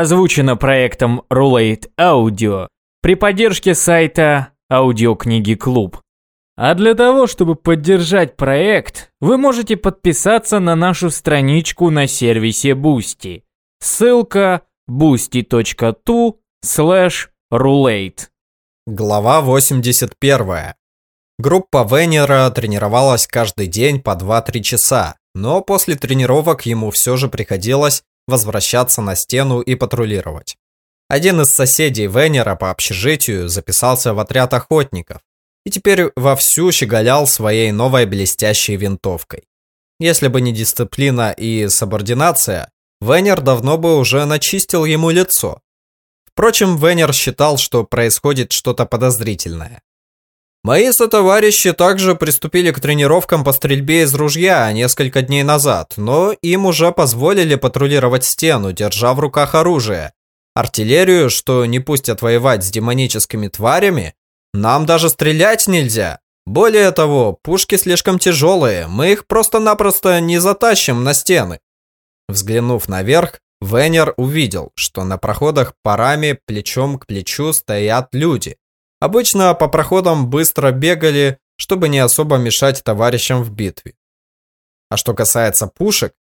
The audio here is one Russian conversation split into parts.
Озвучено проектом Roulette Audio при поддержке сайта Аудиокниги Клуб. А для того, чтобы поддержать проект, вы можете подписаться на нашу страничку на сервисе Boosty. Ссылка boosty.tu slash roulette. Глава 81. Группа Венера тренировалась каждый день по 2-3 часа, но после тренировок ему все же приходилось возвращаться на стену и патрулировать. Один из соседей Венера по общежитию записался в отряд охотников и теперь вовсю щеголял своей новой блестящей винтовкой. Если бы не дисциплина и субординация, Венер давно бы уже начистил ему лицо. Впрочем, Венер считал, что происходит что-то подозрительное. Мои сотоварищи также приступили к тренировкам по стрельбе из ружья несколько дней назад, но им уже позволили патрулировать стену, держа в руках оружие. Артиллерию, что не пустят воевать с демоническими тварями, нам даже стрелять нельзя. Более того, пушки слишком тяжелые, мы их просто-напросто не затащим на стены. Взглянув наверх, Венер увидел, что на проходах парами плечом к плечу стоят люди. Обычно по проходам быстро бегали, чтобы не особо мешать товарищам в битве. А что касается пушек,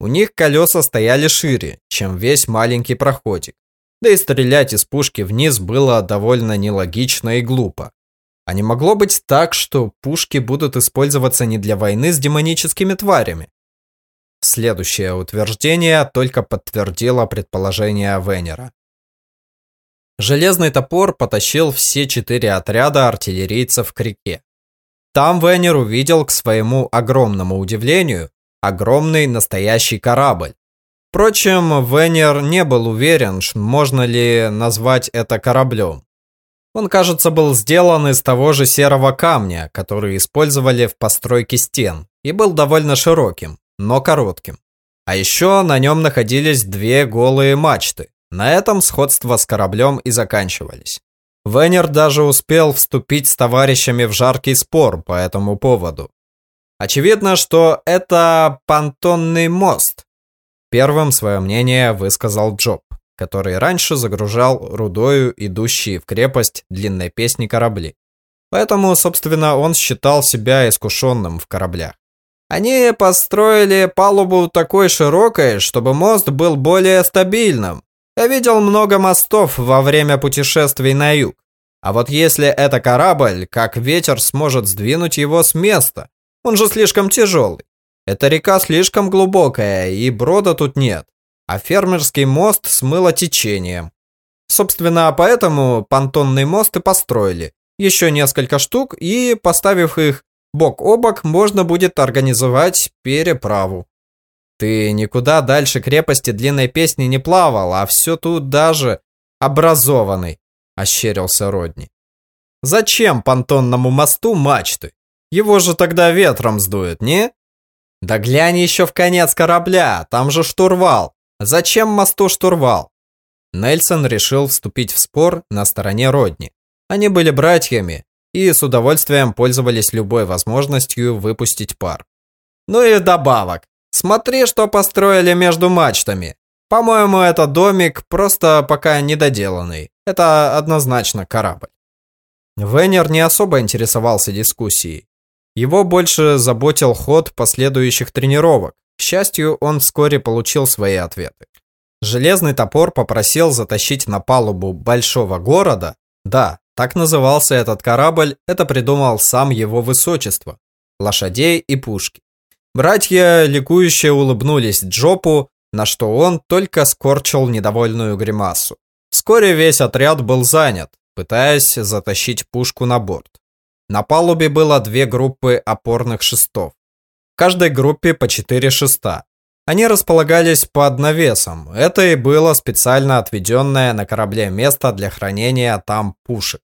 у них колеса стояли шире, чем весь маленький проходик. Да и стрелять из пушки вниз было довольно нелогично и глупо. А не могло быть так, что пушки будут использоваться не для войны с демоническими тварями. Следующее утверждение только подтвердило предположение Венера. Железный топор потащил все четыре отряда артиллерийцев к реке. Там Венер увидел, к своему огромному удивлению, огромный настоящий корабль. Впрочем, Венер не был уверен, можно ли назвать это кораблем. Он, кажется, был сделан из того же серого камня, который использовали в постройке стен, и был довольно широким, но коротким. А еще на нем находились две голые мачты. На этом сходства с кораблем и заканчивались. Венер даже успел вступить с товарищами в жаркий спор по этому поводу. Очевидно, что это понтонный мост. Первым свое мнение высказал Джоб, который раньше загружал рудою идущие в крепость длинной песни корабли. Поэтому, собственно, он считал себя искушенным в кораблях. Они построили палубу такой широкой, чтобы мост был более стабильным, я видел много мостов во время путешествий на юг. А вот если это корабль, как ветер сможет сдвинуть его с места? Он же слишком тяжелый. Эта река слишком глубокая, и брода тут нет. А фермерский мост смыло течением. Собственно, поэтому понтонный мост и построили. Еще несколько штук, и, поставив их бок о бок, можно будет организовать переправу. Ты никуда дальше крепости длинной песни не плавал, а все тут даже образованный, ощерился Родни. Зачем понтонному мосту мачты? Его же тогда ветром сдует, не? Да глянь еще в конец корабля, там же штурвал. Зачем мосту штурвал? Нельсон решил вступить в спор на стороне Родни. Они были братьями и с удовольствием пользовались любой возможностью выпустить пар. Ну и добавок, Смотри, что построили между мачтами. По-моему, этот домик просто пока недоделанный. Это однозначно корабль. Венер не особо интересовался дискуссией. Его больше заботил ход последующих тренировок. К счастью, он вскоре получил свои ответы. Железный топор попросил затащить на палубу большого города. Да, так назывался этот корабль, это придумал сам его высочество. Лошадей и пушки. Братья ликующе улыбнулись Джопу, на что он только скорчил недовольную гримасу. Вскоре весь отряд был занят, пытаясь затащить пушку на борт. На палубе было две группы опорных шестов. В каждой группе по четыре шеста. Они располагались под навесом. Это и было специально отведенное на корабле место для хранения там пушек.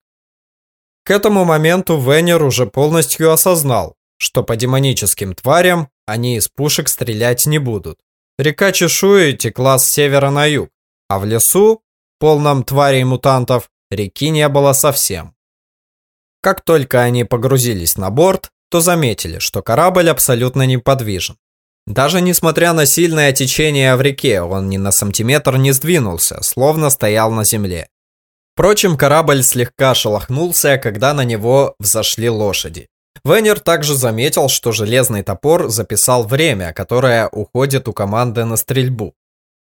К этому моменту Венер уже полностью осознал, что по демоническим тварям они из пушек стрелять не будут. Река Чешуи текла с севера на юг, а в лесу, полном тварей мутантов, реки не было совсем. Как только они погрузились на борт, то заметили, что корабль абсолютно неподвижен. Даже несмотря на сильное течение в реке, он ни на сантиметр не сдвинулся, словно стоял на земле. Впрочем, корабль слегка шелохнулся, когда на него взошли лошади. Венер также заметил, что железный топор записал время, которое уходит у команды на стрельбу.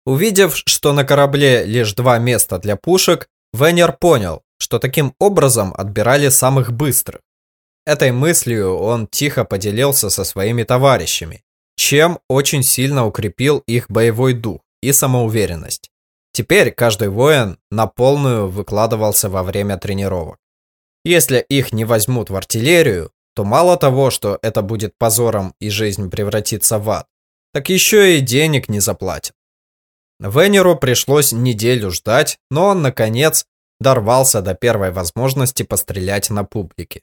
Увидев, что на корабле лишь два места для пушек, Венер понял, что таким образом отбирали самых быстрых. Этой мыслью он тихо поделился со своими товарищами, чем очень сильно укрепил их боевой дух и самоуверенность. Теперь каждый воин на полную выкладывался во время тренировок. Если их не возьмут в артиллерию, то мало того, что это будет позором и жизнь превратится в ад, так еще и денег не заплатят. Венеру пришлось неделю ждать, но он, наконец, дорвался до первой возможности пострелять на публике.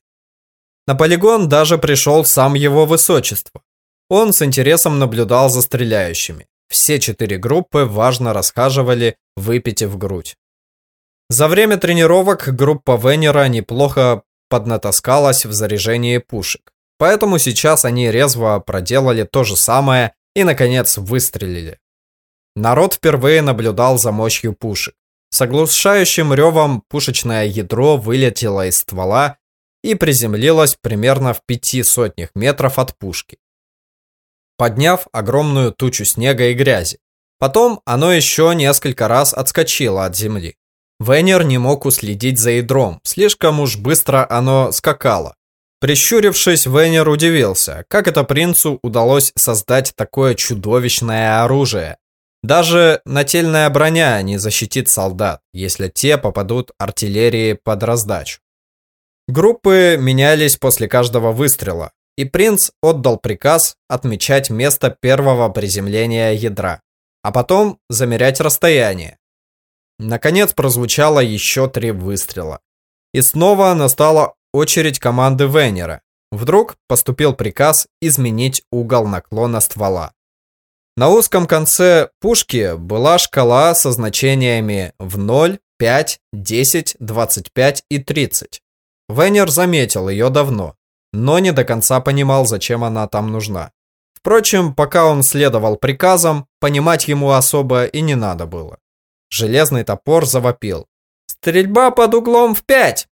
На полигон даже пришел сам его высочество. Он с интересом наблюдал за стреляющими. Все четыре группы важно расхаживали, выпитив грудь. За время тренировок группа Венера неплохо поднатаскалась в заряжении пушек. Поэтому сейчас они резво проделали то же самое и, наконец, выстрелили. Народ впервые наблюдал за мощью пушек. С оглушающим ревом пушечное ядро вылетело из ствола и приземлилось примерно в пяти сотнях метров от пушки, подняв огромную тучу снега и грязи. Потом оно еще несколько раз отскочило от земли. Венер не мог уследить за ядром, слишком уж быстро оно скакало. Прищурившись, Венер удивился, как это принцу удалось создать такое чудовищное оружие. Даже нательная броня не защитит солдат, если те попадут артиллерии под раздачу. Группы менялись после каждого выстрела, и принц отдал приказ отмечать место первого приземления ядра, а потом замерять расстояние. Наконец прозвучало еще три выстрела. И снова настала очередь команды Венера. Вдруг поступил приказ изменить угол наклона ствола. На узком конце пушки была шкала со значениями в 0, 5, 10, 25 и 30. Венер заметил ее давно, но не до конца понимал, зачем она там нужна. Впрочем, пока он следовал приказам, понимать ему особо и не надо было. Железный топор завопил. «Стрельба под углом в пять!»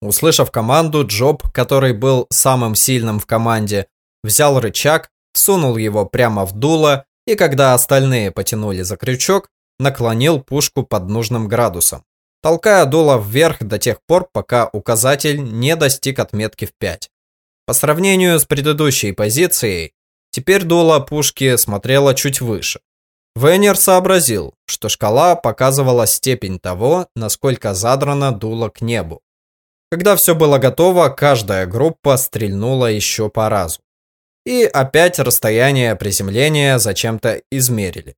Услышав команду, Джоб, который был самым сильным в команде, взял рычаг, сунул его прямо в дуло и, когда остальные потянули за крючок, наклонил пушку под нужным градусом, толкая дуло вверх до тех пор, пока указатель не достиг отметки в 5. По сравнению с предыдущей позицией, теперь дуло пушки смотрело чуть выше. Венер сообразил, что шкала показывала степень того, насколько задрано дуло к небу. Когда все было готово, каждая группа стрельнула еще по разу. И опять расстояние приземления зачем-то измерили.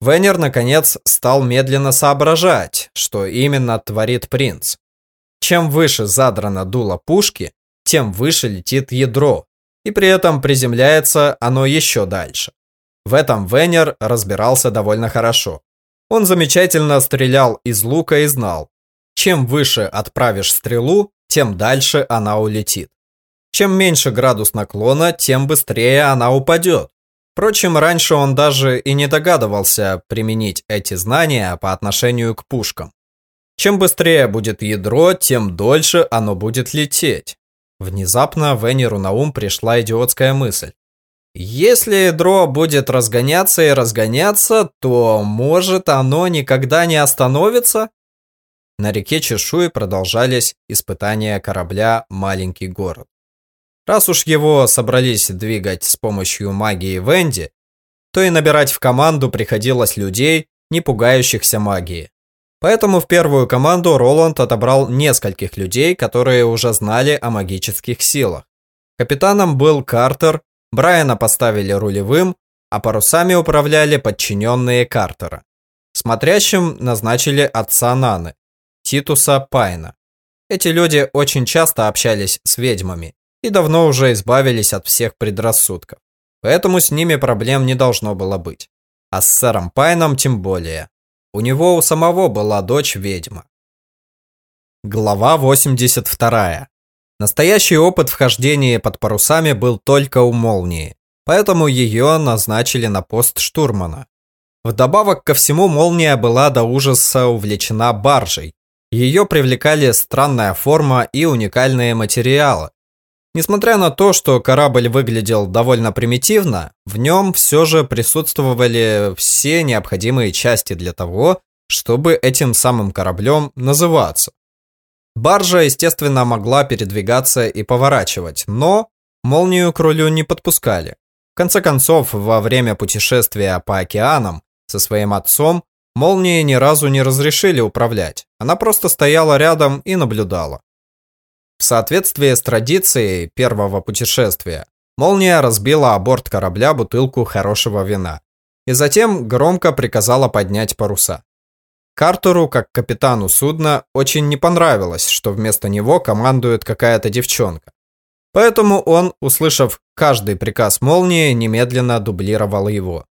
Венер, наконец, стал медленно соображать, что именно творит принц. Чем выше задрано дуло пушки, тем выше летит ядро, и при этом приземляется оно еще дальше. В этом Венер разбирался довольно хорошо. Он замечательно стрелял из лука и знал, чем выше отправишь стрелу, тем дальше она улетит. Чем меньше градус наклона, тем быстрее она упадет. Впрочем, раньше он даже и не догадывался применить эти знания по отношению к пушкам. Чем быстрее будет ядро, тем дольше оно будет лететь. Внезапно Венеру на ум пришла идиотская мысль. Если ядро будет разгоняться и разгоняться, то, может, оно никогда не остановится? На реке Чешуи продолжались испытания корабля «Маленький город». Раз уж его собрались двигать с помощью магии Венди, то и набирать в команду приходилось людей, не пугающихся магии. Поэтому в первую команду Роланд отобрал нескольких людей, которые уже знали о магических силах. Капитаном был Картер, Брайана поставили рулевым, а парусами управляли подчиненные Картера. Смотрящим назначили отца Наны, Титуса Пайна. Эти люди очень часто общались с ведьмами и давно уже избавились от всех предрассудков. Поэтому с ними проблем не должно было быть. А с сэром Пайном тем более. У него у самого была дочь-ведьма. Глава 82. Настоящий опыт вхождения под парусами был только у молнии. поэтому ее назначили на пост штурмана. Вдобавок ко всему, Молния была до ужаса увлечена баржей. Ее привлекали странная форма и уникальные материалы. Несмотря на то, что корабль выглядел довольно примитивно, в нем все же присутствовали все необходимые части для того, чтобы этим самым кораблем называться. Баржа, естественно, могла передвигаться и поворачивать, но молнию к рулю не подпускали. В конце концов, во время путешествия по океанам со своим отцом молнии ни разу не разрешили управлять. Она просто стояла рядом и наблюдала. В соответствии с традицией первого путешествия, молния разбила о борт корабля бутылку хорошего вина и затем громко приказала поднять паруса. Картеру, как капитану судна, очень не понравилось, что вместо него командует какая-то девчонка. Поэтому он, услышав каждый приказ молнии, немедленно дублировал его.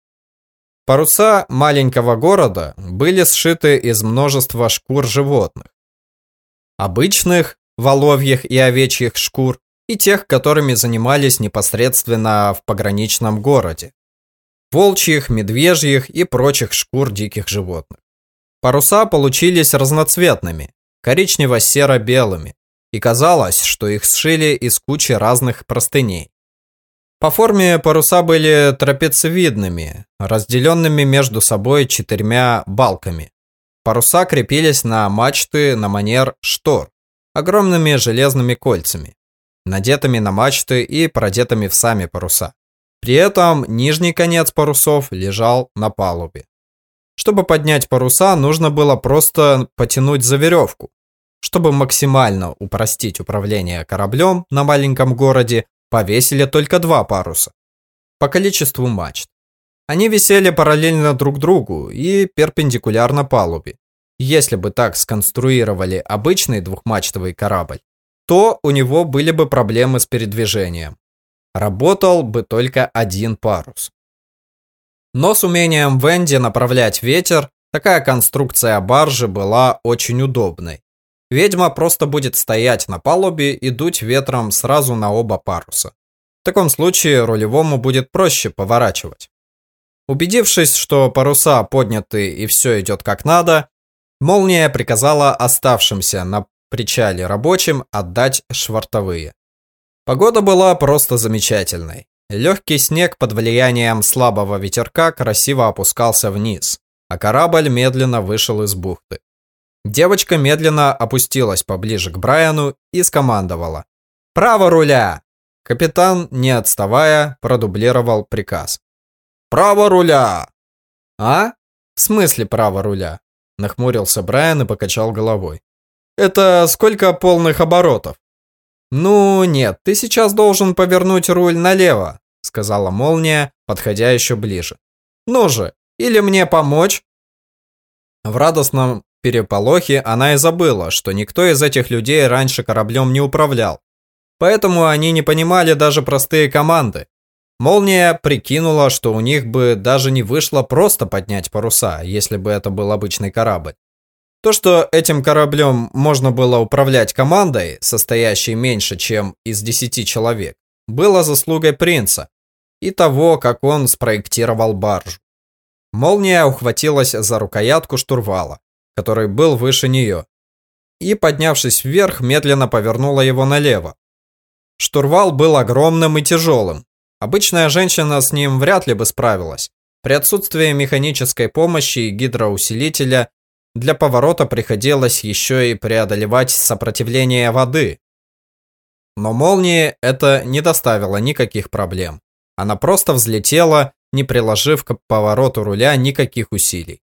Паруса маленького города были сшиты из множества шкур животных. Обычных, воловьих и овечьих шкур, и тех, которыми занимались непосредственно в пограничном городе. Волчьих, медвежьих и прочих шкур диких животных. Паруса получились разноцветными, коричнево-серо-белыми, и казалось, что их сшили из кучи разных простыней. По форме паруса были трапециевидными, разделенными между собой четырьмя балками. Паруса крепились на мачты на манер штор, огромными железными кольцами, надетыми на мачты и продетыми в сами паруса. При этом нижний конец парусов лежал на палубе. Чтобы поднять паруса, нужно было просто потянуть за веревку. Чтобы максимально упростить управление кораблем на маленьком городе, повесили только два паруса по количеству мачт. Они висели параллельно друг другу и перпендикулярно палубе. Если бы так сконструировали обычный двухмачтовый корабль, то у него были бы проблемы с передвижением. Работал бы только один парус. Но с умением Венди направлять ветер, такая конструкция баржи была очень удобной. Ведьма просто будет стоять на палубе и дуть ветром сразу на оба паруса. В таком случае рулевому будет проще поворачивать. Убедившись, что паруса подняты и все идет как надо, Молния приказала оставшимся на причале рабочим отдать швартовые. Погода была просто замечательной. Легкий снег под влиянием слабого ветерка красиво опускался вниз, а корабль медленно вышел из бухты. Девочка медленно опустилась поближе к Брайану и скомандовала. «Право руля!» Капитан, не отставая, продублировал приказ. «Право руля!» «А? В смысле право руля?» Нахмурился Брайан и покачал головой. Это сколько полных оборотов? Ну, нет, ты сейчас должен повернуть руль налево, сказала молния, подходя еще ближе. Ну же, или мне помочь? В радостном переполохе она и забыла, что никто из этих людей раньше кораблем не управлял. Поэтому они не понимали даже простые команды. Молния прикинула, что у них бы даже не вышло просто поднять паруса, если бы это был обычный корабль. То, что этим кораблем можно было управлять командой, состоящей меньше, чем из 10 человек, было заслугой принца и того, как он спроектировал баржу. Молния ухватилась за рукоятку штурвала, который был выше нее, и, поднявшись вверх, медленно повернула его налево. Штурвал был огромным и тяжелым, Обычная женщина с ним вряд ли бы справилась. При отсутствии механической помощи и гидроусилителя для поворота приходилось еще и преодолевать сопротивление воды. Но молнии это не доставило никаких проблем. Она просто взлетела, не приложив к повороту руля никаких усилий.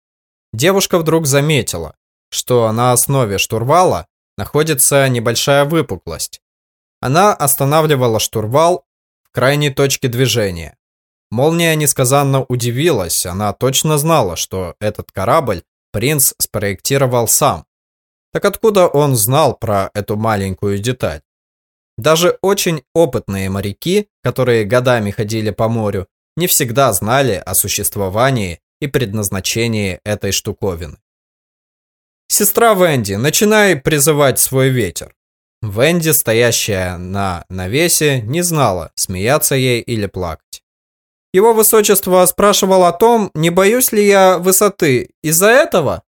Девушка вдруг заметила, что на основе штурвала находится небольшая выпуклость. Она останавливала штурвал крайней точке движения. Молния несказанно удивилась, она точно знала, что этот корабль принц спроектировал сам. Так откуда он знал про эту маленькую деталь? Даже очень опытные моряки, которые годами ходили по морю, не всегда знали о существовании и предназначении этой штуковины. «Сестра Венди, начинай призывать свой ветер». Венди, стоящая на навесе, не знала, смеяться ей или плакать. Его высочество спрашивал о том, не боюсь ли я высоты. Из-за этого?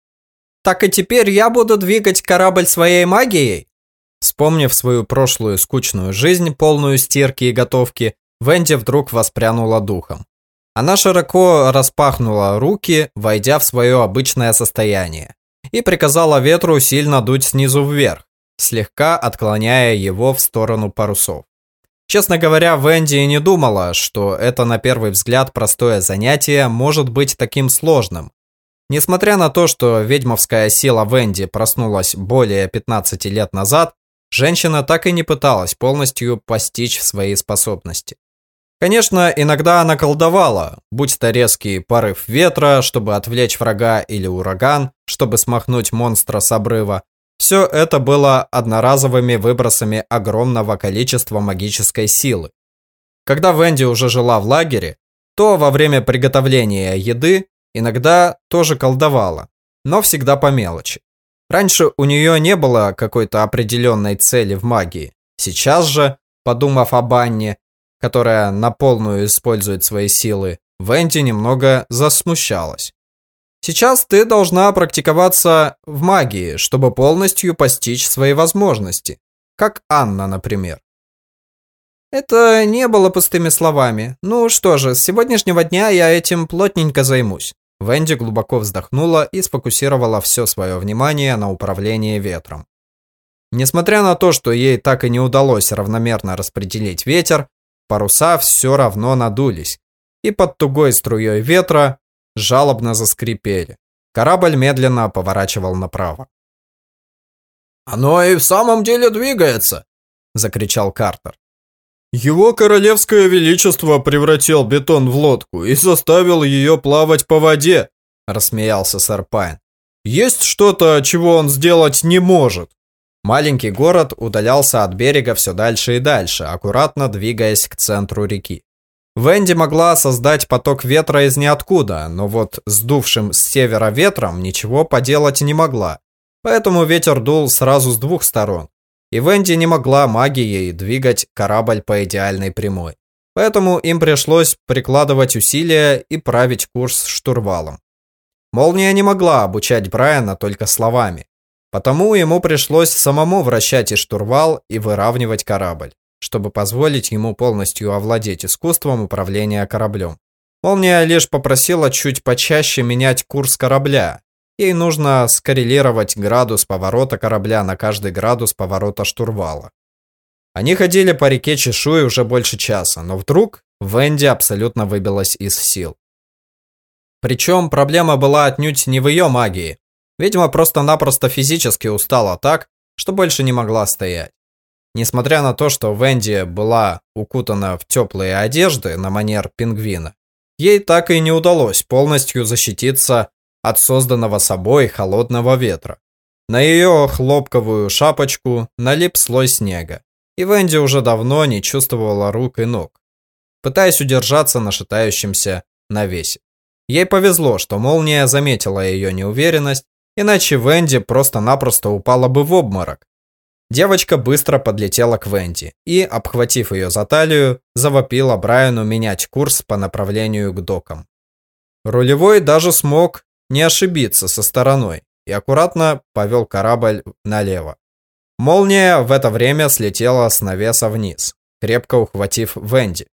Так и теперь я буду двигать корабль своей магией? Вспомнив свою прошлую скучную жизнь, полную стирки и готовки, Венди вдруг воспрянула духом. Она широко распахнула руки, войдя в свое обычное состояние, и приказала ветру сильно дуть снизу вверх, слегка отклоняя его в сторону парусов. Честно говоря, Венди не думала, что это на первый взгляд простое занятие может быть таким сложным. Несмотря на то, что ведьмовская сила Венди проснулась более 15 лет назад, женщина так и не пыталась полностью постичь свои способности. Конечно, иногда она колдовала, будь то резкий порыв ветра, чтобы отвлечь врага, или ураган, чтобы смахнуть монстра с обрыва, все это было одноразовыми выбросами огромного количества магической силы. Когда Венди уже жила в лагере, то во время приготовления еды иногда тоже колдовала, но всегда по мелочи. Раньше у нее не было какой-то определенной цели в магии. Сейчас же, подумав об Анне, которая на полную использует свои силы, Венди немного засмущалась. Сейчас ты должна практиковаться в магии, чтобы полностью постичь свои возможности. Как Анна, например. Это не было пустыми словами. Ну что же, с сегодняшнего дня я этим плотненько займусь. Венди глубоко вздохнула и сфокусировала все свое внимание на управлении ветром. Несмотря на то, что ей так и не удалось равномерно распределить ветер, паруса все равно надулись, и под тугой струей ветра жалобно заскрипели. Корабль медленно поворачивал направо. «Оно и в самом деле двигается!» – закричал Картер. Его королевское величество превратил бетон в лодку и заставил ее плавать по воде, рассмеялся сэр Пайн. Есть что-то, чего он сделать не может. Маленький город удалялся от берега все дальше и дальше, аккуратно двигаясь к центру реки. Венди могла создать поток ветра из ниоткуда, но вот сдувшим с севера ветром ничего поделать не могла. Поэтому ветер дул сразу с двух сторон. И Венди не могла магией двигать корабль по идеальной прямой. Поэтому им пришлось прикладывать усилия и править курс штурвалом. Молния не могла обучать Брайана только словами. Потому ему пришлось самому вращать и штурвал, и выравнивать корабль чтобы позволить ему полностью овладеть искусством управления кораблем. Молния лишь попросила чуть почаще менять курс корабля. Ей нужно скоррелировать градус поворота корабля на каждый градус поворота штурвала. Они ходили по реке Чешуи уже больше часа, но вдруг Венди абсолютно выбилась из сил. Причем проблема была отнюдь не в ее магии. Видимо, просто-напросто физически устала так, что больше не могла стоять. Несмотря на то, что Венди была укутана в теплые одежды на манер пингвина, ей так и не удалось полностью защититься от созданного собой холодного ветра. На ее хлопковую шапочку налип слой снега, и Венди уже давно не чувствовала рук и ног, пытаясь удержаться на шатающемся навесе. Ей повезло, что молния заметила ее неуверенность, иначе Венди просто-напросто упала бы в обморок, Девочка быстро подлетела к Венди и, обхватив ее за талию, завопила Брайану менять курс по направлению к докам. Рулевой даже смог не ошибиться со стороной и аккуратно повел корабль налево. Молния в это время слетела с навеса вниз, крепко ухватив Венди.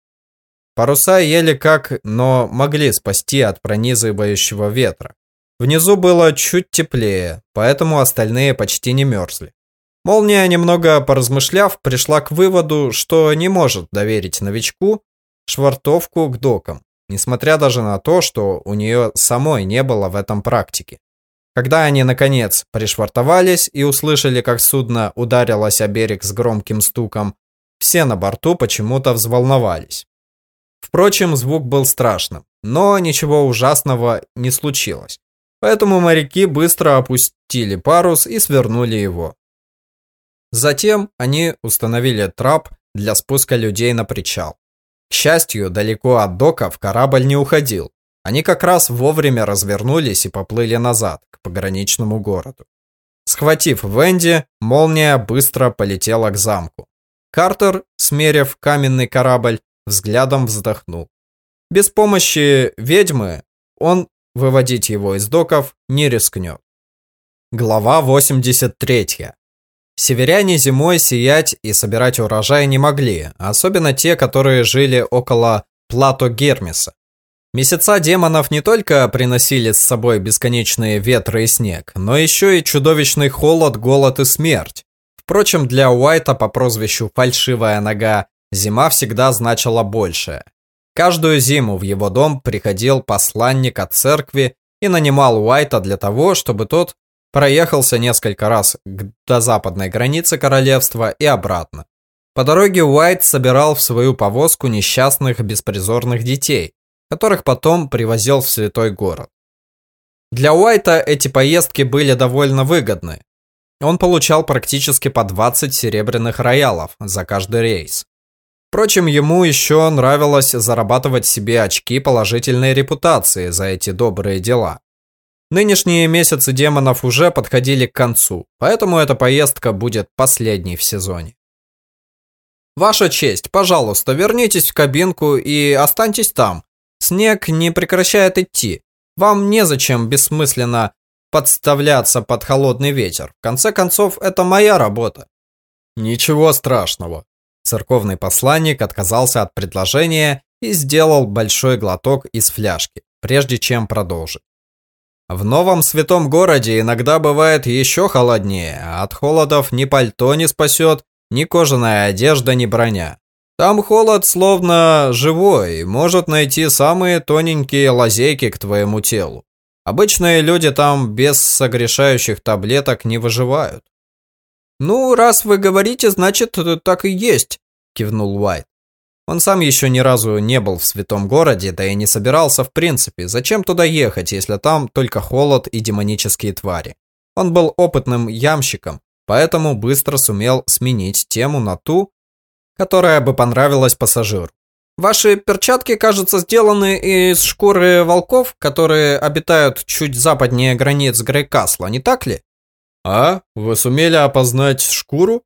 Паруса еле как, но могли спасти от пронизывающего ветра. Внизу было чуть теплее, поэтому остальные почти не мерзли. Молния, немного поразмышляв, пришла к выводу, что не может доверить новичку швартовку к докам, несмотря даже на то, что у нее самой не было в этом практики. Когда они, наконец, пришвартовались и услышали, как судно ударилось о берег с громким стуком, все на борту почему-то взволновались. Впрочем, звук был страшным, но ничего ужасного не случилось. Поэтому моряки быстро опустили парус и свернули его. Затем они установили трап для спуска людей на причал. К счастью, далеко от доков корабль не уходил. Они как раз вовремя развернулись и поплыли назад, к пограничному городу. Схватив Венди, молния быстро полетела к замку. Картер, смерив каменный корабль, взглядом вздохнул. Без помощи ведьмы он выводить его из доков не рискнет. Глава 83. Северяне зимой сиять и собирать урожай не могли, особенно те, которые жили около Плато Гермеса. Месяца демонов не только приносили с собой бесконечные ветры и снег, но еще и чудовищный холод, голод и смерть. Впрочем, для Уайта по прозвищу «Фальшивая нога» зима всегда значила большее. Каждую зиму в его дом приходил посланник от церкви и нанимал Уайта для того, чтобы тот проехался несколько раз до западной границы королевства и обратно. По дороге Уайт собирал в свою повозку несчастных беспризорных детей, которых потом привозил в святой город. Для Уайта эти поездки были довольно выгодны. Он получал практически по 20 серебряных роялов за каждый рейс. Впрочем, ему еще нравилось зарабатывать себе очки положительной репутации за эти добрые дела. Нынешние месяцы демонов уже подходили к концу, поэтому эта поездка будет последней в сезоне. Ваша честь, пожалуйста, вернитесь в кабинку и останьтесь там. Снег не прекращает идти. Вам незачем бессмысленно подставляться под холодный ветер. В конце концов, это моя работа. Ничего страшного. Церковный посланник отказался от предложения и сделал большой глоток из фляжки, прежде чем продолжить. В новом святом городе иногда бывает еще холоднее, а от холодов ни пальто не спасет, ни кожаная одежда, ни броня. Там холод словно живой, может найти самые тоненькие лазейки к твоему телу. Обычные люди там без согрешающих таблеток не выживают. «Ну, раз вы говорите, значит, так и есть», – кивнул Уайт. Он сам еще ни разу не был в святом городе, да и не собирался в принципе. Зачем туда ехать, если там только холод и демонические твари? Он был опытным ямщиком, поэтому быстро сумел сменить тему на ту, которая бы понравилась пассажиру. Ваши перчатки, кажется, сделаны из шкуры волков, которые обитают чуть западнее границ Грейкасла, не так ли? А, вы сумели опознать шкуру?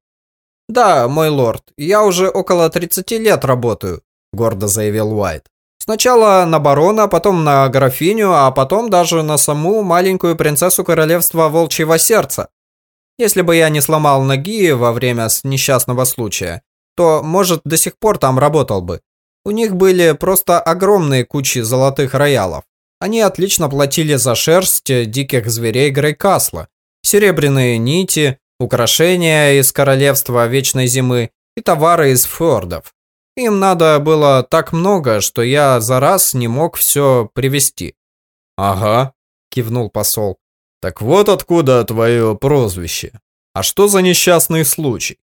«Да, мой лорд, я уже около 30 лет работаю», – гордо заявил Уайт. «Сначала на барона, потом на графиню, а потом даже на саму маленькую принцессу королевства Волчьего Сердца. Если бы я не сломал ноги во время несчастного случая, то, может, до сих пор там работал бы. У них были просто огромные кучи золотых роялов. Они отлично платили за шерсть диких зверей Грейкасла, серебряные нити, украшения из королевства Вечной Зимы и товары из фордов. Им надо было так много, что я за раз не мог все привезти. «Ага», – кивнул посол. «Так вот откуда твое прозвище. А что за несчастный случай?»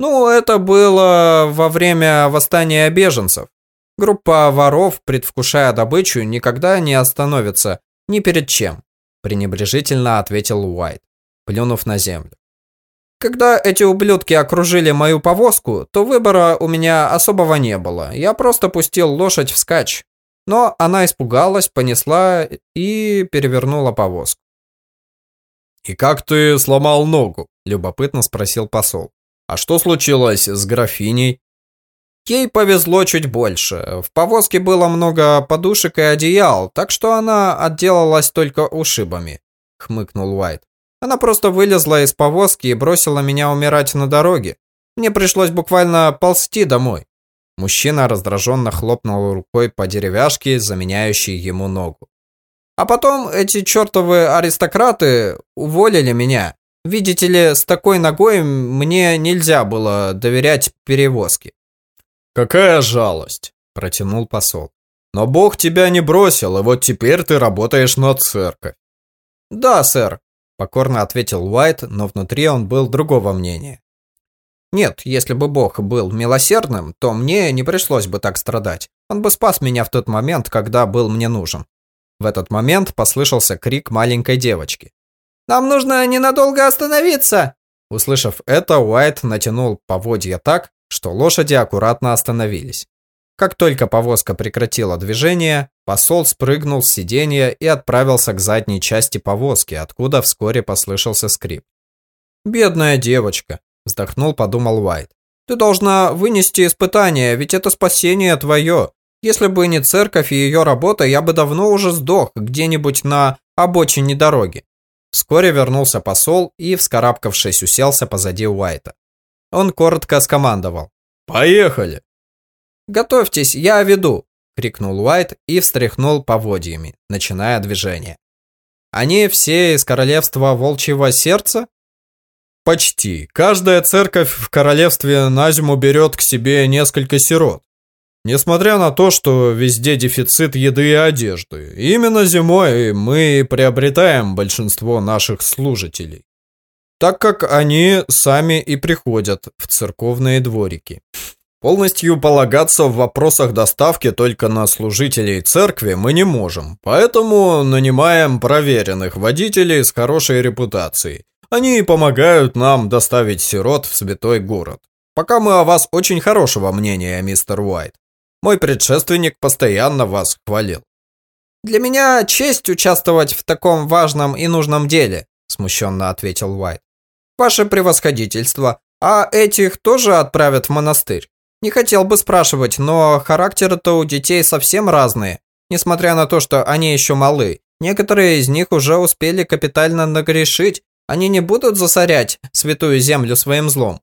«Ну, это было во время восстания беженцев. Группа воров, предвкушая добычу, никогда не остановится ни перед чем», – пренебрежительно ответил Уайт, плюнув на землю. Когда эти ублюдки окружили мою повозку, то выбора у меня особого не было. Я просто пустил лошадь вскачь. Но она испугалась, понесла и перевернула повозку. «И как ты сломал ногу?» – любопытно спросил посол. «А что случилось с графиней?» Ей повезло чуть больше. В повозке было много подушек и одеял, так что она отделалась только ушибами», – хмыкнул Уайт. Она просто вылезла из повозки и бросила меня умирать на дороге. Мне пришлось буквально ползти домой. Мужчина раздраженно хлопнул рукой по деревяшке, заменяющей ему ногу. А потом эти чертовы аристократы уволили меня. Видите ли, с такой ногой мне нельзя было доверять перевозке. «Какая жалость!» – протянул посол. «Но Бог тебя не бросил, и вот теперь ты работаешь на церковь». «Да, сэр, Покорно ответил Уайт, но внутри он был другого мнения. Нет, если бы Бог был милосердным, то мне не пришлось бы так страдать. Он бы спас меня в тот момент, когда был мне нужен. В этот момент послышался крик маленькой девочки. «Нам нужно ненадолго остановиться!» Услышав это, Уайт натянул поводья так, что лошади аккуратно остановились. Как только повозка прекратила движение, посол спрыгнул с сиденья и отправился к задней части повозки, откуда вскоре послышался скрип. «Бедная девочка», – вздохнул, подумал Уайт. «Ты должна вынести испытание, ведь это спасение твое. Если бы не церковь и ее работа, я бы давно уже сдох где-нибудь на обочине дороги. Вскоре вернулся посол и, вскарабкавшись, уселся позади Уайта. Он коротко скомандовал. «Поехали!» «Готовьтесь, я веду!» — крикнул Уайт и встряхнул поводьями, начиная движение. «Они все из королевства Волчьего Сердца?» «Почти. Каждая церковь в королевстве на зиму берет к себе несколько сирот. Несмотря на то, что везде дефицит еды и одежды, именно зимой мы приобретаем большинство наших служителей, так как они сами и приходят в церковные дворики. Полностью полагаться в вопросах доставки только на служителей церкви мы не можем, поэтому нанимаем проверенных водителей с хорошей репутацией. Они помогают нам доставить сирот в святой город. Пока мы о вас очень хорошего мнения, мистер Уайт. Мой предшественник постоянно вас хвалил. «Для меня честь участвовать в таком важном и нужном деле», смущенно ответил Уайт. «Ваше превосходительство, а этих тоже отправят в монастырь? Не хотел бы спрашивать, но характеры-то у детей совсем разные, несмотря на то, что они еще малы. Некоторые из них уже успели капитально нагрешить, они не будут засорять святую землю своим злом».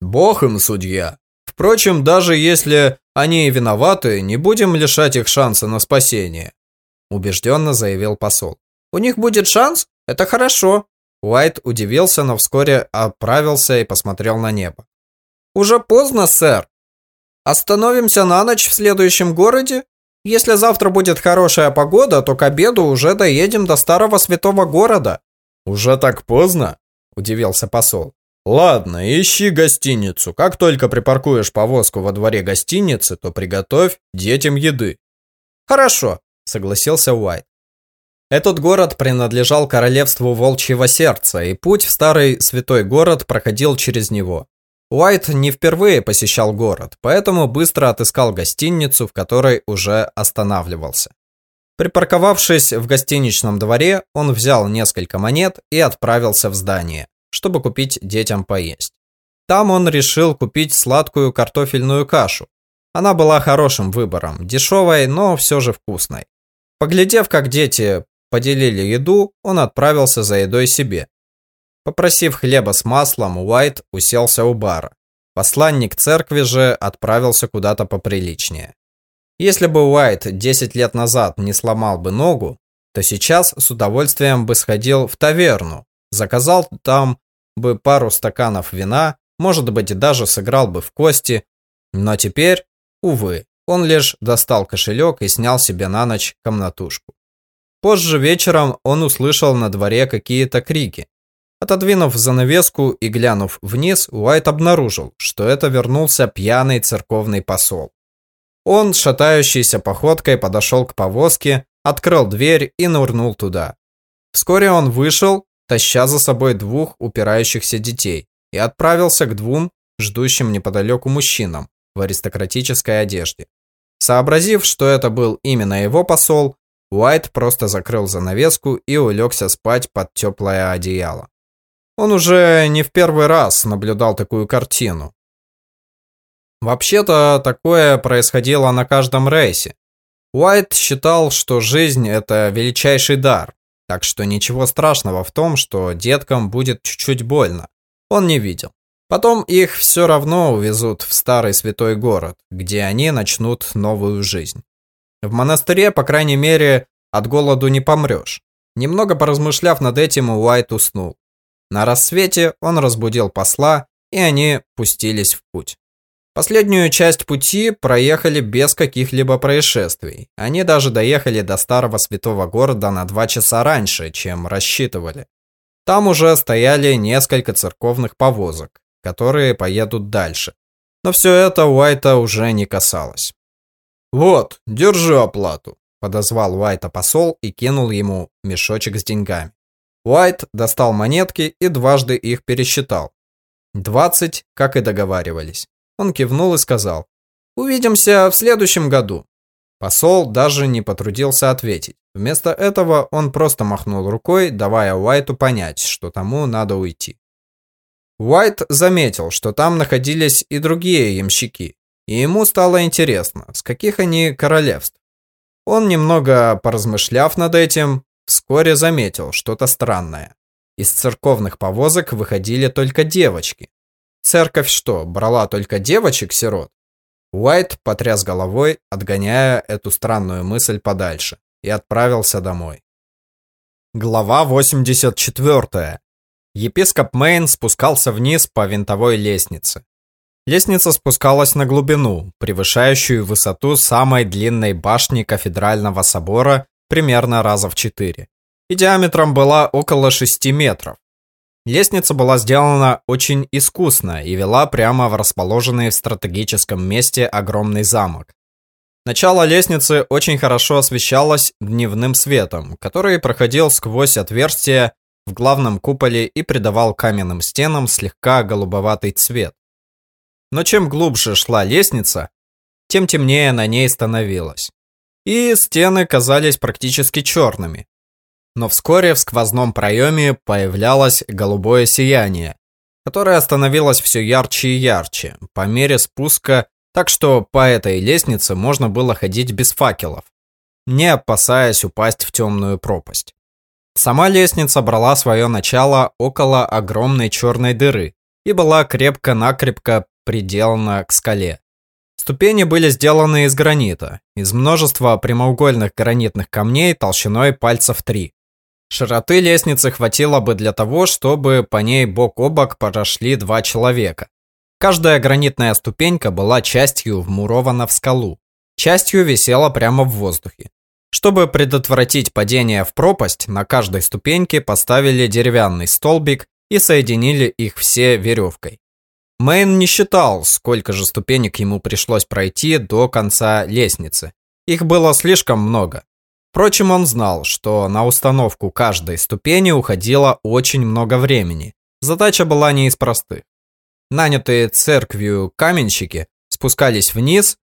«Бог им судья. Впрочем, даже если они виноваты, не будем лишать их шанса на спасение», убежденно заявил посол. «У них будет шанс? Это хорошо». Уайт удивился, но вскоре оправился и посмотрел на небо. «Уже поздно, сэр. Остановимся на ночь в следующем городе? Если завтра будет хорошая погода, то к обеду уже доедем до старого святого города». «Уже так поздно?» – удивился посол. Ладно, ищи гостиницу. Как только припаркуешь повозку во дворе гостиницы, то приготовь детям еды. Хорошо, согласился Уайт. Этот город принадлежал королевству Волчьего Сердца, и путь в старый святой город проходил через него. Уайт не впервые посещал город, поэтому быстро отыскал гостиницу, в которой уже останавливался. Припарковавшись в гостиничном дворе, он взял несколько монет и отправился в здание чтобы купить детям поесть. Там он решил купить сладкую картофельную кашу. Она была хорошим выбором, дешевой, но все же вкусной. Поглядев, как дети поделили еду, он отправился за едой себе. Попросив хлеба с маслом, Уайт уселся у бара. Посланник церкви же отправился куда-то поприличнее. Если бы Уайт 10 лет назад не сломал бы ногу, то сейчас с удовольствием бы сходил в таверну, Заказал там бы пару стаканов вина, может быть, даже сыграл бы в кости. Но теперь, увы, он лишь достал кошелек и снял себе на ночь комнатушку. Позже вечером он услышал на дворе какие-то крики. Отодвинув занавеску и глянув вниз, Уайт обнаружил, что это вернулся пьяный церковный посол. Он, шатающейся походкой, подошел к повозке, открыл дверь и нырнул туда. Вскоре он вышел таща за собой двух упирающихся детей, и отправился к двум ждущим неподалеку мужчинам в аристократической одежде. Сообразив, что это был именно его посол, Уайт просто закрыл занавеску и улегся спать под теплое одеяло. Он уже не в первый раз наблюдал такую картину. Вообще-то, такое происходило на каждом рейсе. Уайт считал, что жизнь – это величайший дар, так что ничего страшного в том, что деткам будет чуть-чуть больно. Он не видел. Потом их все равно увезут в старый святой город, где они начнут новую жизнь. В монастыре, по крайней мере, от голоду не помрешь. Немного поразмышляв над этим, Уайт уснул. На рассвете он разбудил посла, и они пустились в путь. Последнюю часть пути проехали без каких-либо происшествий. Они даже доехали до старого святого города на два часа раньше, чем рассчитывали. Там уже стояли несколько церковных повозок, которые поедут дальше. Но все это Уайта уже не касалось. «Вот, держи оплату», – подозвал Уайта посол и кинул ему мешочек с деньгами. Уайт достал монетки и дважды их пересчитал. Двадцать, как и договаривались. Он кивнул и сказал, «Увидимся в следующем году». Посол даже не потрудился ответить. Вместо этого он просто махнул рукой, давая Уайту понять, что тому надо уйти. Уайт заметил, что там находились и другие ямщики. и ему стало интересно, с каких они королевств. Он, немного поразмышляв над этим, вскоре заметил что-то странное. Из церковных повозок выходили только девочки. Церковь что, брала только девочек-сирот? Уайт потряс головой, отгоняя эту странную мысль подальше, и отправился домой. Глава 84. Епископ Мейн спускался вниз по винтовой лестнице. Лестница спускалась на глубину, превышающую высоту самой длинной башни кафедрального собора примерно раза в четыре, и диаметром была около 6 метров. Лестница была сделана очень искусно и вела прямо в расположенный в стратегическом месте огромный замок. Начало лестницы очень хорошо освещалось дневным светом, который проходил сквозь отверстия в главном куполе и придавал каменным стенам слегка голубоватый цвет. Но чем глубже шла лестница, тем темнее на ней становилось. И стены казались практически черными. Но вскоре в сквозном проеме появлялось голубое сияние, которое становилось все ярче и ярче по мере спуска, так что по этой лестнице можно было ходить без факелов, не опасаясь упасть в темную пропасть. Сама лестница брала свое начало около огромной черной дыры и была крепко-накрепко приделана к скале. Ступени были сделаны из гранита, из множества прямоугольных гранитных камней толщиной пальцев три. Широты лестницы хватило бы для того, чтобы по ней бок о бок прошли два человека. Каждая гранитная ступенька была частью вмурована в скалу, частью висела прямо в воздухе. Чтобы предотвратить падение в пропасть, на каждой ступеньке поставили деревянный столбик и соединили их все веревкой. Мэйн не считал, сколько же ступенек ему пришлось пройти до конца лестницы. Их было слишком много. Впрочем, он знал, что на установку каждой ступени уходило очень много времени. Задача была не из простых. Нанятые церковью каменщики спускались вниз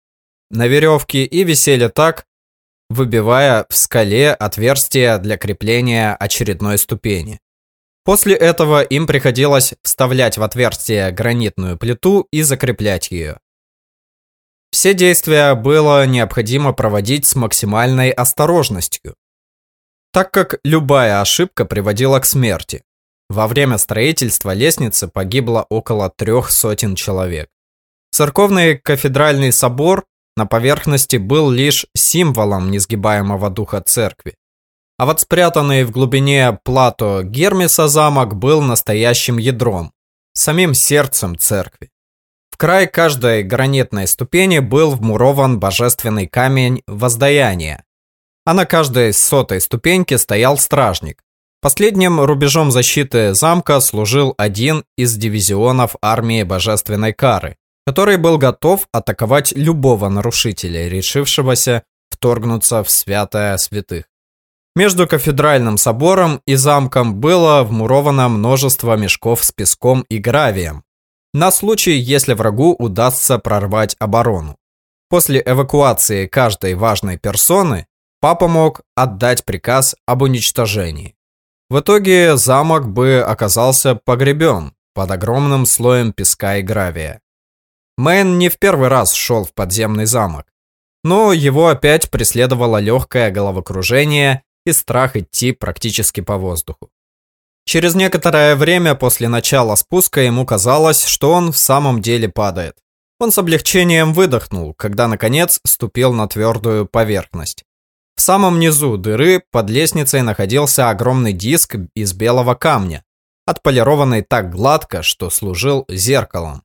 на веревке и висели так, выбивая в скале отверстия для крепления очередной ступени. После этого им приходилось вставлять в отверстие гранитную плиту и закреплять ее. Все действия было необходимо проводить с максимальной осторожностью, так как любая ошибка приводила к смерти. Во время строительства лестницы погибло около трех сотен человек. Церковный кафедральный собор на поверхности был лишь символом несгибаемого духа церкви. А вот спрятанный в глубине плато Гермеса замок был настоящим ядром, самим сердцем церкви. В край каждой гранитной ступени был вмурован божественный камень воздаяния, а на каждой сотой ступеньке стоял стражник. Последним рубежом защиты замка служил один из дивизионов армии божественной кары, который был готов атаковать любого нарушителя, решившегося вторгнуться в святая святых. Между кафедральным собором и замком было вмуровано множество мешков с песком и гравием, на случай, если врагу удастся прорвать оборону. После эвакуации каждой важной персоны папа мог отдать приказ об уничтожении. В итоге замок бы оказался погребен под огромным слоем песка и гравия. Мэн не в первый раз шел в подземный замок, но его опять преследовало легкое головокружение и страх идти практически по воздуху. Через некоторое время после начала спуска ему казалось, что он в самом деле падает. Он с облегчением выдохнул, когда наконец ступил на твердую поверхность. В самом низу дыры под лестницей находился огромный диск из белого камня, отполированный так гладко, что служил зеркалом.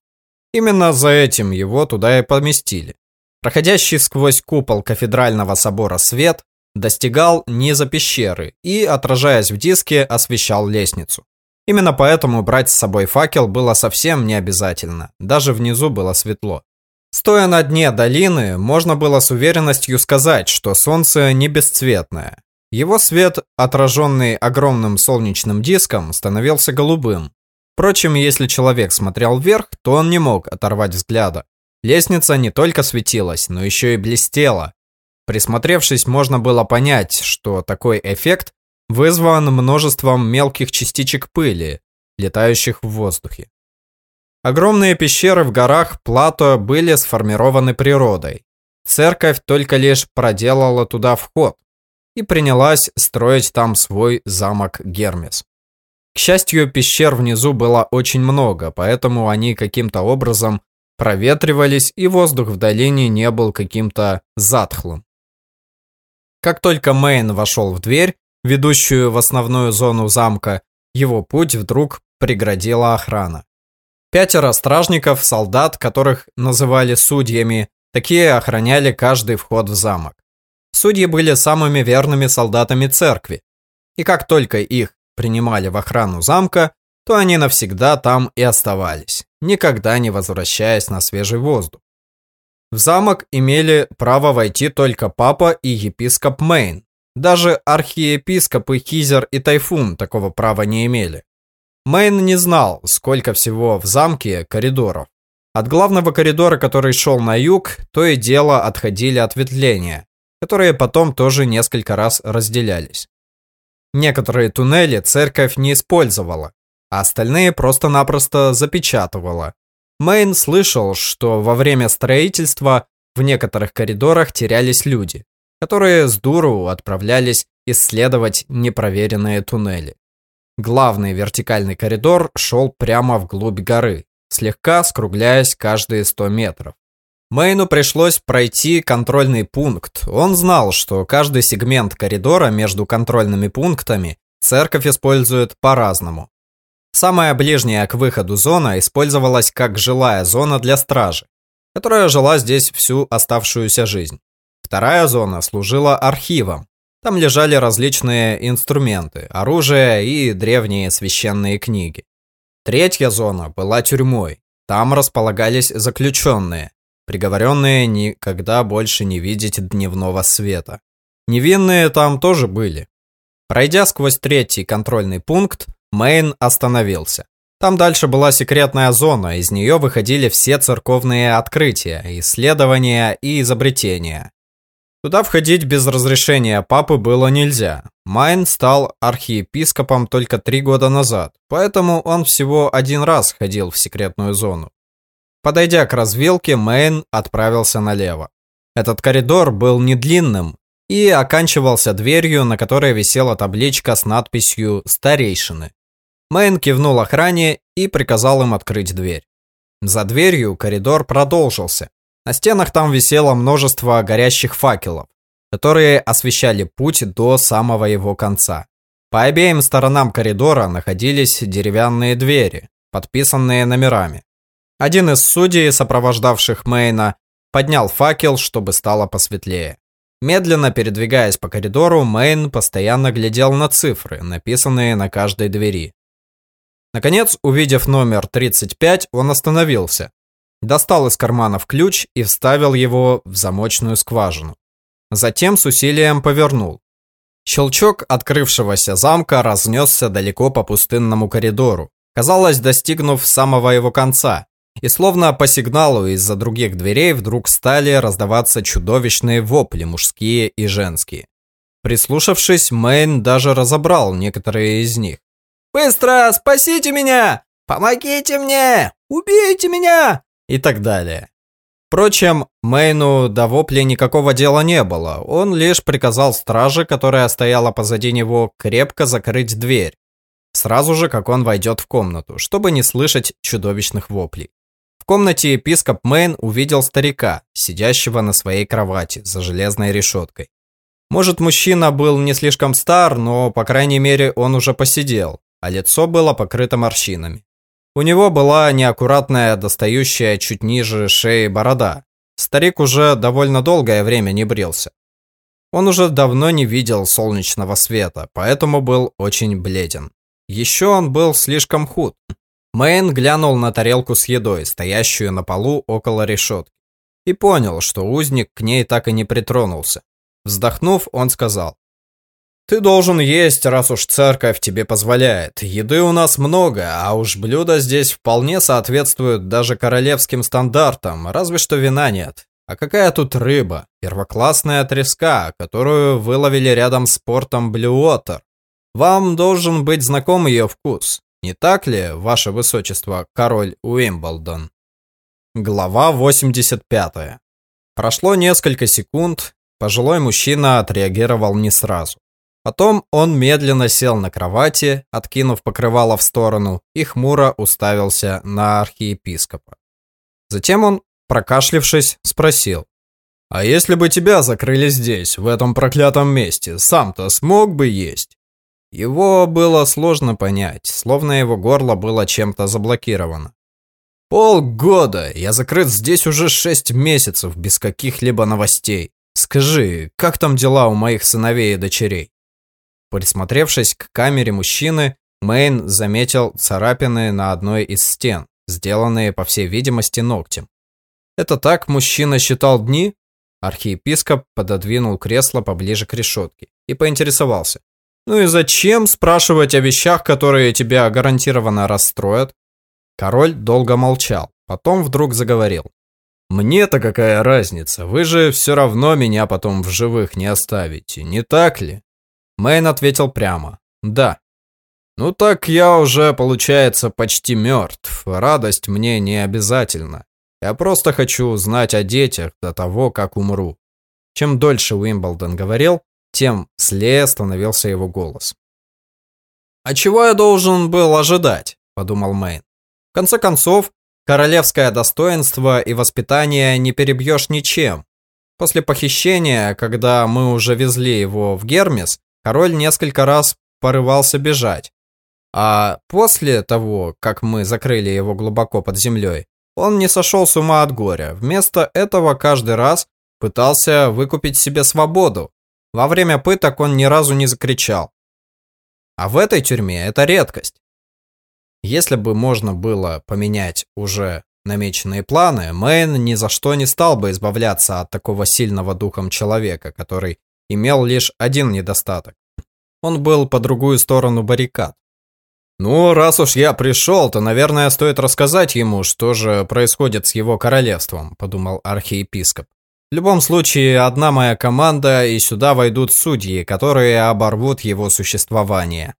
Именно за этим его туда и поместили. Проходящий сквозь купол кафедрального собора свет достигал низа пещеры и, отражаясь в диске, освещал лестницу. Именно поэтому брать с собой факел было совсем не обязательно, даже внизу было светло. Стоя на дне долины, можно было с уверенностью сказать, что солнце не бесцветное. Его свет, отраженный огромным солнечным диском, становился голубым. Впрочем, если человек смотрел вверх, то он не мог оторвать взгляда. Лестница не только светилась, но еще и блестела, Присмотревшись, можно было понять, что такой эффект вызван множеством мелких частичек пыли, летающих в воздухе. Огромные пещеры в горах Плато были сформированы природой. Церковь только лишь проделала туда вход и принялась строить там свой замок Гермес. К счастью, пещер внизу было очень много, поэтому они каким-то образом проветривались, и воздух в долине не был каким-то затхлым. Как только Мэйн вошел в дверь, ведущую в основную зону замка, его путь вдруг преградила охрана. Пятеро стражников, солдат, которых называли судьями, такие охраняли каждый вход в замок. Судьи были самыми верными солдатами церкви, и как только их принимали в охрану замка, то они навсегда там и оставались, никогда не возвращаясь на свежий воздух. В замок имели право войти только папа и епископ Мейн. Даже архиепископы Хизер и Тайфун такого права не имели. Мейн не знал, сколько всего в замке коридоров. От главного коридора, который шел на юг, то и дело отходили ответвления, которые потом тоже несколько раз разделялись. Некоторые туннели церковь не использовала, а остальные просто-напросто запечатывала. Мэйн слышал, что во время строительства в некоторых коридорах терялись люди, которые с дуру отправлялись исследовать непроверенные туннели. Главный вертикальный коридор шел прямо вглубь горы, слегка скругляясь каждые 100 метров. Мэйну пришлось пройти контрольный пункт. Он знал, что каждый сегмент коридора между контрольными пунктами церковь использует по-разному. Самая ближняя к выходу зона использовалась как жилая зона для стражи, которая жила здесь всю оставшуюся жизнь. Вторая зона служила архивом. Там лежали различные инструменты, оружие и древние священные книги. Третья зона была тюрьмой. Там располагались заключенные, приговоренные никогда больше не видеть дневного света. Невинные там тоже были. Пройдя сквозь третий контрольный пункт, Мэйн остановился. Там дальше была секретная зона, из нее выходили все церковные открытия, исследования и изобретения. Туда входить без разрешения папы было нельзя. Майн стал архиепископом только три года назад, поэтому он всего один раз ходил в секретную зону. Подойдя к развилке, Мэйн отправился налево. Этот коридор был не длинным и оканчивался дверью, на которой висела табличка с надписью «Старейшины». Мэйн кивнул охране и приказал им открыть дверь. За дверью коридор продолжился. На стенах там висело множество горящих факелов, которые освещали путь до самого его конца. По обеим сторонам коридора находились деревянные двери, подписанные номерами. Один из судей, сопровождавших Мэйна, поднял факел, чтобы стало посветлее. Медленно передвигаясь по коридору, Мэйн постоянно глядел на цифры, написанные на каждой двери. Наконец, увидев номер 35, он остановился. Достал из карманов ключ и вставил его в замочную скважину. Затем с усилием повернул. Щелчок открывшегося замка разнесся далеко по пустынному коридору, казалось, достигнув самого его конца, и словно по сигналу из-за других дверей вдруг стали раздаваться чудовищные вопли, мужские и женские. Прислушавшись, Мэйн даже разобрал некоторые из них. «Быстро! Спасите меня! Помогите мне! Убейте меня!» и так далее. Впрочем, Мэйну до вопли никакого дела не было. Он лишь приказал страже, которая стояла позади него, крепко закрыть дверь. Сразу же, как он войдет в комнату, чтобы не слышать чудовищных воплей комнате епископ Мэйн увидел старика, сидящего на своей кровати за железной решеткой. Может, мужчина был не слишком стар, но, по крайней мере, он уже посидел, а лицо было покрыто морщинами. У него была неаккуратная, достающая чуть ниже шеи борода. Старик уже довольно долгое время не брился. Он уже давно не видел солнечного света, поэтому был очень бледен. Еще он был слишком худ. Мэйн глянул на тарелку с едой, стоящую на полу около решетки, и понял, что узник к ней так и не притронулся. Вздохнув, он сказал, «Ты должен есть, раз уж церковь тебе позволяет. Еды у нас много, а уж блюда здесь вполне соответствуют даже королевским стандартам, разве что вина нет. А какая тут рыба? Первоклассная треска, которую выловили рядом с портом Блюотер. Вам должен быть знаком ее вкус. Не так ли, ваше высочество, король Уимблдон? Глава 85. Прошло несколько секунд, пожилой мужчина отреагировал не сразу. Потом он медленно сел на кровати, откинув покрывало в сторону, и хмуро уставился на архиепископа. Затем он, прокашлившись, спросил. «А если бы тебя закрыли здесь, в этом проклятом месте, сам-то смог бы есть?» Его было сложно понять, словно его горло было чем-то заблокировано. «Полгода! Я закрыт здесь уже шесть месяцев, без каких-либо новостей. Скажи, как там дела у моих сыновей и дочерей?» Присмотревшись к камере мужчины, Мэйн заметил царапины на одной из стен, сделанные, по всей видимости, ногтем. «Это так мужчина считал дни?» Архиепископ пододвинул кресло поближе к решетке и поинтересовался. «Ну и зачем спрашивать о вещах, которые тебя гарантированно расстроят?» Король долго молчал, потом вдруг заговорил. «Мне-то какая разница, вы же все равно меня потом в живых не оставите, не так ли?» Мэйн ответил прямо. «Да». «Ну так я уже, получается, почти мертв. Радость мне не обязательно. Я просто хочу узнать о детях до того, как умру». Чем дольше Уимблдон говорил, тем злее становился его голос. «А чего я должен был ожидать?» – подумал Мэйн. «В конце концов, королевское достоинство и воспитание не перебьешь ничем. После похищения, когда мы уже везли его в Гермес, Король несколько раз порывался бежать. А после того, как мы закрыли его глубоко под землей, он не сошел с ума от горя. Вместо этого каждый раз пытался выкупить себе свободу. Во время пыток он ни разу не закричал. А в этой тюрьме это редкость. Если бы можно было поменять уже намеченные планы, Мэйн ни за что не стал бы избавляться от такого сильного духом человека, который имел лишь один недостаток. Он был по другую сторону баррикад. Ну, раз уж я пришел, то, наверное, стоит рассказать ему, что же происходит с его королевством, подумал архиепископ. В любом случае, одна моя команда, и сюда войдут судьи, которые оборвут его существование.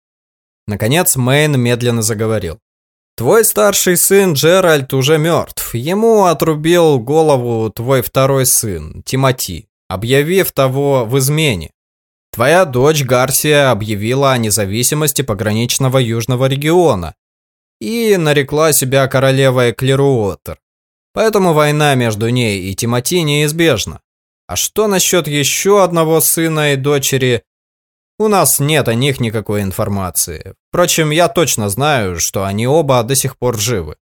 Наконец, Мэйн медленно заговорил. Твой старший сын Джеральд уже мертв. Ему отрубил голову твой второй сын, Тимати объявив того в измене. Твоя дочь Гарсия объявила о независимости пограничного южного региона и нарекла себя королевой Клеруотер. Поэтому война между ней и Тимати неизбежна. А что насчет еще одного сына и дочери? У нас нет о них никакой информации. Впрочем, я точно знаю, что они оба до сих пор живы.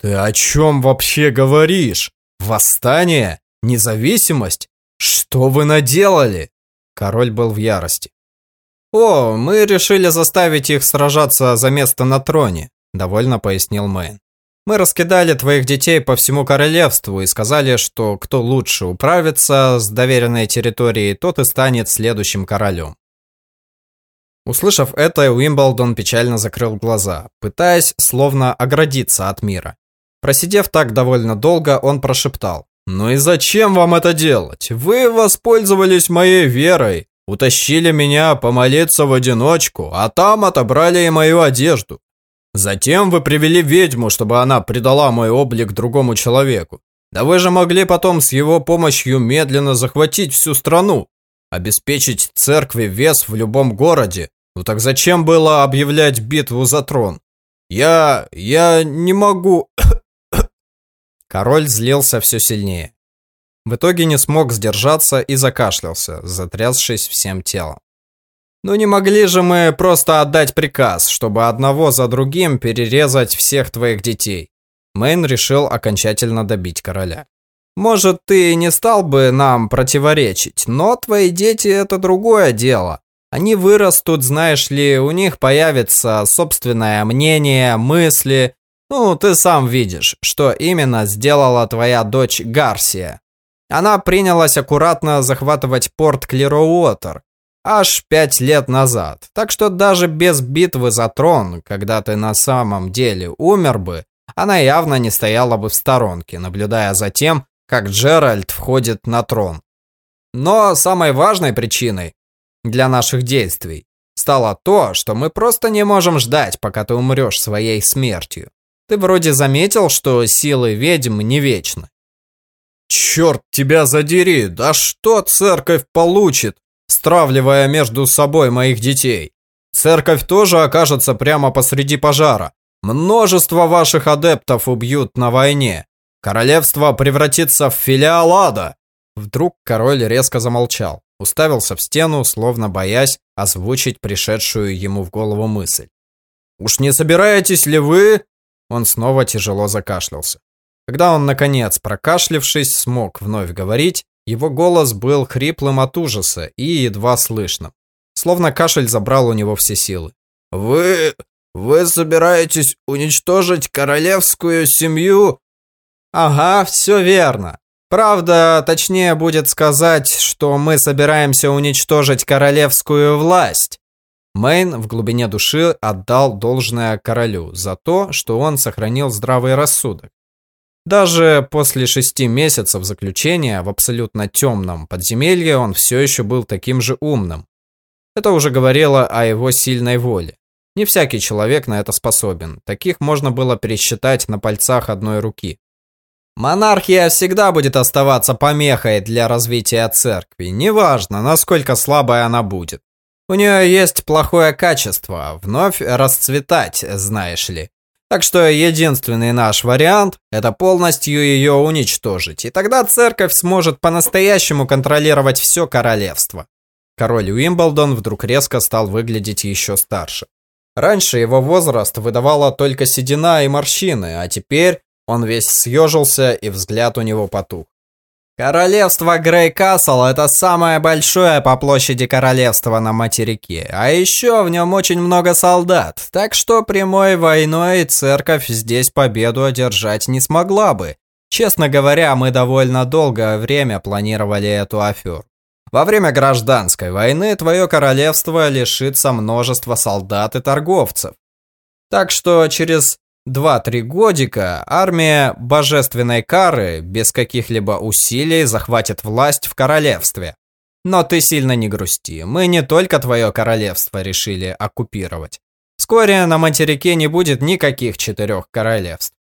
Ты о чем вообще говоришь? Восстание? Независимость? «Что вы наделали?» Король был в ярости. «О, мы решили заставить их сражаться за место на троне», довольно пояснил Мэйн. «Мы раскидали твоих детей по всему королевству и сказали, что кто лучше управится с доверенной территорией, тот и станет следующим королем». Услышав это, Уимблдон печально закрыл глаза, пытаясь словно оградиться от мира. Просидев так довольно долго, он прошептал. «Ну и зачем вам это делать? Вы воспользовались моей верой, утащили меня помолиться в одиночку, а там отобрали и мою одежду. Затем вы привели ведьму, чтобы она придала мой облик другому человеку. Да вы же могли потом с его помощью медленно захватить всю страну, обеспечить церкви вес в любом городе. Ну так зачем было объявлять битву за трон? Я... я не могу... Король злился все сильнее. В итоге не смог сдержаться и закашлялся, затрясшись всем телом. Ну не могли же мы просто отдать приказ, чтобы одного за другим перерезать всех твоих детей. Мэйн решил окончательно добить короля. Может, ты не стал бы нам противоречить, но твои дети это другое дело. Они вырастут, знаешь ли, у них появится собственное мнение, мысли, ну, ты сам видишь, что именно сделала твоя дочь Гарсия. Она принялась аккуратно захватывать порт Клироуотер аж пять лет назад. Так что даже без битвы за трон, когда ты на самом деле умер бы, она явно не стояла бы в сторонке, наблюдая за тем, как Джеральд входит на трон. Но самой важной причиной для наших действий стало то, что мы просто не можем ждать, пока ты умрешь своей смертью. Ты вроде заметил, что силы ведьм не вечны. Черт тебя задери, да что церковь получит, стравливая между собой моих детей? Церковь тоже окажется прямо посреди пожара. Множество ваших адептов убьют на войне. Королевство превратится в филиал ада. Вдруг король резко замолчал, уставился в стену, словно боясь озвучить пришедшую ему в голову мысль. «Уж не собираетесь ли вы?» Он снова тяжело закашлялся. Когда он, наконец, прокашлившись, смог вновь говорить, его голос был хриплым от ужаса и едва слышным. Словно кашель забрал у него все силы. «Вы... вы собираетесь уничтожить королевскую семью?» «Ага, все верно. Правда, точнее будет сказать, что мы собираемся уничтожить королевскую власть». Мэйн в глубине души отдал должное королю за то, что он сохранил здравый рассудок. Даже после шести месяцев заключения в абсолютно темном подземелье он все еще был таким же умным. Это уже говорило о его сильной воле. Не всякий человек на это способен. Таких можно было пересчитать на пальцах одной руки. Монархия всегда будет оставаться помехой для развития церкви, неважно, насколько слабая она будет. У нее есть плохое качество – вновь расцветать, знаешь ли. Так что единственный наш вариант – это полностью ее уничтожить, и тогда церковь сможет по-настоящему контролировать все королевство. Король Уимблдон вдруг резко стал выглядеть еще старше. Раньше его возраст выдавала только седина и морщины, а теперь он весь съежился и взгляд у него потух. Королевство Грейкасл – это самое большое по площади королевства на материке, а еще в нем очень много солдат, так что прямой войной церковь здесь победу одержать не смогла бы. Честно говоря, мы довольно долгое время планировали эту аферу. Во время гражданской войны твое королевство лишится множества солдат и торговцев. Так что через Два-три годика армия божественной кары без каких-либо усилий захватит власть в королевстве. Но ты сильно не грусти, мы не только твое королевство решили оккупировать. Вскоре на материке не будет никаких четырех королевств.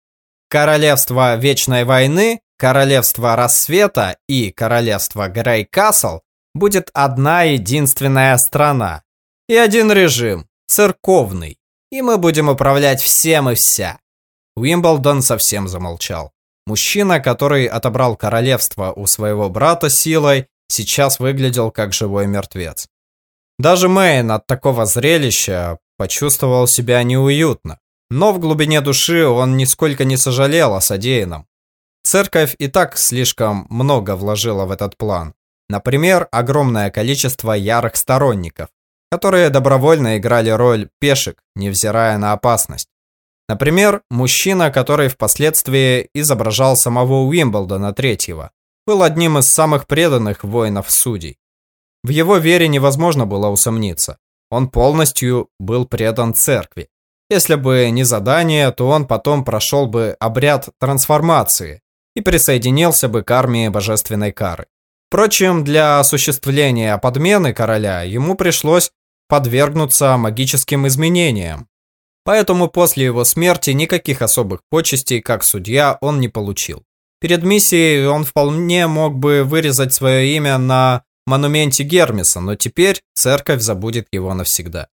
Королевство Вечной Войны, Королевство Рассвета и Королевство Грейкасл будет одна единственная страна. И один режим – церковный и мы будем управлять всем и вся». Уимблдон совсем замолчал. Мужчина, который отобрал королевство у своего брата силой, сейчас выглядел как живой мертвец. Даже Мэйн от такого зрелища почувствовал себя неуютно, но в глубине души он нисколько не сожалел о содеянном. Церковь и так слишком много вложила в этот план. Например, огромное количество ярых сторонников, которые добровольно играли роль пешек, невзирая на опасность. Например, мужчина, который впоследствии изображал самого Уимблдона третьего, был одним из самых преданных воинов-судей. В его вере невозможно было усомниться. Он полностью был предан церкви. Если бы не задание, то он потом прошел бы обряд трансформации и присоединился бы к армии божественной кары. Впрочем, для осуществления подмены короля ему пришлось подвергнуться магическим изменениям. Поэтому после его смерти никаких особых почестей как судья он не получил. Перед миссией он вполне мог бы вырезать свое имя на монументе Гермеса, но теперь церковь забудет его навсегда.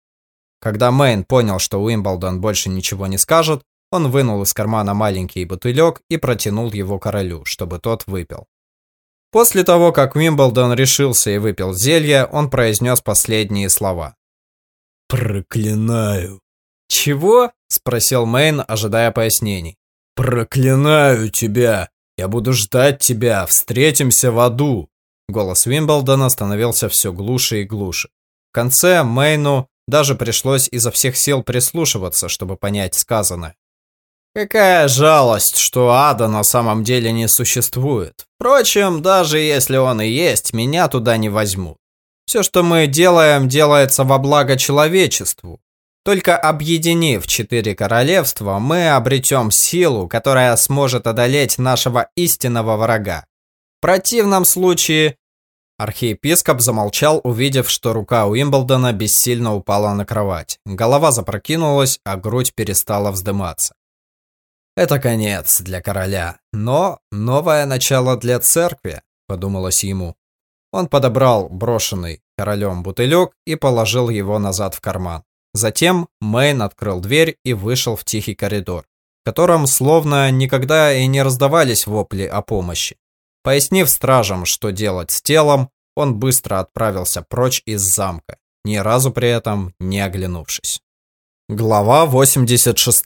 Когда Мэйн понял, что Уимблдон больше ничего не скажет, он вынул из кармана маленький бутылек и протянул его королю, чтобы тот выпил. После того, как Уимблдон решился и выпил зелье, он произнес последние слова. «Проклинаю». «Чего?» – спросил Мэйн, ожидая пояснений. «Проклинаю тебя! Я буду ждать тебя! Встретимся в аду!» Голос Вимблдона становился все глуше и глуше. В конце Мэйну даже пришлось изо всех сил прислушиваться, чтобы понять сказанное. Какая жалость, что ада на самом деле не существует. Впрочем, даже если он и есть, меня туда не возьмут. Все, что мы делаем, делается во благо человечеству. Только объединив четыре королевства, мы обретем силу, которая сможет одолеть нашего истинного врага. В противном случае... Архиепископ замолчал, увидев, что рука Уимблдона бессильно упала на кровать. Голова запрокинулась, а грудь перестала вздыматься. «Это конец для короля, но новое начало для церкви», – подумалось ему. Он подобрал брошенный королем бутылек и положил его назад в карман. Затем Мэйн открыл дверь и вышел в тихий коридор, в котором словно никогда и не раздавались вопли о помощи. Пояснив стражам, что делать с телом, он быстро отправился прочь из замка, ни разу при этом не оглянувшись. Глава 86.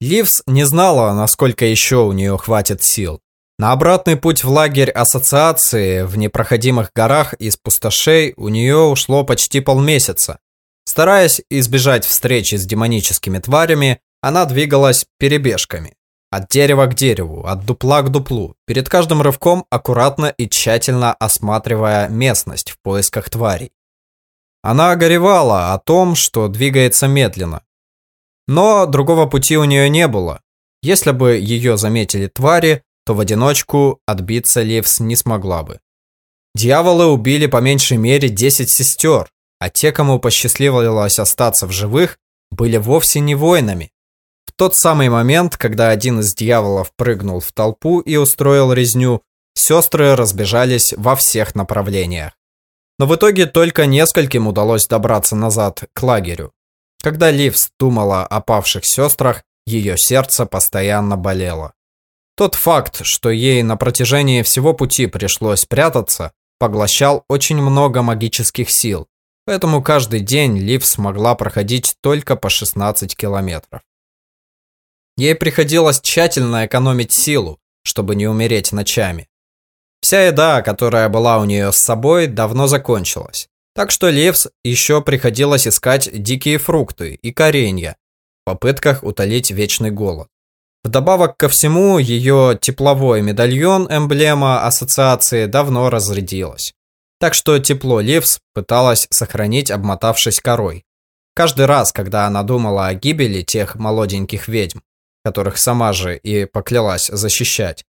Ливс не знала, насколько еще у нее хватит сил. На обратный путь в лагерь ассоциации в непроходимых горах из пустошей у нее ушло почти полмесяца. Стараясь избежать встречи с демоническими тварями, она двигалась перебежками. От дерева к дереву, от дупла к дуплу, перед каждым рывком аккуратно и тщательно осматривая местность в поисках тварей. Она горевала о том, что двигается медленно. Но другого пути у нее не было. Если бы ее заметили твари, то в одиночку отбиться Левс не смогла бы. Дьяволы убили по меньшей мере 10 сестер, а те, кому посчастливилось остаться в живых, были вовсе не воинами тот самый момент, когда один из дьяволов прыгнул в толпу и устроил резню, сестры разбежались во всех направлениях. Но в итоге только нескольким удалось добраться назад к лагерю. Когда Ливс думала о павших сестрах, ее сердце постоянно болело. Тот факт, что ей на протяжении всего пути пришлось прятаться, поглощал очень много магических сил, поэтому каждый день Ливс могла проходить только по 16 километров. Ей приходилось тщательно экономить силу, чтобы не умереть ночами. Вся еда, которая была у нее с собой, давно закончилась. Так что Левс еще приходилось искать дикие фрукты и коренья в попытках утолить вечный голод. Вдобавок ко всему, ее тепловой медальон, эмблема ассоциации, давно разрядилась. Так что тепло Ливс пыталась сохранить, обмотавшись корой. Каждый раз, когда она думала о гибели тех молоденьких ведьм, которых сама же и поклялась защищать,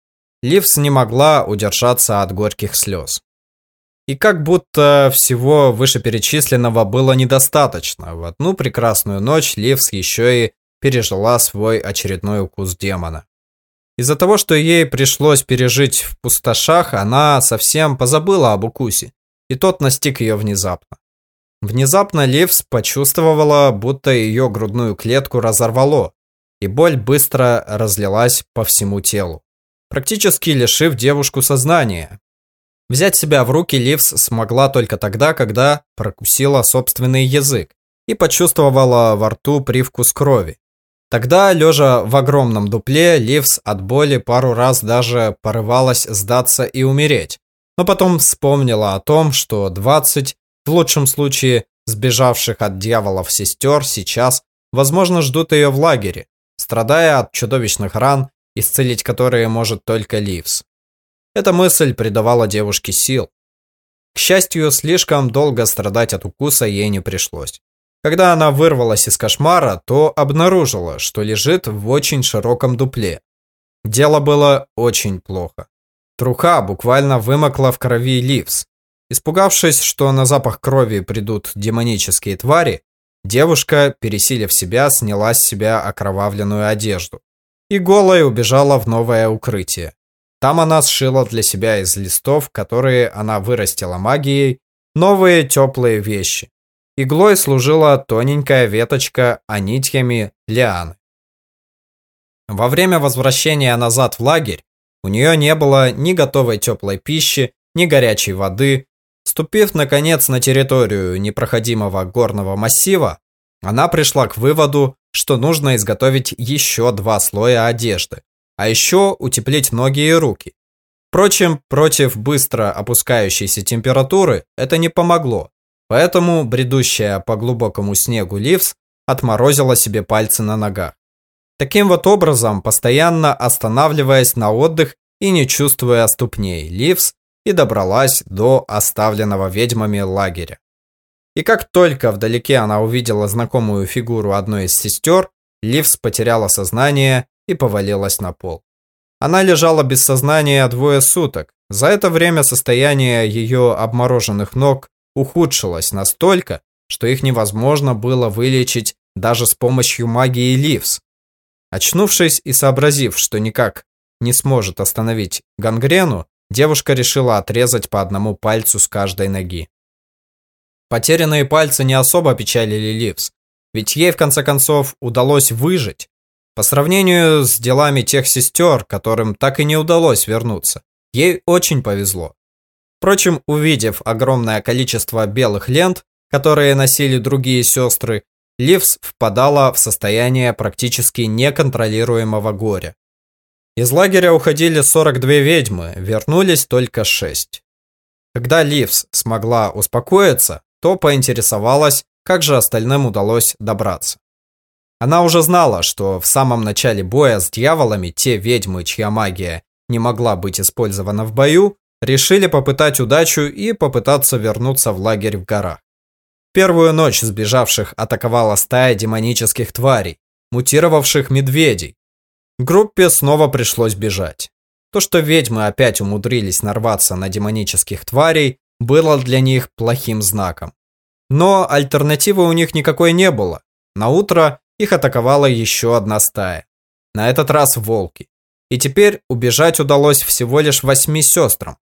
Ливс не могла удержаться от горьких слез. И как будто всего вышеперечисленного было недостаточно, в одну прекрасную ночь Ливс еще и пережила свой очередной укус демона. Из-за того, что ей пришлось пережить в пустошах, она совсем позабыла об укусе, и тот настиг ее внезапно. Внезапно Ливс почувствовала, будто ее грудную клетку разорвало, и боль быстро разлилась по всему телу, практически лишив девушку сознания. Взять себя в руки Ливс смогла только тогда, когда прокусила собственный язык и почувствовала во рту привкус крови. Тогда, лежа в огромном дупле, Ливс от боли пару раз даже порывалась сдаться и умереть, но потом вспомнила о том, что 20, в лучшем случае, сбежавших от дьяволов сестер сейчас, возможно, ждут ее в лагере, страдая от чудовищных ран, исцелить которые может только Ливс. Эта мысль придавала девушке сил. К счастью, слишком долго страдать от укуса ей не пришлось. Когда она вырвалась из кошмара, то обнаружила, что лежит в очень широком дупле. Дело было очень плохо. Труха буквально вымокла в крови Ливс. Испугавшись, что на запах крови придут демонические твари, Девушка, пересилив себя, сняла с себя окровавленную одежду и голая убежала в новое укрытие. Там она сшила для себя из листов, которые она вырастила магией, новые теплые вещи. Иглой служила тоненькая веточка, а нитями – лианы. Во время возвращения назад в лагерь у нее не было ни готовой теплой пищи, ни горячей воды, Ступив, наконец, на территорию непроходимого горного массива, она пришла к выводу, что нужно изготовить еще два слоя одежды, а еще утеплить ноги и руки. Впрочем, против быстро опускающейся температуры это не помогло, поэтому бредущая по глубокому снегу Ливс отморозила себе пальцы на ногах. Таким вот образом, постоянно останавливаясь на отдых и не чувствуя ступней, Ливс и добралась до оставленного ведьмами лагеря. И как только вдалеке она увидела знакомую фигуру одной из сестер, Ливс потеряла сознание и повалилась на пол. Она лежала без сознания двое суток. За это время состояние ее обмороженных ног ухудшилось настолько, что их невозможно было вылечить даже с помощью магии Ливс. Очнувшись и сообразив, что никак не сможет остановить гангрену, девушка решила отрезать по одному пальцу с каждой ноги. Потерянные пальцы не особо печалили Ливс, ведь ей в конце концов удалось выжить. По сравнению с делами тех сестер, которым так и не удалось вернуться, ей очень повезло. Впрочем, увидев огромное количество белых лент, которые носили другие сестры, Ливс впадала в состояние практически неконтролируемого горя. Из лагеря уходили 42 ведьмы, вернулись только 6. Когда Ливс смогла успокоиться, то поинтересовалась, как же остальным удалось добраться. Она уже знала, что в самом начале боя с дьяволами те ведьмы, чья магия не могла быть использована в бою, решили попытать удачу и попытаться вернуться в лагерь в горах. Первую ночь сбежавших атаковала стая демонических тварей, мутировавших медведей. Группе снова пришлось бежать. То, что ведьмы опять умудрились нарваться на демонических тварей, было для них плохим знаком. Но альтернативы у них никакой не было. На утро их атаковала еще одна стая. На этот раз волки. И теперь убежать удалось всего лишь восьми сестрам.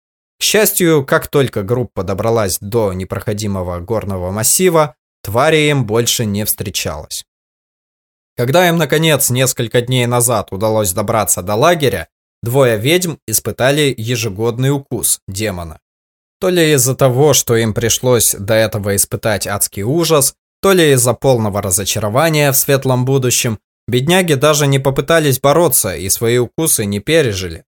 К счастью, как только группа добралась до непроходимого горного массива, твари им больше не встречалось. Когда им, наконец, несколько дней назад удалось добраться до лагеря, двое ведьм испытали ежегодный укус демона. То ли из-за того, что им пришлось до этого испытать адский ужас, то ли из-за полного разочарования в светлом будущем, бедняги даже не попытались бороться и свои укусы не пережили.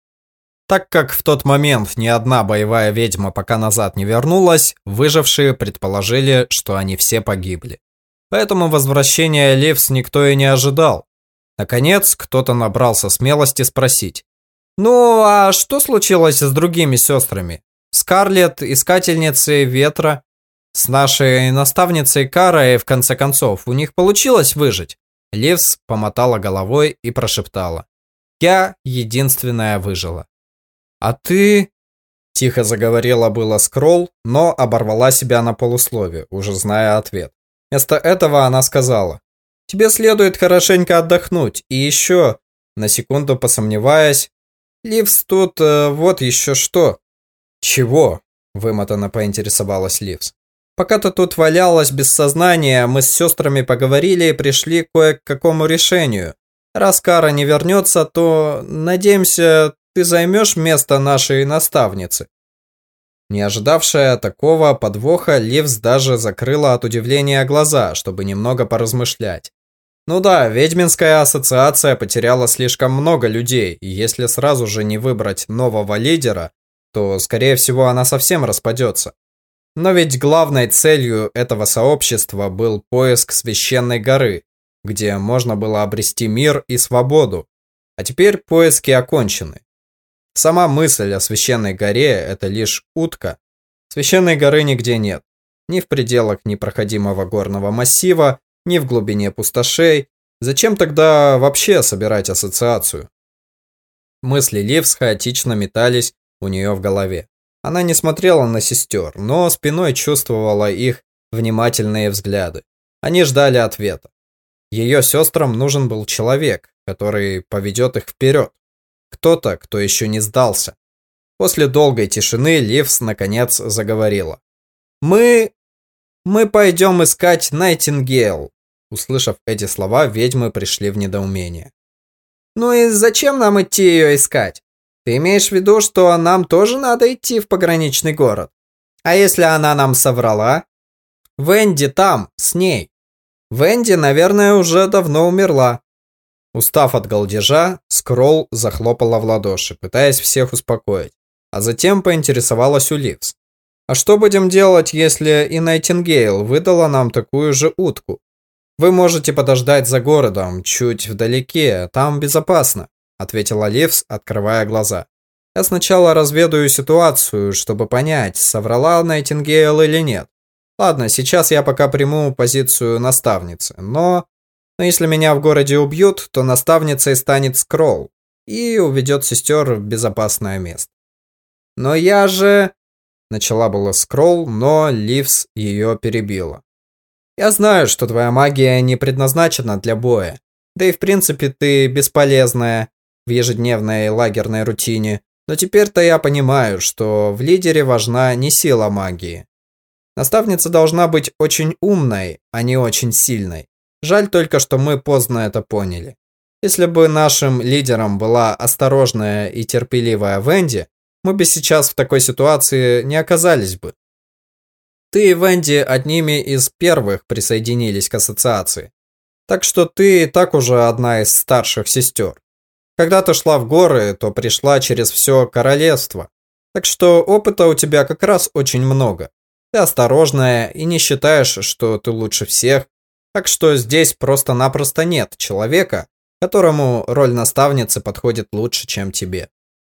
Так как в тот момент ни одна боевая ведьма пока назад не вернулась, выжившие предположили, что они все погибли. Поэтому возвращения Ливс никто и не ожидал. Наконец, кто-то набрался смелости спросить. «Ну, а что случилось с другими сестрами? Скарлетт, Искательницей Ветра, с нашей наставницей Карой, в конце концов, у них получилось выжить?» Ливс помотала головой и прошептала. «Я единственная выжила». «А ты...» Тихо заговорила было Скролл, но оборвала себя на полуслове, уже зная ответ. Вместо этого она сказала, «Тебе следует хорошенько отдохнуть, и еще...» На секунду посомневаясь, «Ливс, тут э, вот еще что». «Чего?» – вымотанно поинтересовалась Ливс. «Пока ты тут валялась без сознания, мы с сестрами поговорили и пришли кое к какому решению. Раз Кара не вернется, то, надеемся, ты займешь место нашей наставницы». Не ожидавшая такого подвоха, Ливс даже закрыла от удивления глаза, чтобы немного поразмышлять. Ну да, ведьминская ассоциация потеряла слишком много людей, и если сразу же не выбрать нового лидера, то, скорее всего, она совсем распадется. Но ведь главной целью этого сообщества был поиск священной горы, где можно было обрести мир и свободу. А теперь поиски окончены. Сама мысль о священной горе – это лишь утка. Священной горы нигде нет. Ни в пределах непроходимого горного массива, ни в глубине пустошей. Зачем тогда вообще собирать ассоциацию? Мысли Ливс хаотично метались у нее в голове. Она не смотрела на сестер, но спиной чувствовала их внимательные взгляды. Они ждали ответа. Ее сестрам нужен был человек, который поведет их вперед. Кто-то, кто еще не сдался. После долгой тишины Ливс наконец заговорила. «Мы... мы пойдем искать Найтингейл». Услышав эти слова, ведьмы пришли в недоумение. «Ну и зачем нам идти ее искать? Ты имеешь в виду, что нам тоже надо идти в пограничный город? А если она нам соврала? Венди там, с ней. Венди, наверное, уже давно умерла. Устав от голдежа, Скролл захлопала в ладоши, пытаясь всех успокоить, а затем поинтересовалась у Ливс. «А что будем делать, если и Найтингейл выдала нам такую же утку? Вы можете подождать за городом, чуть вдалеке, там безопасно», ответила Ливс, открывая глаза. «Я сначала разведаю ситуацию, чтобы понять, соврала Найтингейл или нет. Ладно, сейчас я пока приму позицию наставницы, но но если меня в городе убьют, то наставницей станет Скролл. и уведет сестер в безопасное место. Но я же... Начала было скролл, но Ливс ее перебила. Я знаю, что твоя магия не предназначена для боя. Да и в принципе ты бесполезная в ежедневной лагерной рутине. Но теперь-то я понимаю, что в лидере важна не сила магии. Наставница должна быть очень умной, а не очень сильной. Жаль только, что мы поздно это поняли. Если бы нашим лидером была осторожная и терпеливая Венди, мы бы сейчас в такой ситуации не оказались бы. Ты и Венди одними из первых присоединились к ассоциации. Так что ты и так уже одна из старших сестер. Когда ты шла в горы, то пришла через все королевство. Так что опыта у тебя как раз очень много. Ты осторожная и не считаешь, что ты лучше всех. Так что здесь просто-напросто нет человека, которому роль наставницы подходит лучше, чем тебе.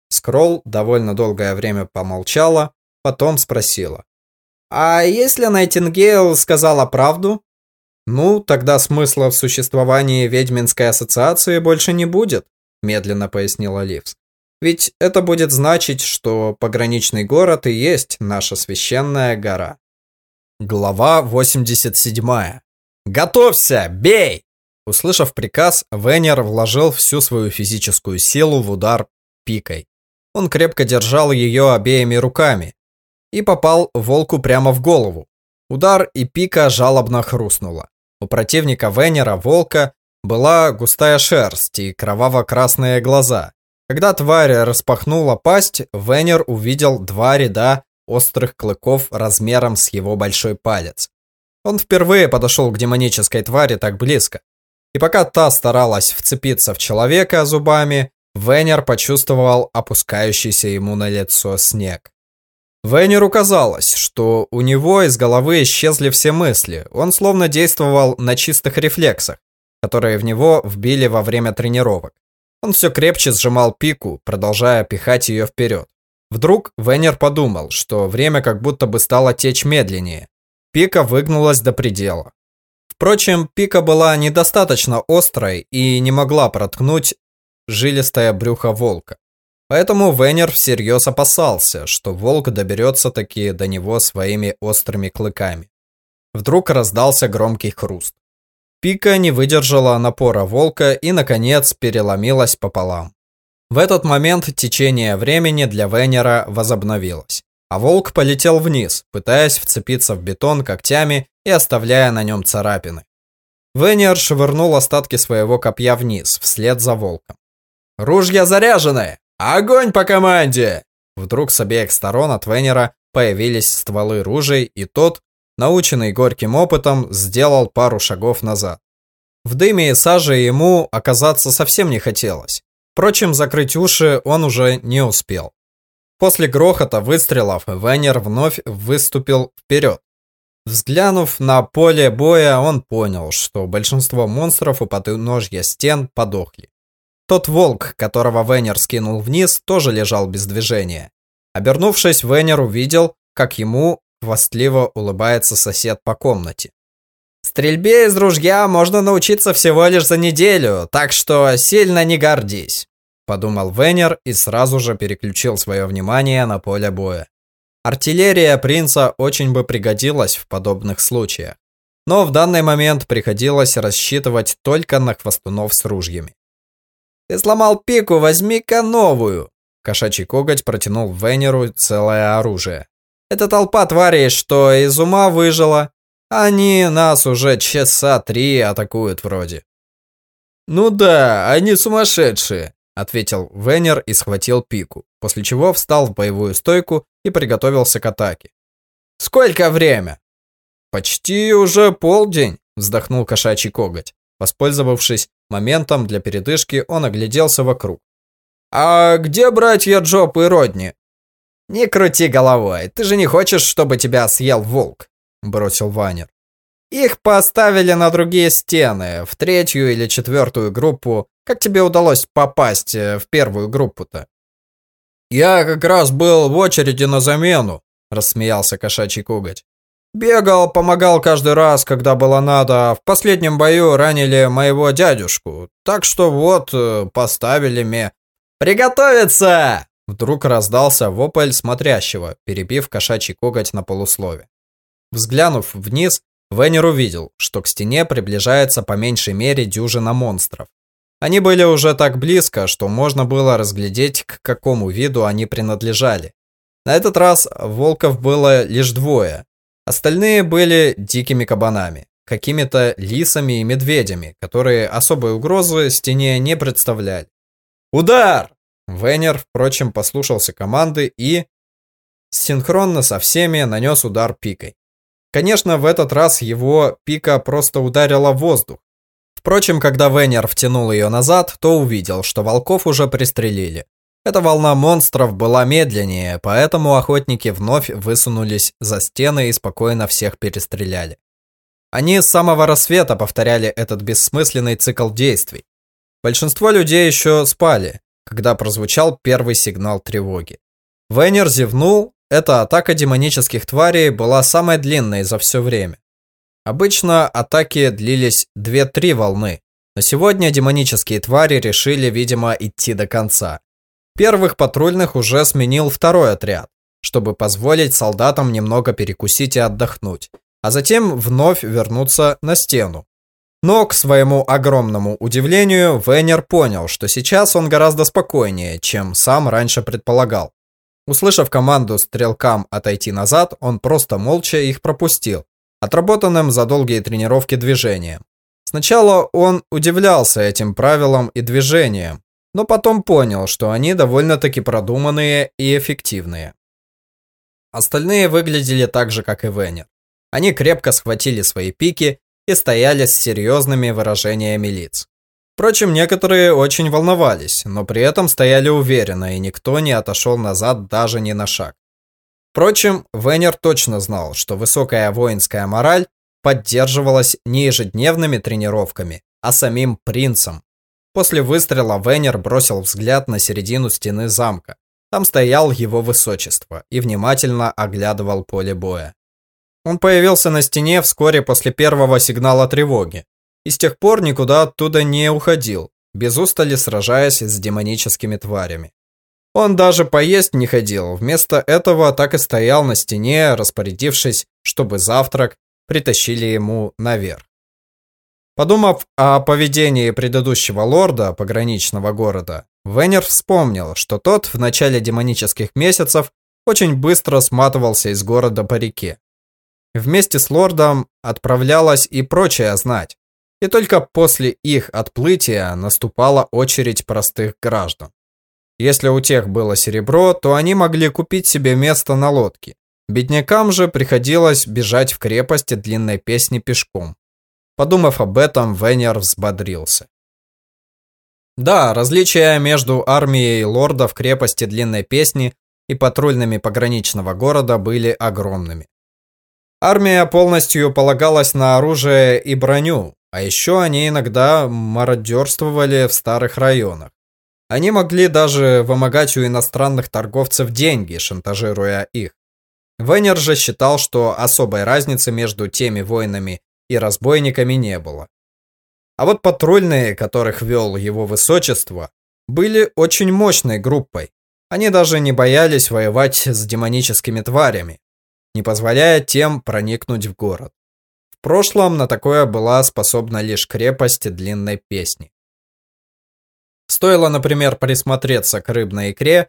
Скролл довольно долгое время помолчала, потом спросила. «А если Найтингейл сказала правду?» «Ну, тогда смысла в существовании ведьминской ассоциации больше не будет», медленно пояснила Ливс. «Ведь это будет значить, что пограничный город и есть наша священная гора». Глава 87. «Готовься! Бей!» Услышав приказ, Венер вложил всю свою физическую силу в удар пикой. Он крепко держал ее обеими руками и попал волку прямо в голову. Удар и пика жалобно хрустнула. У противника Венера, волка, была густая шерсть и кроваво-красные глаза. Когда тварь распахнула пасть, Венер увидел два ряда острых клыков размером с его большой палец. Он впервые подошел к демонической твари так близко. И пока та старалась вцепиться в человека зубами, Венер почувствовал опускающийся ему на лицо снег. Венеру казалось, что у него из головы исчезли все мысли, он словно действовал на чистых рефлексах, которые в него вбили во время тренировок. Он все крепче сжимал пику, продолжая пихать ее вперед. Вдруг Венер подумал, что время как будто бы стало течь медленнее. Пика выгнулась до предела. Впрочем, пика была недостаточно острой и не могла проткнуть жилистое брюхо волка. Поэтому Венер всерьез опасался, что волк доберется таки до него своими острыми клыками. Вдруг раздался громкий хруст. Пика не выдержала напора волка и, наконец, переломилась пополам. В этот момент течение времени для Венера возобновилось, а волк полетел вниз, пытаясь вцепиться в бетон когтями и оставляя на нем царапины. Венер швырнул остатки своего копья вниз, вслед за волком. «Ружья заряжены! Огонь по команде!» Вдруг с обеих сторон от Венера появились стволы ружей, и тот, наученный горьким опытом, сделал пару шагов назад. В дыме и саже ему оказаться совсем не хотелось. Впрочем, закрыть уши он уже не успел. После грохота выстрелов Венер вновь выступил вперед. Взглянув на поле боя, он понял, что большинство монстров у подножья стен подохли. Тот волк, которого Венер скинул вниз, тоже лежал без движения. Обернувшись, Венер увидел, как ему хвастливо улыбается сосед по комнате. Стрельбе из ружья можно научиться всего лишь за неделю, так что сильно не гордись, подумал Венер и сразу же переключил свое внимание на поле боя. Артиллерия принца очень бы пригодилась в подобных случаях. Но в данный момент приходилось рассчитывать только на хвостунов с ружьями. Ты сломал пику, возьми-ка новую. Кошачий коготь протянул Венеру целое оружие. Это толпа тварей, что из ума выжила. Они нас уже часа три атакуют вроде. Ну да, они сумасшедшие, ответил Венер и схватил пику, после чего встал в боевую стойку и приготовился к атаке. Сколько время? Почти уже полдень, вздохнул кошачий коготь. Воспользовавшись моментом для передышки, он огляделся вокруг. «А где братья Джоп и Родни?» «Не крути головой, ты же не хочешь, чтобы тебя съел волк», – бросил Ванер. «Их поставили на другие стены, в третью или четвертую группу. Как тебе удалось попасть э, в первую группу-то?» «Я как раз был в очереди на замену», – рассмеялся кошачий коготь. Бегал, помогал каждый раз, когда было надо. В последнем бою ранили моего дядюшку. Так что вот, э, поставили мне. «Приготовиться!» Вдруг раздался вопль смотрящего, перебив кошачий коготь на полуслове. Взглянув вниз, Венер увидел, что к стене приближается по меньшей мере дюжина монстров. Они были уже так близко, что можно было разглядеть, к какому виду они принадлежали. На этот раз волков было лишь двое. Остальные были дикими кабанами, какими-то лисами и медведями, которые особой угрозы стене не представляли. «Удар!» Венер, впрочем, послушался команды и синхронно со всеми нанес удар пикой. Конечно, в этот раз его пика просто ударила в воздух. Впрочем, когда Венер втянул ее назад, то увидел, что волков уже пристрелили. Эта волна монстров была медленнее, поэтому охотники вновь высунулись за стены и спокойно всех перестреляли. Они с самого рассвета повторяли этот бессмысленный цикл действий. Большинство людей еще спали, когда прозвучал первый сигнал тревоги. Венер зевнул, эта атака демонических тварей была самой длинной за все время. Обычно атаки длились 2-3 волны, но сегодня демонические твари решили, видимо, идти до конца. Первых патрульных уже сменил второй отряд, чтобы позволить солдатам немного перекусить и отдохнуть, а затем вновь вернуться на стену, но, к своему огромному удивлению, Венер понял, что сейчас он гораздо спокойнее, чем сам раньше предполагал. Услышав команду стрелкам отойти назад, он просто молча их пропустил, отработанным за долгие тренировки движением. Сначала он удивлялся этим правилам и движениям, но потом понял, что они довольно-таки продуманные и эффективные. Остальные выглядели так же, как и Венер. Они крепко схватили свои пики и стояли с серьезными выражениями лиц. Впрочем, некоторые очень волновались, но при этом стояли уверенно, и никто не отошел назад даже ни на шаг. Впрочем, Венер точно знал, что высокая воинская мораль поддерживалась не ежедневными тренировками, а самим принцем. После выстрела Венер бросил взгляд на середину стены замка. Там стоял его высочество и внимательно оглядывал поле боя. Он появился на стене вскоре после первого сигнала тревоги. И с тех пор никуда оттуда не уходил, без устали сражаясь с демоническими тварями. Он даже поесть не ходил, вместо этого так и стоял на стене, распорядившись, чтобы завтрак притащили ему наверх. Подумав о поведении предыдущего лорда пограничного города, Венер вспомнил, что тот в начале демонических месяцев очень быстро сматывался из города по реке. Вместе с лордом отправлялась и прочая знать. И только после их отплытия наступала очередь простых граждан. Если у тех было серебро, то они могли купить себе место на лодке. Беднякам же приходилось бежать в крепости длинной песни пешком. Подумав об этом, Венер взбодрился. Да, различия между армией лордов крепости длинной песни и патрульными пограничного города были огромными. Армия полностью полагалась на оружие и броню, а еще они иногда мародерствовали в старых районах. Они могли даже вымогать у иностранных торговцев деньги, шантажируя их. Венер же считал, что особой разницы между теми воинами и разбойниками не было. А вот патрульные, которых вел его высочество, были очень мощной группой. Они даже не боялись воевать с демоническими тварями не позволяя тем проникнуть в город. В прошлом на такое была способна лишь крепость длинной песни. Стоило, например, присмотреться к рыбной икре,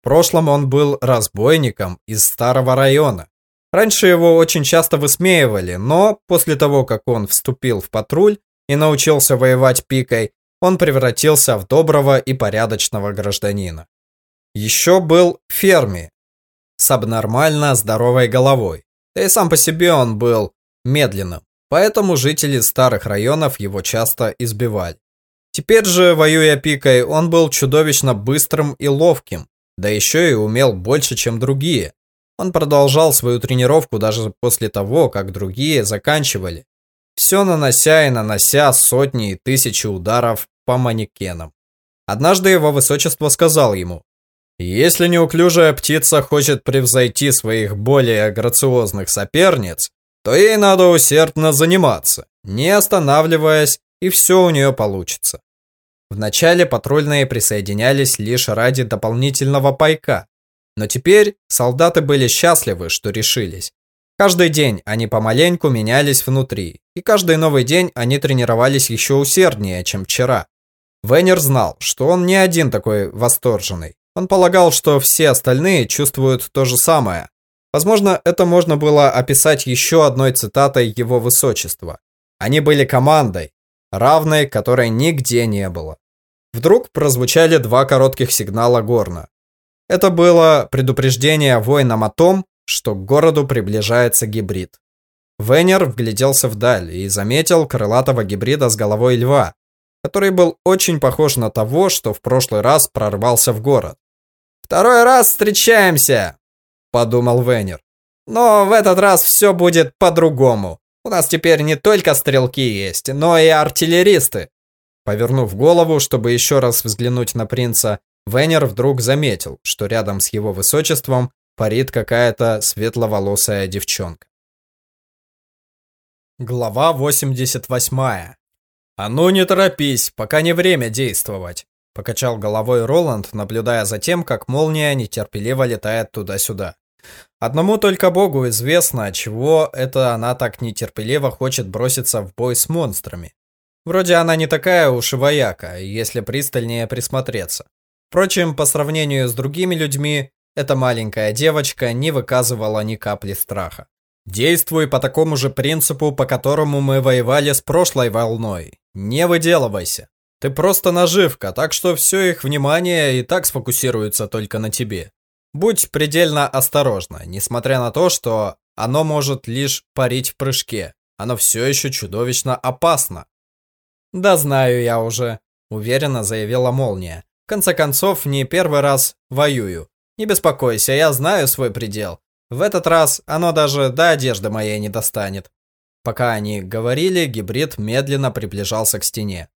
в прошлом он был разбойником из старого района. Раньше его очень часто высмеивали, но после того, как он вступил в патруль и научился воевать пикой, он превратился в доброго и порядочного гражданина. Еще был Ферми, с абнормально здоровой головой. Да и сам по себе он был медленным, поэтому жители старых районов его часто избивали. Теперь же, воюя пикой, он был чудовищно быстрым и ловким, да еще и умел больше, чем другие. Он продолжал свою тренировку даже после того, как другие заканчивали, все нанося и нанося сотни и тысячи ударов по манекенам. Однажды его высочество сказал ему, если неуклюжая птица хочет превзойти своих более грациозных соперниц, то ей надо усердно заниматься, не останавливаясь, и все у нее получится. Вначале патрульные присоединялись лишь ради дополнительного пайка, но теперь солдаты были счастливы, что решились. Каждый день они помаленьку менялись внутри, и каждый новый день они тренировались еще усерднее, чем вчера. Венер знал, что он не один такой восторженный. Он полагал, что все остальные чувствуют то же самое. Возможно, это можно было описать еще одной цитатой его высочества. Они были командой, равной которой нигде не было. Вдруг прозвучали два коротких сигнала горна. Это было предупреждение воинам о том, что к городу приближается гибрид. Венер вгляделся вдаль и заметил крылатого гибрида с головой льва, который был очень похож на того, что в прошлый раз прорвался в город. «Второй раз встречаемся!» – подумал Венер. «Но в этот раз все будет по-другому. У нас теперь не только стрелки есть, но и артиллеристы. Повернув голову, чтобы еще раз взглянуть на принца, Венер вдруг заметил, что рядом с его высочеством парит какая-то светловолосая девчонка. Глава 88. «А ну не торопись, пока не время действовать», – покачал головой Роланд, наблюдая за тем, как молния нетерпеливо летает туда-сюда. Одному только Богу известно, чего это она так нетерпеливо хочет броситься в бой с монстрами. Вроде она не такая уж и вояка, если пристальнее присмотреться. Впрочем, по сравнению с другими людьми, эта маленькая девочка не выказывала ни капли страха. Действуй по такому же принципу, по которому мы воевали с прошлой волной. Не выделывайся. Ты просто наживка, так что все их внимание и так сфокусируется только на тебе. Будь предельно осторожна, несмотря на то, что оно может лишь парить в прыжке. Оно все еще чудовищно опасно. «Да знаю я уже», — уверенно заявила Молния. «В конце концов, не первый раз воюю. Не беспокойся, я знаю свой предел. В этот раз оно даже до одежды моей не достанет». Пока они говорили, гибрид медленно приближался к стене.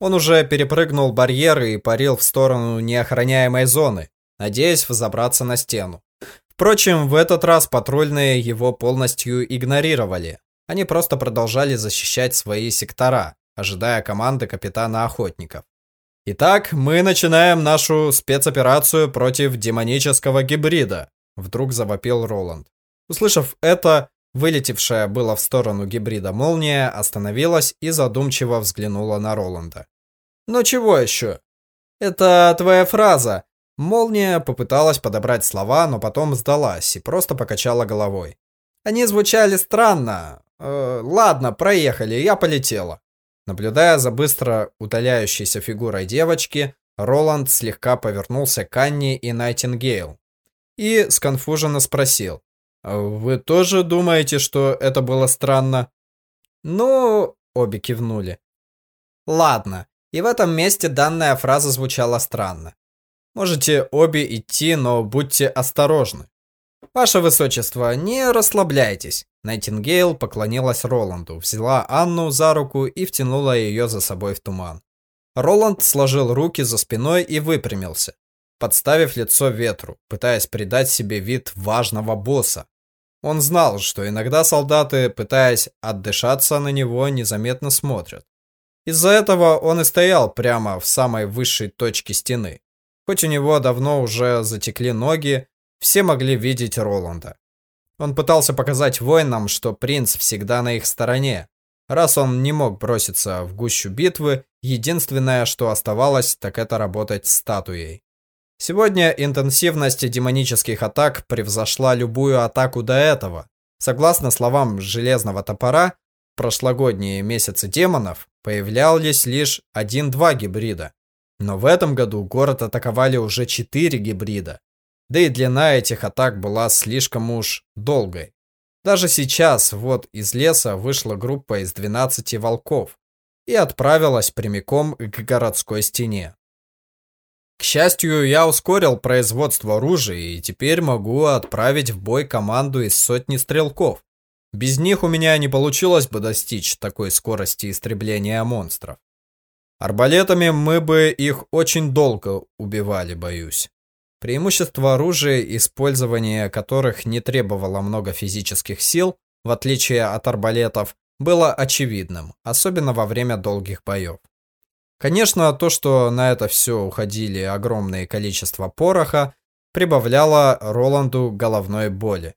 Он уже перепрыгнул барьеры и парил в сторону неохраняемой зоны, надеясь взобраться на стену. Впрочем, в этот раз патрульные его полностью игнорировали. Они просто продолжали защищать свои сектора, ожидая команды капитана охотников. Итак, мы начинаем нашу спецоперацию против демонического гибрида, вдруг завопил Роланд. Услышав это, вылетевшая была в сторону гибрида молния остановилась и задумчиво взглянула на Роланда. Ну чего еще? Это твоя фраза. Молния попыталась подобрать слова, но потом сдалась и просто покачала головой. Они звучали странно. Э, ладно, проехали, я полетела. Наблюдая за быстро удаляющейся фигурой девочки, Роланд слегка повернулся к Анне и Найтингейл и сконфуженно спросил. «Вы тоже думаете, что это было странно?» «Ну...» — обе кивнули. «Ладно, и в этом месте данная фраза звучала странно. Можете обе идти, но будьте осторожны. Ваше Высочество, не расслабляйтесь. Найтингейл поклонилась Роланду, взяла Анну за руку и втянула ее за собой в туман. Роланд сложил руки за спиной и выпрямился, подставив лицо ветру, пытаясь придать себе вид важного босса. Он знал, что иногда солдаты, пытаясь отдышаться на него, незаметно смотрят. Из-за этого он и стоял прямо в самой высшей точке стены. Хоть у него давно уже затекли ноги, все могли видеть Роланда. Он пытался показать воинам, что принц всегда на их стороне. Раз он не мог броситься в гущу битвы, единственное, что оставалось, так это работать статуей. Сегодня интенсивность демонических атак превзошла любую атаку до этого. Согласно словам Железного Топора, прошлогодние месяцы демонов появлялись лишь один-два гибрида. Но в этом году город атаковали уже 4 гибрида. Да и длина этих атак была слишком уж долгой. Даже сейчас вот из леса вышла группа из 12 волков и отправилась прямиком к городской стене. К счастью, я ускорил производство оружия и теперь могу отправить в бой команду из сотни стрелков. Без них у меня не получилось бы достичь такой скорости истребления монстров. Арбалетами мы бы их очень долго убивали, боюсь. Преимущество оружия, использование которых не требовало много физических сил, в отличие от арбалетов, было очевидным, особенно во время долгих боев. Конечно, то, что на это все уходили огромное количество пороха, прибавляло Роланду головной боли.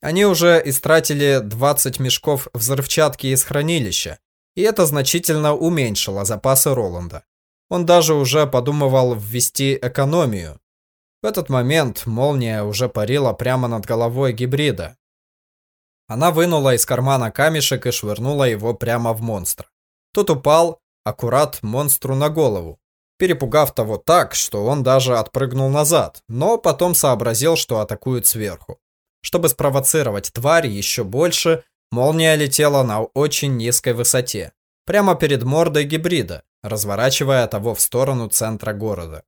Они уже истратили 20 мешков взрывчатки из хранилища, и это значительно уменьшило запасы Роланда. Он даже уже подумывал ввести экономию. В этот момент молния уже парила прямо над головой гибрида. Она вынула из кармана камешек и швырнула его прямо в монстра. Тот упал аккурат монстру на голову, перепугав того так, что он даже отпрыгнул назад, но потом сообразил, что атакуют сверху. Чтобы спровоцировать тварь еще больше, молния летела на очень низкой высоте, прямо перед мордой гибрида, разворачивая того в сторону центра города.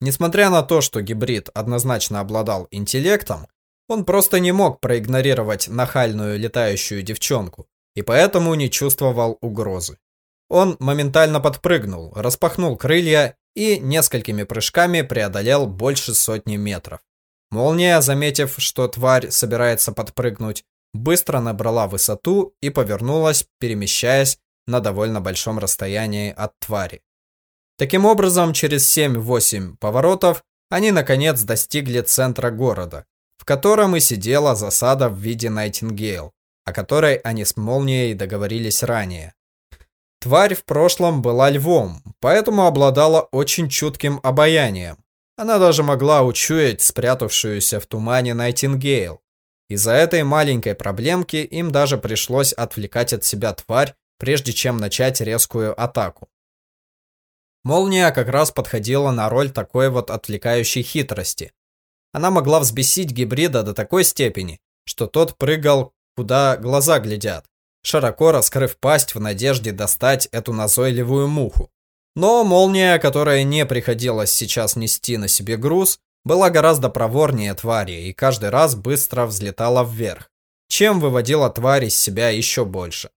Несмотря на то, что гибрид однозначно обладал интеллектом, он просто не мог проигнорировать нахальную летающую девчонку и поэтому не чувствовал угрозы. Он моментально подпрыгнул, распахнул крылья и несколькими прыжками преодолел больше сотни метров. Молния, заметив, что тварь собирается подпрыгнуть, быстро набрала высоту и повернулась, перемещаясь на довольно большом расстоянии от твари. Таким образом, через 7-8 поворотов они наконец достигли центра города, в котором и сидела засада в виде Найтингейл, о которой они с Молнией договорились ранее. Тварь в прошлом была львом, поэтому обладала очень чутким обаянием. Она даже могла учуять спрятавшуюся в тумане Найтингейл. Из-за этой маленькой проблемки им даже пришлось отвлекать от себя тварь прежде чем начать резкую атаку. Молния как раз подходила на роль такой вот отвлекающей хитрости. Она могла взбесить гибрида до такой степени, что тот прыгал, куда глаза глядят, широко раскрыв пасть в надежде достать эту назойливую муху. Но молния, которая не приходилось сейчас нести на себе груз, была гораздо проворнее твари и каждый раз быстро взлетала вверх, чем выводила тварь из себя еще больше.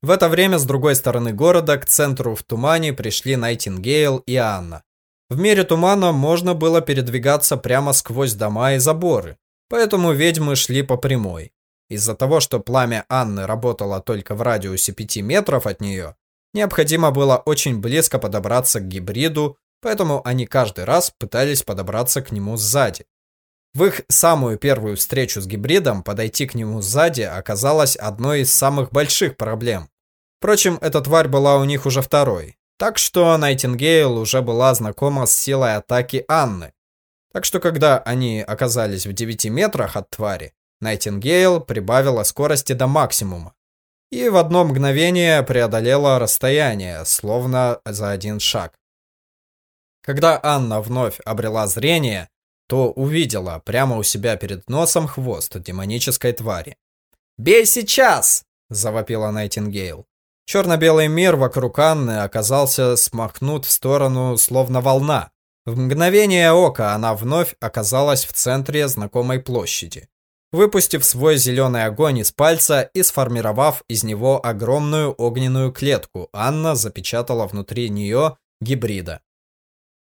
В это время с другой стороны города к центру в тумане пришли Найтингейл и Анна. В мире тумана можно было передвигаться прямо сквозь дома и заборы, поэтому ведьмы шли по прямой. Из-за того, что пламя Анны работало только в радиусе 5 метров от нее, необходимо было очень близко подобраться к гибриду, поэтому они каждый раз пытались подобраться к нему сзади. В их самую первую встречу с гибридом подойти к нему сзади оказалось одной из самых больших проблем. Впрочем, эта тварь была у них уже второй. Так что Найтингейл уже была знакома с силой атаки Анны. Так что когда они оказались в 9 метрах от твари, Найтингейл прибавила скорости до максимума. И в одно мгновение преодолела расстояние, словно за один шаг. Когда Анна вновь обрела зрение, то увидела прямо у себя перед носом хвост демонической твари. «Бей сейчас!» – завопила Найтингейл. Черно-белый мир вокруг Анны оказался смахнут в сторону, словно волна. В мгновение ока она вновь оказалась в центре знакомой площади. Выпустив свой зеленый огонь из пальца и сформировав из него огромную огненную клетку, Анна запечатала внутри нее гибрида.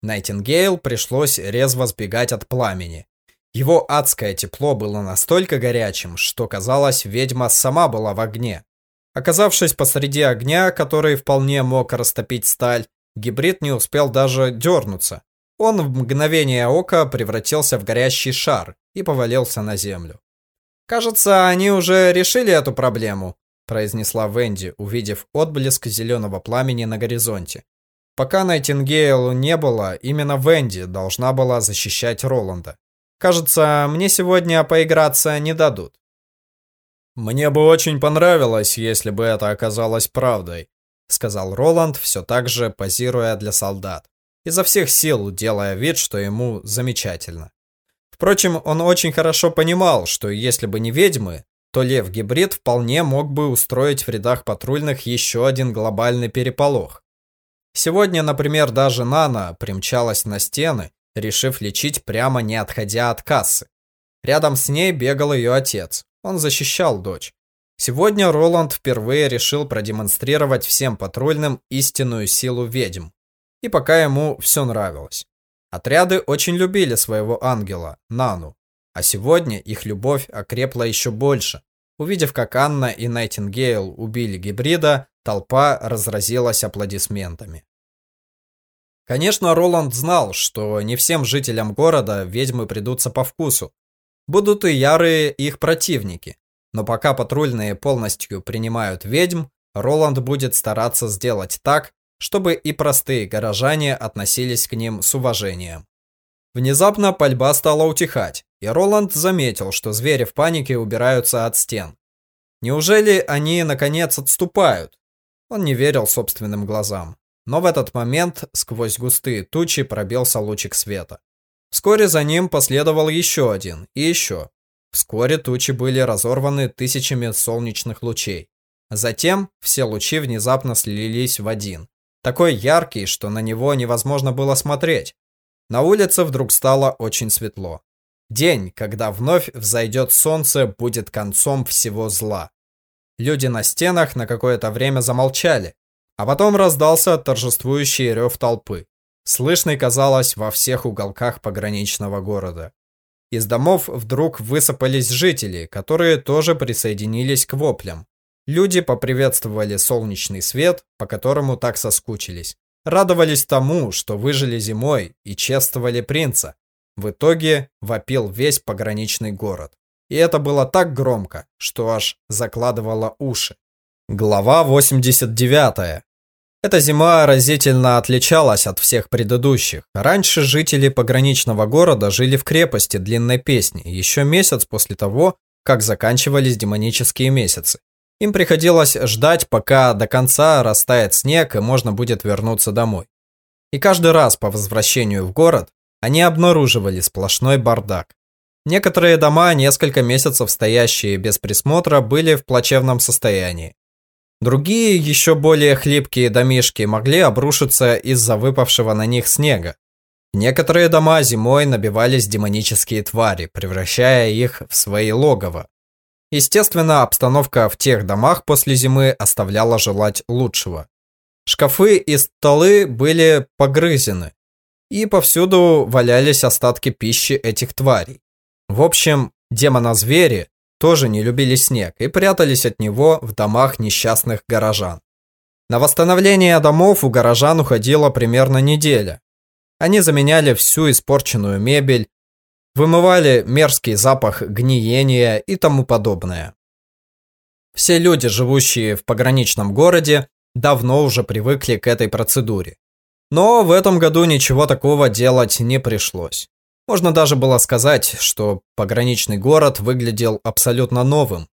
Найтингейл пришлось резво сбегать от пламени. Его адское тепло было настолько горячим, что казалось, ведьма сама была в огне. Оказавшись посреди огня, который вполне мог растопить сталь, гибрид не успел даже дернуться. Он в мгновение ока превратился в горящий шар и повалился на землю. «Кажется, они уже решили эту проблему», произнесла Венди, увидев отблеск зеленого пламени на горизонте. Пока Найтингейлу не было, именно Венди должна была защищать Роланда. Кажется, мне сегодня поиграться не дадут. Мне бы очень понравилось, если бы это оказалось правдой, сказал Роланд, все так же позируя для солдат, изо всех сил делая вид, что ему замечательно. Впрочем, он очень хорошо понимал, что если бы не ведьмы, то лев-гибрид вполне мог бы устроить в рядах патрульных еще один глобальный переполох. Сегодня, например, даже Нана примчалась на стены, решив лечить прямо не отходя от кассы. Рядом с ней бегал ее отец. Он защищал дочь. Сегодня Роланд впервые решил продемонстрировать всем патрульным истинную силу ведьм. И пока ему все нравилось. Отряды очень любили своего ангела, Нану. А сегодня их любовь окрепла еще больше. Увидев, как Анна и Найтингейл убили гибрида, толпа разразилась аплодисментами. Конечно, Роланд знал, что не всем жителям города ведьмы придутся по вкусу. Будут и ярые их противники. Но пока патрульные полностью принимают ведьм, Роланд будет стараться сделать так, чтобы и простые горожане относились к ним с уважением. Внезапно пальба стала утихать, и Роланд заметил, что звери в панике убираются от стен. Неужели они, наконец, отступают? Он не верил собственным глазам. Но в этот момент сквозь густые тучи пробился лучик света. Вскоре за ним последовал еще один и еще. Вскоре тучи были разорваны тысячами солнечных лучей. Затем все лучи внезапно слились в один. Такой яркий, что на него невозможно было смотреть. На улице вдруг стало очень светло. День, когда вновь взойдет солнце, будет концом всего зла. Люди на стенах на какое-то время замолчали, а потом раздался торжествующий рев толпы, слышный, казалось, во всех уголках пограничного города. Из домов вдруг высыпались жители, которые тоже присоединились к воплям. Люди поприветствовали солнечный свет, по которому так соскучились. Радовались тому, что выжили зимой и чествовали принца. В итоге вопил весь пограничный город. И это было так громко, что аж закладывало уши. Глава 89. Эта зима разительно отличалась от всех предыдущих. Раньше жители пограничного города жили в крепости длинной песни, еще месяц после того, как заканчивались демонические месяцы. Им приходилось ждать, пока до конца растает снег и можно будет вернуться домой. И каждый раз по возвращению в город они обнаруживали сплошной бардак. Некоторые дома, несколько месяцев стоящие без присмотра, были в плачевном состоянии. Другие, еще более хлипкие домишки могли обрушиться из-за выпавшего на них снега. Некоторые дома зимой набивались демонические твари, превращая их в свои логово. Естественно, обстановка в тех домах после зимы оставляла желать лучшего. Шкафы и столы были погрызены, и повсюду валялись остатки пищи этих тварей. В общем, демона-звери тоже не любили снег и прятались от него в домах несчастных горожан. На восстановление домов у горожан уходила примерно неделя. Они заменяли всю испорченную мебель, вымывали мерзкий запах гниения и тому подобное. Все люди, живущие в пограничном городе, давно уже привыкли к этой процедуре. Но в этом году ничего такого делать не пришлось. Можно даже было сказать, что пограничный город выглядел абсолютно новым.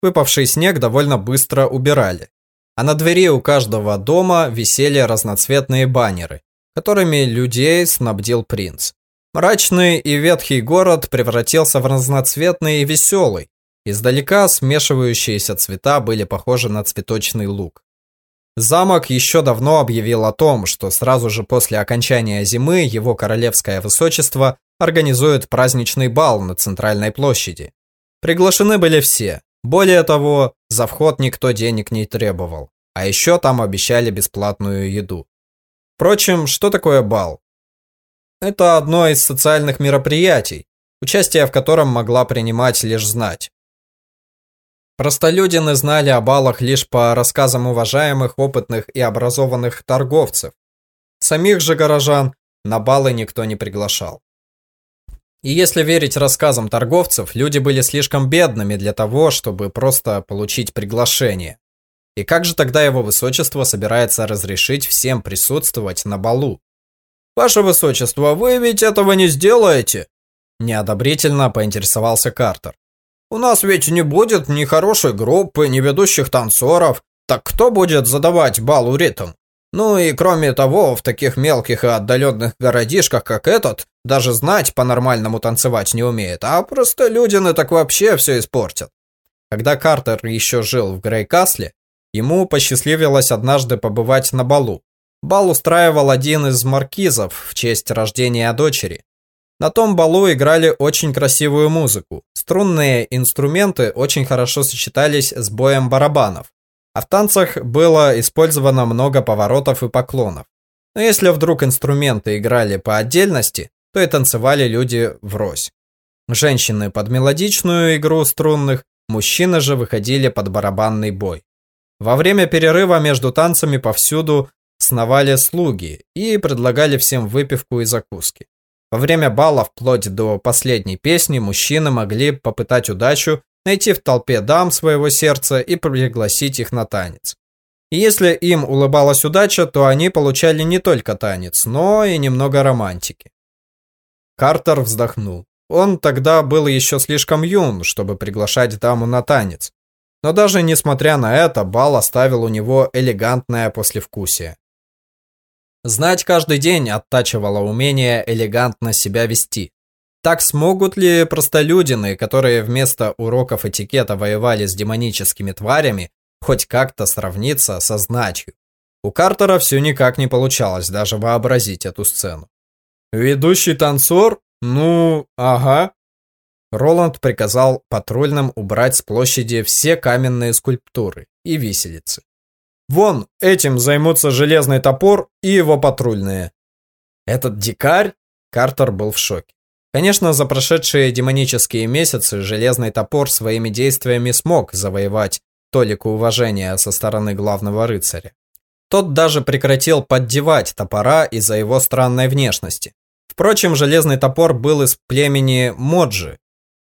Выпавший снег довольно быстро убирали. А на двери у каждого дома висели разноцветные баннеры, которыми людей снабдил принц. Мрачный и ветхий город превратился в разноцветный и веселый. Издалека смешивающиеся цвета были похожи на цветочный лук. Замок еще давно объявил о том, что сразу же после окончания зимы его королевское высочество организует праздничный бал на центральной площади. Приглашены были все. Более того, за вход никто денег не требовал. А еще там обещали бесплатную еду. Впрочем, что такое бал? Это одно из социальных мероприятий, участие в котором могла принимать лишь знать. Простолюдины знали о балах лишь по рассказам уважаемых, опытных и образованных торговцев. Самих же горожан на балы никто не приглашал. И если верить рассказам торговцев, люди были слишком бедными для того, чтобы просто получить приглашение. И как же тогда его высочество собирается разрешить всем присутствовать на балу? «Ваше высочество, вы ведь этого не сделаете?» Неодобрительно поинтересовался Картер. «У нас ведь не будет ни хорошей группы, ни ведущих танцоров. Так кто будет задавать балу ритм?» Ну и кроме того, в таких мелких и отдаленных городишках, как этот, даже знать по-нормальному танцевать не умеет, а просто люди так вообще все испортят. Когда Картер еще жил в Грейкасле, ему посчастливилось однажды побывать на балу. Бал устраивал один из маркизов в честь рождения дочери. На том балу играли очень красивую музыку. Струнные инструменты очень хорошо сочетались с боем барабанов. А в танцах было использовано много поворотов и поклонов. Но если вдруг инструменты играли по отдельности, то и танцевали люди врозь. Женщины под мелодичную игру струнных, мужчины же выходили под барабанный бой. Во время перерыва между танцами повсюду сновали слуги и предлагали всем выпивку и закуски. Во время бала, вплоть до последней песни, мужчины могли попытать удачу, найти в толпе дам своего сердца и пригласить их на танец. И если им улыбалась удача, то они получали не только танец, но и немного романтики. Картер вздохнул. Он тогда был еще слишком юн, чтобы приглашать даму на танец. Но даже несмотря на это, бал оставил у него элегантное послевкусие. Знать каждый день оттачивало умение элегантно себя вести. Так смогут ли простолюдины, которые вместо уроков этикета воевали с демоническими тварями, хоть как-то сравниться со знатью? У Картера все никак не получалось даже вообразить эту сцену. «Ведущий танцор? Ну, ага». Роланд приказал патрульным убрать с площади все каменные скульптуры и виселицы. Вон, этим займутся железный топор и его патрульные. Этот дикарь? Картер был в шоке. Конечно, за прошедшие демонические месяцы железный топор своими действиями смог завоевать толику уважения со стороны главного рыцаря. Тот даже прекратил поддевать топора из-за его странной внешности. Впрочем, железный топор был из племени Моджи.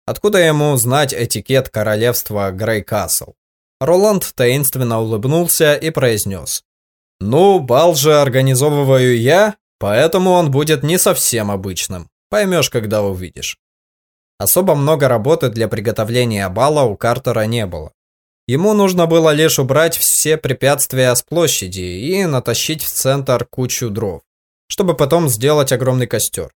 Откуда ему знать этикет королевства Грейкасл? Роланд таинственно улыбнулся и произнес. «Ну, бал же организовываю я, поэтому он будет не совсем обычным. Поймешь, когда увидишь». Особо много работы для приготовления бала у Картера не было. Ему нужно было лишь убрать все препятствия с площади и натащить в центр кучу дров, чтобы потом сделать огромный костер.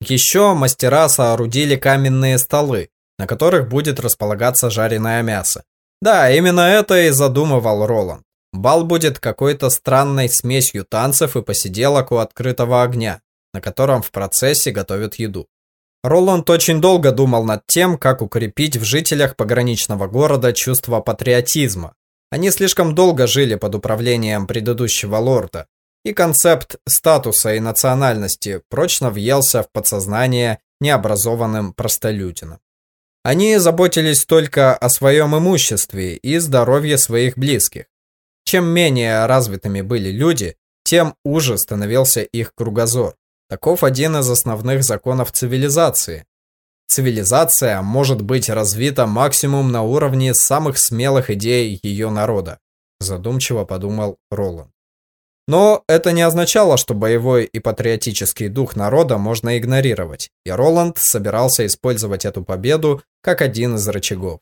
Еще мастера соорудили каменные столы, на которых будет располагаться жареное мясо. Да, именно это и задумывал Роланд. Бал будет какой-то странной смесью танцев и посиделок у открытого огня, на котором в процессе готовят еду. Роланд очень долго думал над тем, как укрепить в жителях пограничного города чувство патриотизма. Они слишком долго жили под управлением предыдущего лорда, и концепт статуса и национальности прочно въелся в подсознание необразованным простолюдинам. Они заботились только о своем имуществе и здоровье своих близких. Чем менее развитыми были люди, тем уже становился их кругозор. Таков один из основных законов цивилизации. Цивилизация может быть развита максимум на уровне самых смелых идей ее народа, задумчиво подумал Роланд. Но это не означало, что боевой и патриотический дух народа можно игнорировать, и Роланд собирался использовать эту победу как один из рычагов.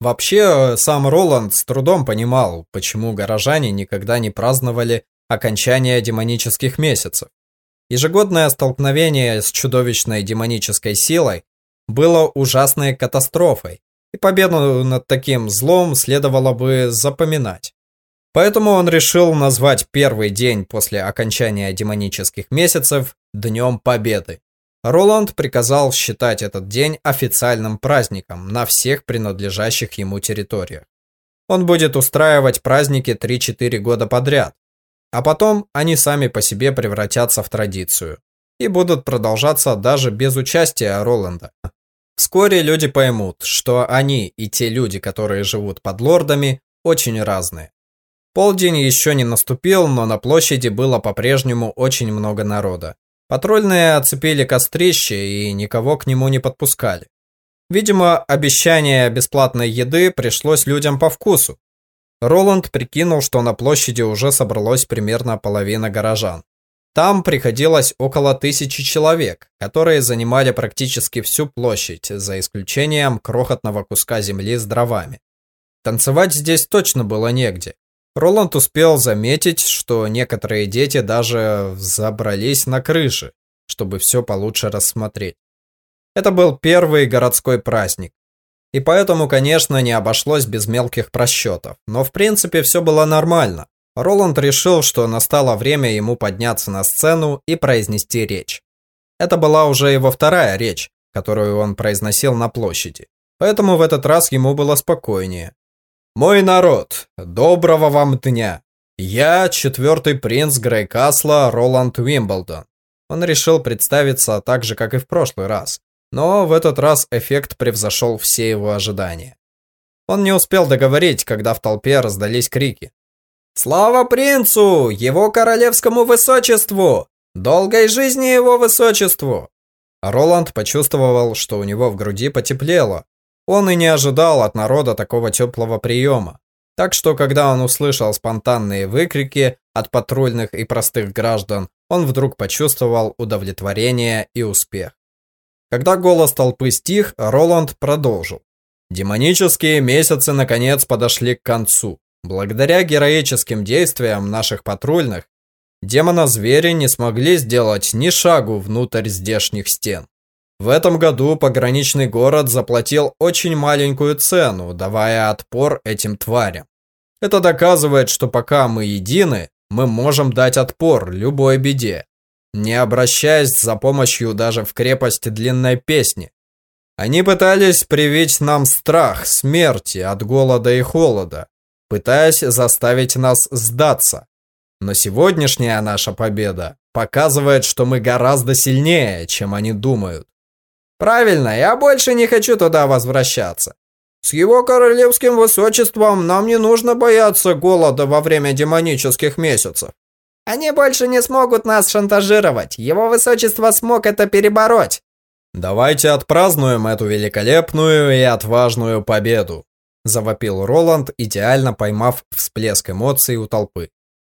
Вообще, сам Роланд с трудом понимал, почему горожане никогда не праздновали окончание демонических месяцев. Ежегодное столкновение с чудовищной демонической силой было ужасной катастрофой, и победу над таким злом следовало бы запоминать. Поэтому он решил назвать первый день после окончания демонических месяцев Днем Победы. Роланд приказал считать этот день официальным праздником на всех принадлежащих ему территориях. Он будет устраивать праздники 3-4 года подряд, а потом они сами по себе превратятся в традицию и будут продолжаться даже без участия Роланда. Вскоре люди поймут, что они и те люди, которые живут под лордами, очень разные. Полдень еще не наступил, но на площади было по-прежнему очень много народа. Патрульные оцепили кострище и никого к нему не подпускали. Видимо, обещание бесплатной еды пришлось людям по вкусу. Роланд прикинул, что на площади уже собралось примерно половина горожан. Там приходилось около тысячи человек, которые занимали практически всю площадь, за исключением крохотного куска земли с дровами. Танцевать здесь точно было негде. Роланд успел заметить, что некоторые дети даже забрались на крыши, чтобы все получше рассмотреть. Это был первый городской праздник. И поэтому, конечно, не обошлось без мелких просчетов. Но в принципе все было нормально. Роланд решил, что настало время ему подняться на сцену и произнести речь. Это была уже его вторая речь, которую он произносил на площади. Поэтому в этот раз ему было спокойнее. Мой народ, доброго вам дня. Я четвертый принц Грейкасла Роланд Уимблдон. Он решил представиться так же, как и в прошлый раз. Но в этот раз эффект превзошел все его ожидания. Он не успел договорить, когда в толпе раздались крики. Слава принцу, его королевскому высочеству! Долгой жизни его высочеству! Роланд почувствовал, что у него в груди потеплело. Он и не ожидал от народа такого теплого приема. Так что, когда он услышал спонтанные выкрики от патрульных и простых граждан, он вдруг почувствовал удовлетворение и успех. Когда голос толпы стих, Роланд продолжил. Демонические месяцы наконец подошли к концу. Благодаря героическим действиям наших патрульных, демона-звери не смогли сделать ни шагу внутрь здешних стен. В этом году пограничный город заплатил очень маленькую цену, давая отпор этим тварям. Это доказывает, что пока мы едины, мы можем дать отпор любой беде, не обращаясь за помощью даже в крепость длинной песни. Они пытались привить нам страх смерти от голода и холода, пытаясь заставить нас сдаться. Но сегодняшняя наша победа показывает, что мы гораздо сильнее, чем они думают. Правильно, я больше не хочу туда возвращаться. С его королевским высочеством нам не нужно бояться голода во время демонических месяцев. Они больше не смогут нас шантажировать. Его высочество смог это перебороть. Давайте отпразднуем эту великолепную и отважную победу, завопил Роланд, идеально поймав всплеск эмоций у толпы.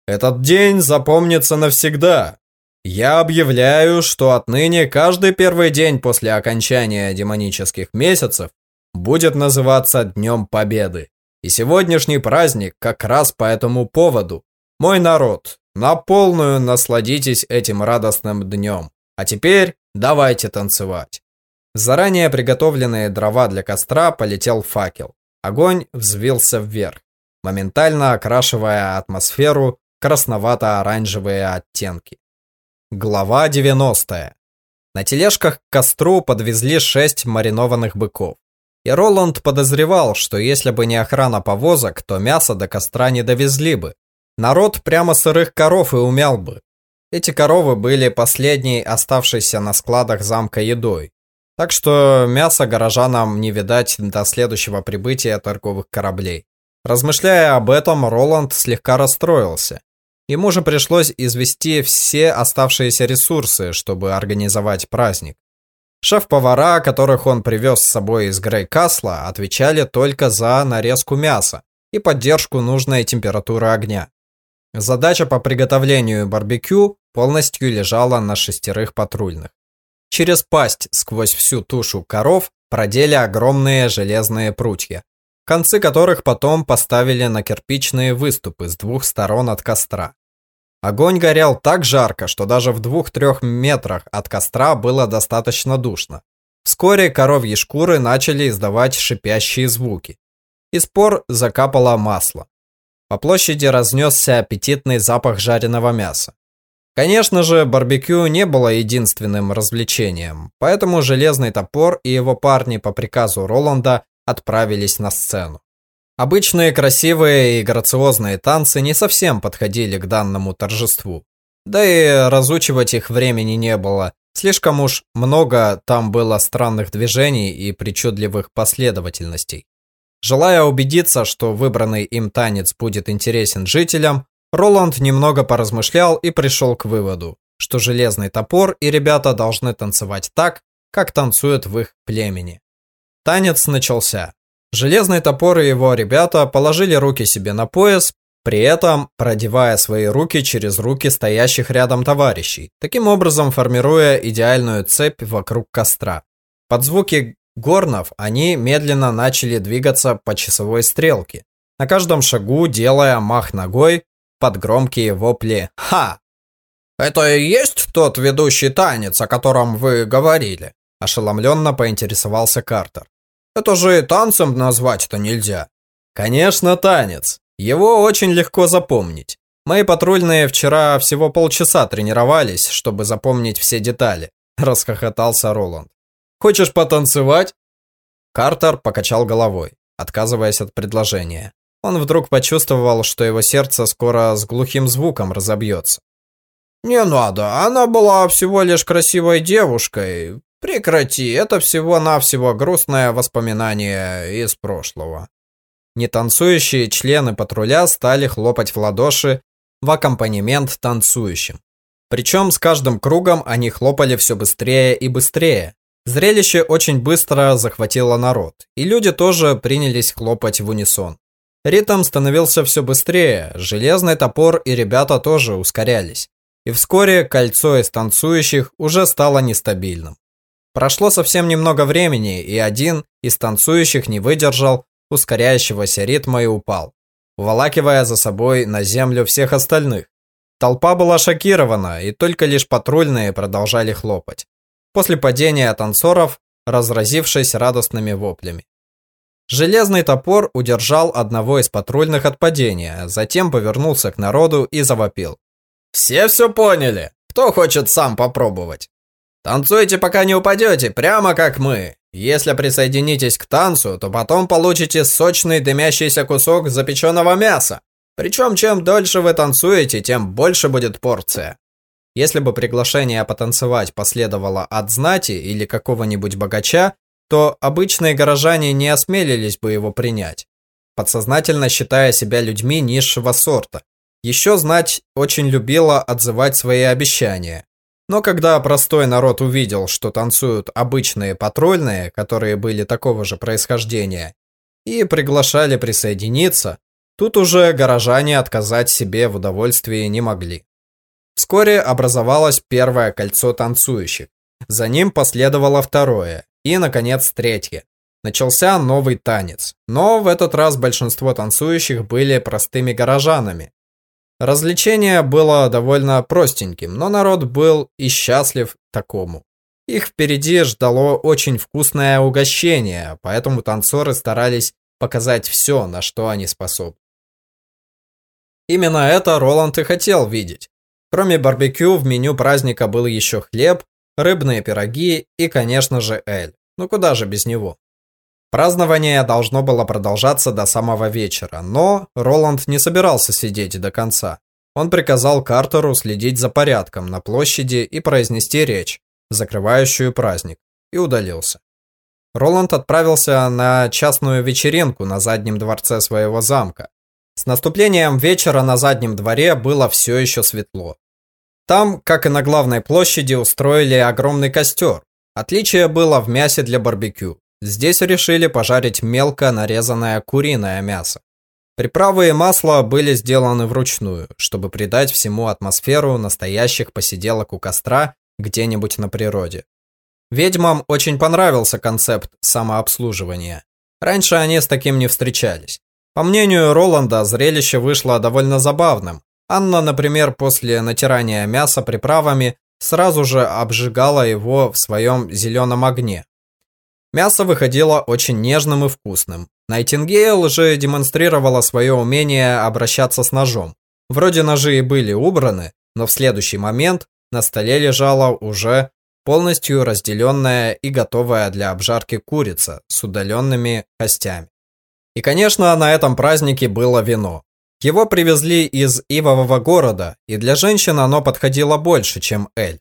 Этот день запомнится навсегда. Я объявляю, что отныне каждый первый день после окончания демонических месяцев будет называться Днем Победы. И сегодняшний праздник как раз по этому поводу. Мой народ, на полную насладитесь этим радостным днем. А теперь давайте танцевать. Заранее приготовленные дрова для костра полетел факел. Огонь взвился вверх, моментально окрашивая атмосферу красновато-оранжевые оттенки. Глава 90. На тележках к костру подвезли шесть маринованных быков. И Роланд подозревал, что если бы не охрана повозок, то мясо до костра не довезли бы. Народ прямо сырых коров и умял бы. Эти коровы были последней оставшейся на складах замка едой. Так что мясо горожанам не видать до следующего прибытия торговых кораблей. Размышляя об этом, Роланд слегка расстроился. Ему же пришлось извести все оставшиеся ресурсы, чтобы организовать праздник. Шеф-повара, которых он привез с собой из Грейкасла, отвечали только за нарезку мяса и поддержку нужной температуры огня. Задача по приготовлению барбекю полностью лежала на шестерых патрульных. Через пасть сквозь всю тушу коров продели огромные железные прутья, концы которых потом поставили на кирпичные выступы с двух сторон от костра. Огонь горел так жарко, что даже в двух-трех метрах от костра было достаточно душно. Вскоре коровьи шкуры начали издавать шипящие звуки. Из пор закапало масло. По площади разнесся аппетитный запах жареного мяса. Конечно же, барбекю не было единственным развлечением, поэтому железный топор и его парни по приказу Роланда отправились на сцену. Обычные красивые и грациозные танцы не совсем подходили к данному торжеству. Да и разучивать их времени не было. Слишком уж много там было странных движений и причудливых последовательностей. Желая убедиться, что выбранный им танец будет интересен жителям, Роланд немного поразмышлял и пришел к выводу, что железный топор и ребята должны танцевать так, как танцуют в их племени. Танец начался. Железный топор и его ребята положили руки себе на пояс, при этом продевая свои руки через руки стоящих рядом товарищей, таким образом формируя идеальную цепь вокруг костра. Под звуки горнов они медленно начали двигаться по часовой стрелке, на каждом шагу делая мах ногой под громкие вопли «Ха!». «Это и есть тот ведущий танец, о котором вы говорили?» Ошеломленно поинтересовался Картер. Это же танцем назвать-то нельзя. Конечно, танец. Его очень легко запомнить. Мои патрульные вчера всего полчаса тренировались, чтобы запомнить все детали. Расхохотался Роланд. Хочешь потанцевать? Картер покачал головой, отказываясь от предложения. Он вдруг почувствовал, что его сердце скоро с глухим звуком разобьется. «Не надо, она была всего лишь красивой девушкой. Прекрати, это всего-навсего грустное воспоминание из прошлого. Нетанцующие члены патруля стали хлопать в ладоши в аккомпанемент танцующим. Причем с каждым кругом они хлопали все быстрее и быстрее. Зрелище очень быстро захватило народ, и люди тоже принялись хлопать в унисон. Ритм становился все быстрее, железный топор и ребята тоже ускорялись. И вскоре кольцо из танцующих уже стало нестабильным. Прошло совсем немного времени, и один из танцующих не выдержал ускоряющегося ритма и упал, уволакивая за собой на землю всех остальных. Толпа была шокирована, и только лишь патрульные продолжали хлопать. После падения танцоров, разразившись радостными воплями. Железный топор удержал одного из патрульных от падения, затем повернулся к народу и завопил. «Все все поняли? Кто хочет сам попробовать? Танцуйте, пока не упадете, прямо как мы. Если присоединитесь к танцу, то потом получите сочный дымящийся кусок запеченного мяса. Причем, чем дольше вы танцуете, тем больше будет порция. Если бы приглашение потанцевать последовало от знати или какого-нибудь богача, то обычные горожане не осмелились бы его принять, подсознательно считая себя людьми низшего сорта. Еще знать очень любила отзывать свои обещания. Но когда простой народ увидел, что танцуют обычные патрульные, которые были такого же происхождения, и приглашали присоединиться, Тут уже горожане отказать себе в удовольствии не могли. Вскоре образовалось первое кольцо танцующих. За ним последовало второе и, наконец, третье. Начался новый танец, но в этот раз большинство танцующих были простыми горожанами. Развлечение было довольно простеньким, но народ был и счастлив такому. Их впереди ждало очень вкусное угощение, поэтому танцоры старались показать все, на что они способны. Именно это Роланд и хотел видеть. Кроме барбекю, в меню праздника был еще хлеб, рыбные пироги и, конечно же, эль. Ну куда же без него? Празднование должно было продолжаться до самого вечера, но Роланд не собирался сидеть до конца. Он приказал Картеру следить за порядком на площади и произнести речь, закрывающую праздник, и удалился. Роланд отправился на частную вечеринку на заднем дворце своего замка, с наступлением вечера на заднем дворе было все еще светло. Там, как и на главной площади, устроили огромный костер. Отличие было в мясе для барбекю. Здесь решили пожарить мелко нарезанное куриное мясо. Приправы и масло были сделаны вручную, чтобы придать всему атмосферу настоящих посиделок у костра где-нибудь на природе. Ведьмам очень понравился концепт самообслуживания. Раньше они с таким не встречались. По мнению Роланда, зрелище вышло довольно забавным. Анна, например, после натирания мяса приправами сразу же обжигала его в своем зеленом огне. Мясо выходило очень нежным и вкусным. Найтингейл же демонстрировала свое умение обращаться с ножом. Вроде ножи и были убраны, но в следующий момент на столе лежала уже полностью разделенная и готовая для обжарки курица с удаленными костями. И, конечно, на этом празднике было вино. Его привезли из Ивового города, и для женщин оно подходило больше, чем эль.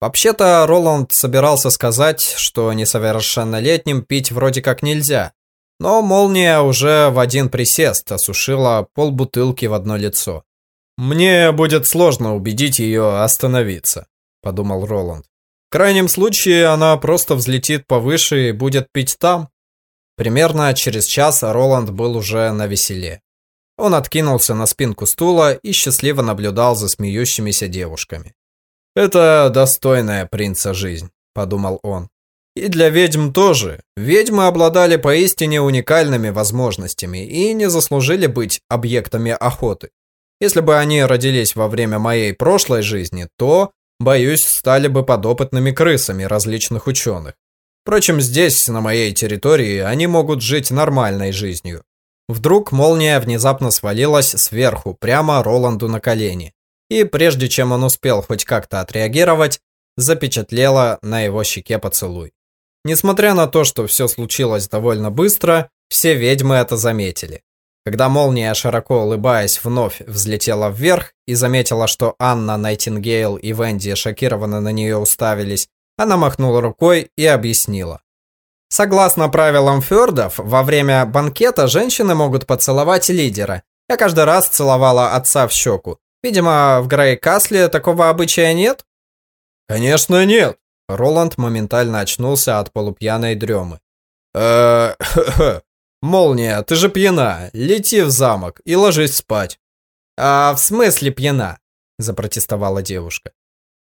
Вообще-то, Роланд собирался сказать, что несовершеннолетним пить вроде как нельзя, но молния уже в один присест осушила полбутылки в одно лицо. «Мне будет сложно убедить ее остановиться», – подумал Роланд. «В крайнем случае она просто взлетит повыше и будет пить там, Примерно через час Роланд был уже на веселе. Он откинулся на спинку стула и счастливо наблюдал за смеющимися девушками. «Это достойная принца жизнь», – подумал он. И для ведьм тоже. Ведьмы обладали поистине уникальными возможностями и не заслужили быть объектами охоты. Если бы они родились во время моей прошлой жизни, то, боюсь, стали бы подопытными крысами различных ученых. Впрочем, здесь, на моей территории, они могут жить нормальной жизнью. Вдруг молния внезапно свалилась сверху, прямо Роланду на колени. И прежде чем он успел хоть как-то отреагировать, запечатлела на его щеке поцелуй. Несмотря на то, что все случилось довольно быстро, все ведьмы это заметили. Когда молния, широко улыбаясь, вновь взлетела вверх и заметила, что Анна, Найтингейл и Венди шокированно на нее уставились, она махнула рукой и объяснила. Согласно правилам Фёрдов, во время банкета женщины могут поцеловать лидера. Я каждый раз целовала отца в щеку. Видимо, в Грей-Касле такого обычая нет? Конечно нет. Роланд моментально очнулся от полупьяной дремы. э Молния, ты же пьяна. Лети в замок и ложись спать. А в смысле пьяна? Запротестовала девушка.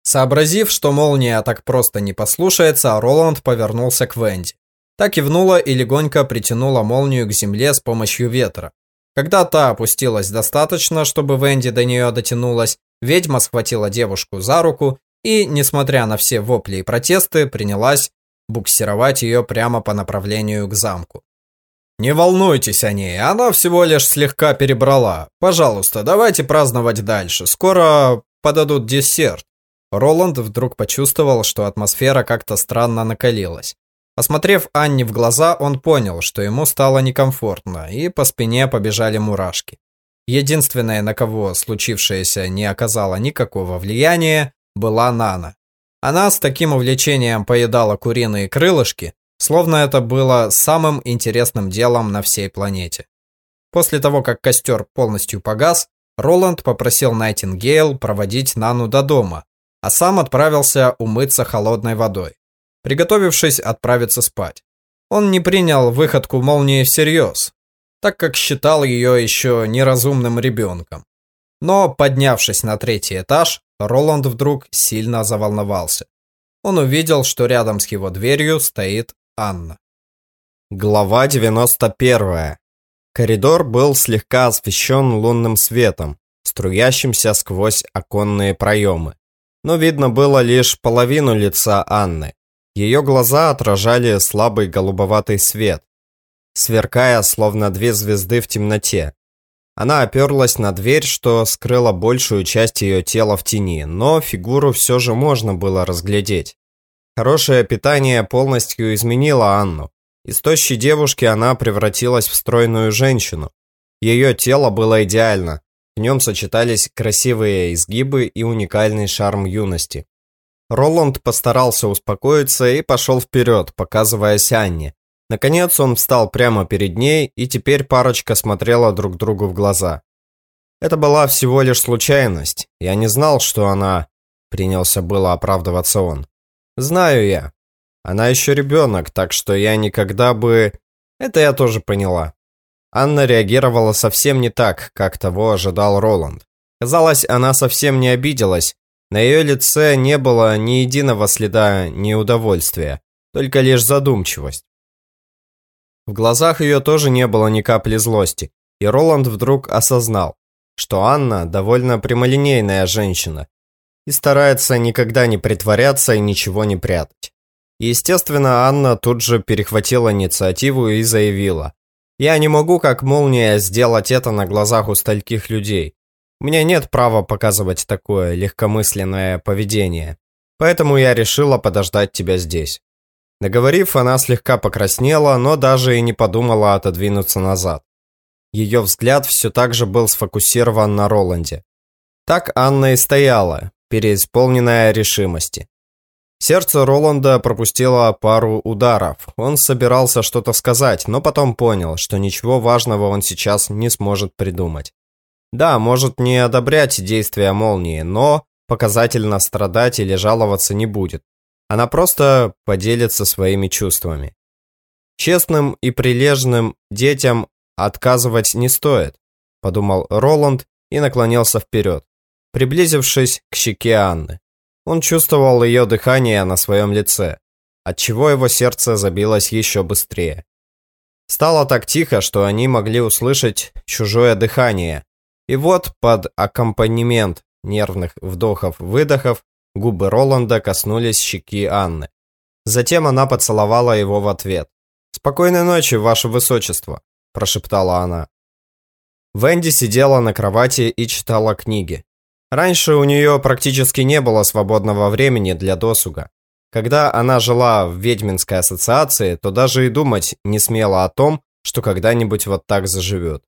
Сообразив, что молния так просто не послушается, Роланд повернулся к Венди. Так кивнула и легонько притянула молнию к земле с помощью ветра. Когда та опустилась достаточно, чтобы Венди до нее дотянулась, ведьма схватила девушку за руку и, несмотря на все вопли и протесты, принялась буксировать ее прямо по направлению к замку. «Не волнуйтесь о ней, она всего лишь слегка перебрала. Пожалуйста, давайте праздновать дальше, скоро подадут десерт». Роланд вдруг почувствовал, что атмосфера как-то странно накалилась. Посмотрев Анне в глаза, он понял, что ему стало некомфортно, и по спине побежали мурашки. Единственное, на кого случившееся не оказало никакого влияния, была Нана. Она с таким увлечением поедала куриные крылышки, словно это было самым интересным делом на всей планете. После того, как костер полностью погас, Роланд попросил Найтингейл проводить Нану до дома, а сам отправился умыться холодной водой, приготовившись отправиться спать. Он не принял выходку молнии всерьез, так как считал ее еще неразумным ребенком. Но, поднявшись на третий этаж, Роланд вдруг сильно заволновался. Он увидел, что рядом с его дверью стоит Анна. Глава 91. Коридор был слегка освещен лунным светом, струящимся сквозь оконные проемы но видно было лишь половину лица Анны. Ее глаза отражали слабый голубоватый свет, сверкая, словно две звезды в темноте. Она оперлась на дверь, что скрыла большую часть ее тела в тени, но фигуру все же можно было разглядеть. Хорошее питание полностью изменило Анну. Из тощей девушки она превратилась в стройную женщину. Ее тело было идеально, в нем сочетались красивые изгибы и уникальный шарм юности. Роланд постарался успокоиться и пошел вперед, показываясь Анне. Наконец он встал прямо перед ней, и теперь парочка смотрела друг другу в глаза. Это была всего лишь случайность. Я не знал, что она... Принялся было оправдываться он. Знаю я. Она еще ребенок, так что я никогда бы... Это я тоже поняла. Анна реагировала совсем не так, как того ожидал Роланд. Казалось, она совсем не обиделась. На ее лице не было ни единого следа неудовольствия, только лишь задумчивость. В глазах ее тоже не было ни капли злости, и Роланд вдруг осознал, что Анна довольно прямолинейная женщина и старается никогда не притворяться и ничего не прятать. Естественно, Анна тут же перехватила инициативу и заявила, я не могу, как молния, сделать это на глазах у стольких людей. Меня нет права показывать такое легкомысленное поведение. Поэтому я решила подождать тебя здесь. Договорив, она слегка покраснела, но даже и не подумала отодвинуться назад. Ее взгляд все так же был сфокусирован на Роланде. Так Анна и стояла, переисполненная решимости. Сердце Роланда пропустило пару ударов. Он собирался что-то сказать, но потом понял, что ничего важного он сейчас не сможет придумать. Да, может не одобрять действия молнии, но показательно страдать или жаловаться не будет. Она просто поделится своими чувствами. Честным и прилежным детям отказывать не стоит, подумал Роланд и наклонился вперед, приблизившись к щеке Анны. Он чувствовал ее дыхание на своем лице, отчего его сердце забилось еще быстрее. Стало так тихо, что они могли услышать чужое дыхание. И вот под аккомпанемент нервных вдохов-выдохов губы Роланда коснулись щеки Анны. Затем она поцеловала его в ответ. «Спокойной ночи, ваше высочество», – прошептала она. Венди сидела на кровати и читала книги. Раньше у нее практически не было свободного времени для досуга. Когда она жила в ведьминской ассоциации, то даже и думать не смела о том, что когда-нибудь вот так заживет.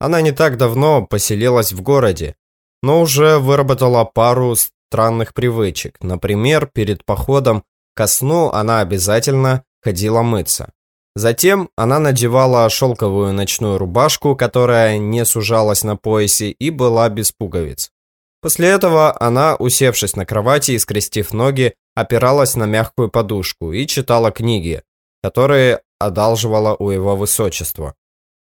Она не так давно поселилась в городе, но уже выработала пару странных привычек. Например, перед походом ко сну она обязательно ходила мыться. Затем она надевала шелковую ночную рубашку, которая не сужалась на поясе и была без пуговиц. После этого она, усевшись на кровати и скрестив ноги, опиралась на мягкую подушку и читала книги, которые одалживала у его высочества.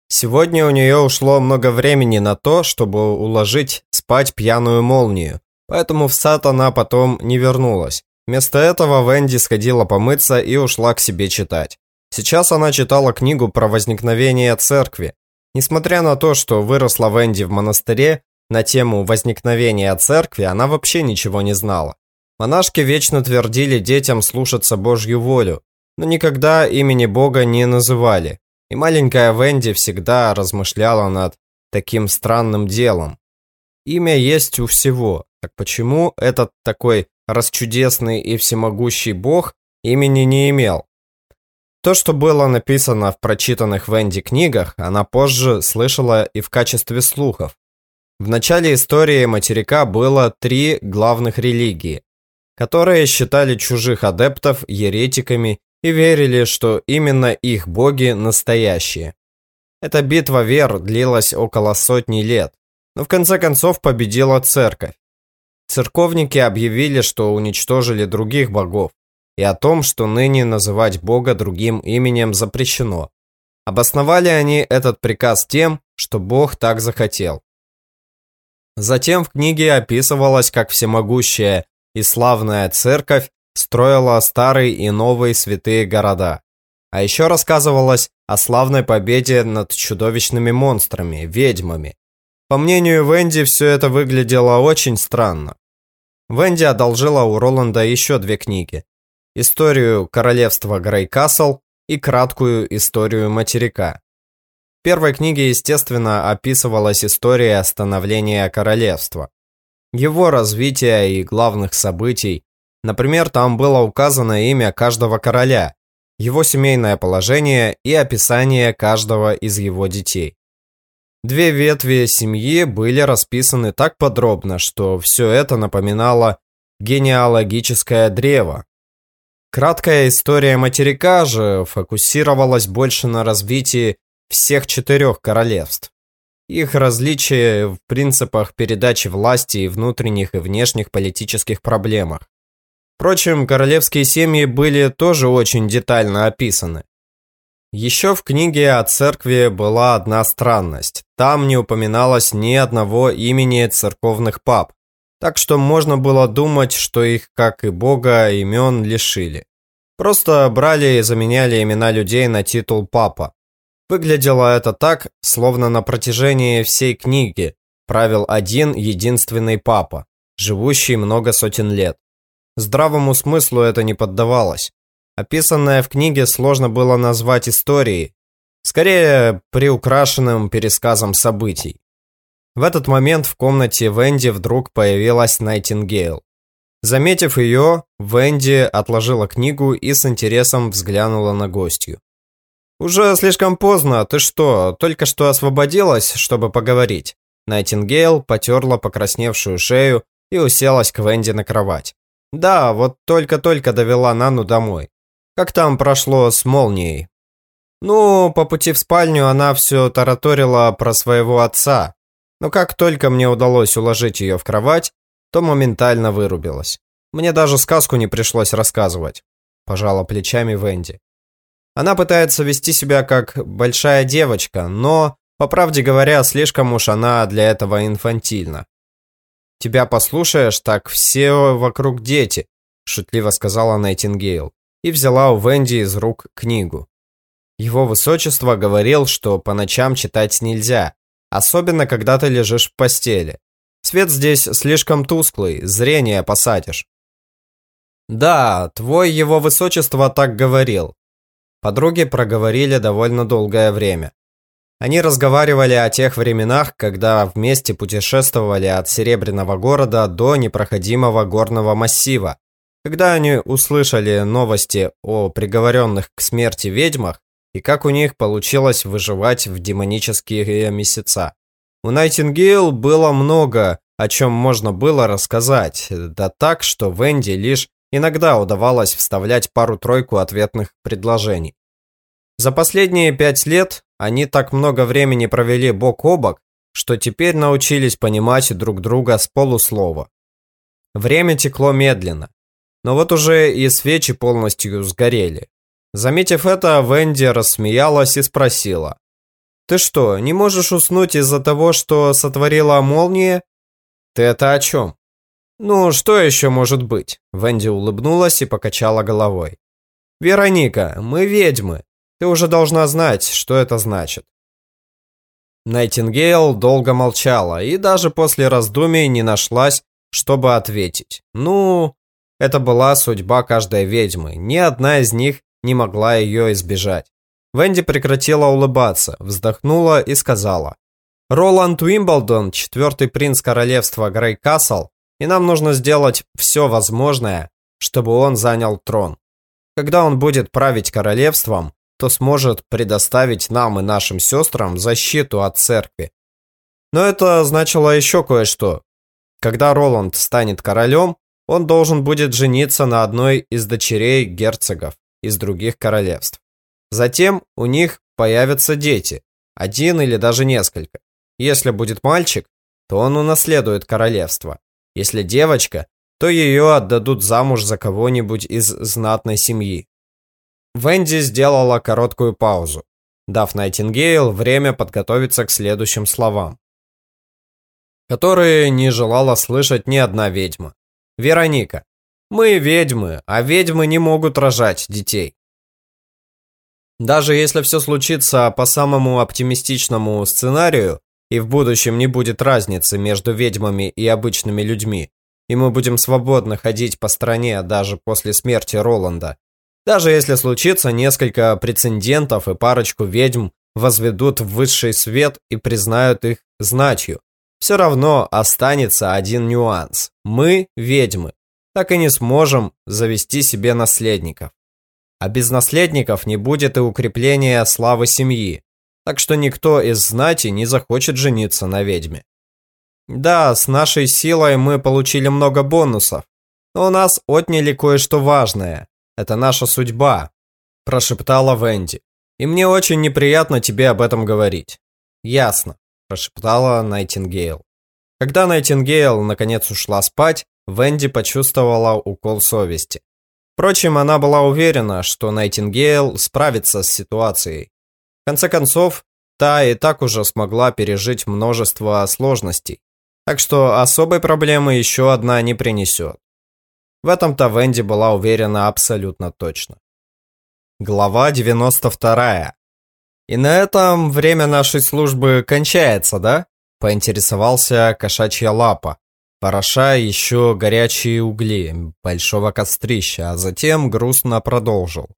Сегодня у нее ушло много времени на то, чтобы уложить спать пьяную молнию, поэтому в сад она потом не вернулась. Вместо этого Венди сходила помыться и ушла к себе читать. Сейчас она читала книгу про возникновение церкви. Несмотря на то, что выросла Венди в монастыре, на тему возникновения церкви она вообще ничего не знала. Монашки вечно твердили детям слушаться Божью волю, но никогда имени Бога не называли. И маленькая Венди всегда размышляла над таким странным делом. Имя есть у всего, так почему этот такой расчудесный и всемогущий Бог имени не имел? То, что было написано в прочитанных Венди книгах, она позже слышала и в качестве слухов. В начале истории материка было три главных религии, которые считали чужих адептов еретиками и верили, что именно их боги настоящие. Эта битва вер длилась около сотни лет, но в конце концов победила церковь. Церковники объявили, что уничтожили других богов, и о том, что ныне называть Бога другим именем запрещено. Обосновали они этот приказ тем, что Бог так захотел. Затем в книге описывалось, как всемогущая и славная церковь строила старые и новые святые города. А еще рассказывалось о славной победе над чудовищными монстрами, ведьмами. По мнению Венди, все это выглядело очень странно. Венди одолжила у Роланда еще две книги историю королевства Грейкасл и краткую историю материка. В первой книге, естественно, описывалась история становления королевства, его развития и главных событий. Например, там было указано имя каждого короля, его семейное положение и описание каждого из его детей. Две ветви семьи были расписаны так подробно, что все это напоминало генеалогическое древо, Краткая история материка же фокусировалась больше на развитии всех четырех королевств. Их различия в принципах передачи власти и внутренних и внешних политических проблемах. Впрочем, королевские семьи были тоже очень детально описаны. Еще в книге о церкви была одна странность. Там не упоминалось ни одного имени церковных пап, так что можно было думать, что их, как и бога, имен лишили. Просто брали и заменяли имена людей на титул папа. Выглядело это так, словно на протяжении всей книги правил один единственный папа, живущий много сотен лет. Здравому смыслу это не поддавалось. Описанное в книге сложно было назвать историей, скорее приукрашенным пересказом событий. В этот момент в комнате Венди вдруг появилась Найтингейл. Заметив ее, Венди отложила книгу и с интересом взглянула на гостью. «Уже слишком поздно, ты что, только что освободилась, чтобы поговорить?» Найтингейл потерла покрасневшую шею и уселась к Венди на кровать. «Да, вот только-только довела Нану домой. Как там прошло с молнией?» «Ну, по пути в спальню она все тараторила про своего отца, но как только мне удалось уложить ее в кровать, то моментально вырубилась. Мне даже сказку не пришлось рассказывать. Пожала плечами Венди. Она пытается вести себя как большая девочка, но, по правде говоря, слишком уж она для этого инфантильна. «Тебя послушаешь, так все вокруг дети», – шутливо сказала Найтингейл и взяла у Венди из рук книгу. Его высочество говорил, что по ночам читать нельзя, Особенно, когда ты лежишь в постели. Свет здесь слишком тусклый, зрение посадишь. Да, твой его высочество так говорил. Подруги проговорили довольно долгое время. Они разговаривали о тех временах, когда вместе путешествовали от Серебряного города до непроходимого горного массива. Когда они услышали новости о приговоренных к смерти ведьмах, и как у них получилось выживать в демонические месяца. У Найтингейл было много, о чем можно было рассказать, да так, что Венди лишь Иногда удавалось вставлять пару-тройку ответных предложений. За последние пять лет они так много времени провели бок о бок, что теперь научились понимать друг друга с полуслова. Время текло медленно, но вот уже и свечи полностью сгорели. Заметив это, Венди рассмеялась и спросила. «Ты что, не можешь уснуть из-за того, что сотворила молния?» «Ты это о чем?» «Ну, что еще может быть?» Венди улыбнулась и покачала головой. «Вероника, мы ведьмы. Ты уже должна знать, что это значит». Найтингейл долго молчала и даже после раздумий не нашлась, чтобы ответить. Ну, это была судьба каждой ведьмы. Ни одна из них не могла ее избежать. Венди прекратила улыбаться, вздохнула и сказала. «Роланд Уимблдон, четвертый принц королевства Грейкасл, и нам нужно сделать все возможное, чтобы он занял трон. Когда он будет править королевством, то сможет предоставить нам и нашим сестрам защиту от церкви. Но это значило еще кое-что. Когда Роланд станет королем, он должен будет жениться на одной из дочерей герцогов из других королевств. Затем у них появятся дети, один или даже несколько. Если будет мальчик, то он унаследует королевство. Если девочка, то ее отдадут замуж за кого-нибудь из знатной семьи. Венди сделала короткую паузу, дав Найтингейл время подготовиться к следующим словам, которые не желала слышать ни одна ведьма. «Вероника, мы ведьмы, а ведьмы не могут рожать детей. Даже если все случится по самому оптимистичному сценарию, и в будущем не будет разницы между ведьмами и обычными людьми, и мы будем свободно ходить по стране даже после смерти Роланда, даже если случится несколько прецедентов и парочку ведьм возведут в высший свет и признают их знатью, все равно останется один нюанс. Мы ведьмы, так и не сможем завести себе наследников. А без наследников не будет и укрепления славы семьи, так что никто из знати не захочет жениться на ведьме. Да, с нашей силой мы получили много бонусов, но у нас отняли кое-что важное. Это наша судьба, прошептала Венди. И мне очень неприятно тебе об этом говорить. Ясно, прошептала Найтингейл. Когда Найтингейл наконец ушла спать, Венди почувствовала укол совести. Впрочем, она была уверена, что Найтингейл справится с ситуацией. В конце концов, та и так уже смогла пережить множество сложностей, так что особой проблемы еще одна не принесет. В этом-то Венди была уверена абсолютно точно. Глава 92. И на этом время нашей службы кончается, да? Поинтересовался кошачья лапа, пороша еще горячие угли большого кострища, а затем грустно продолжил.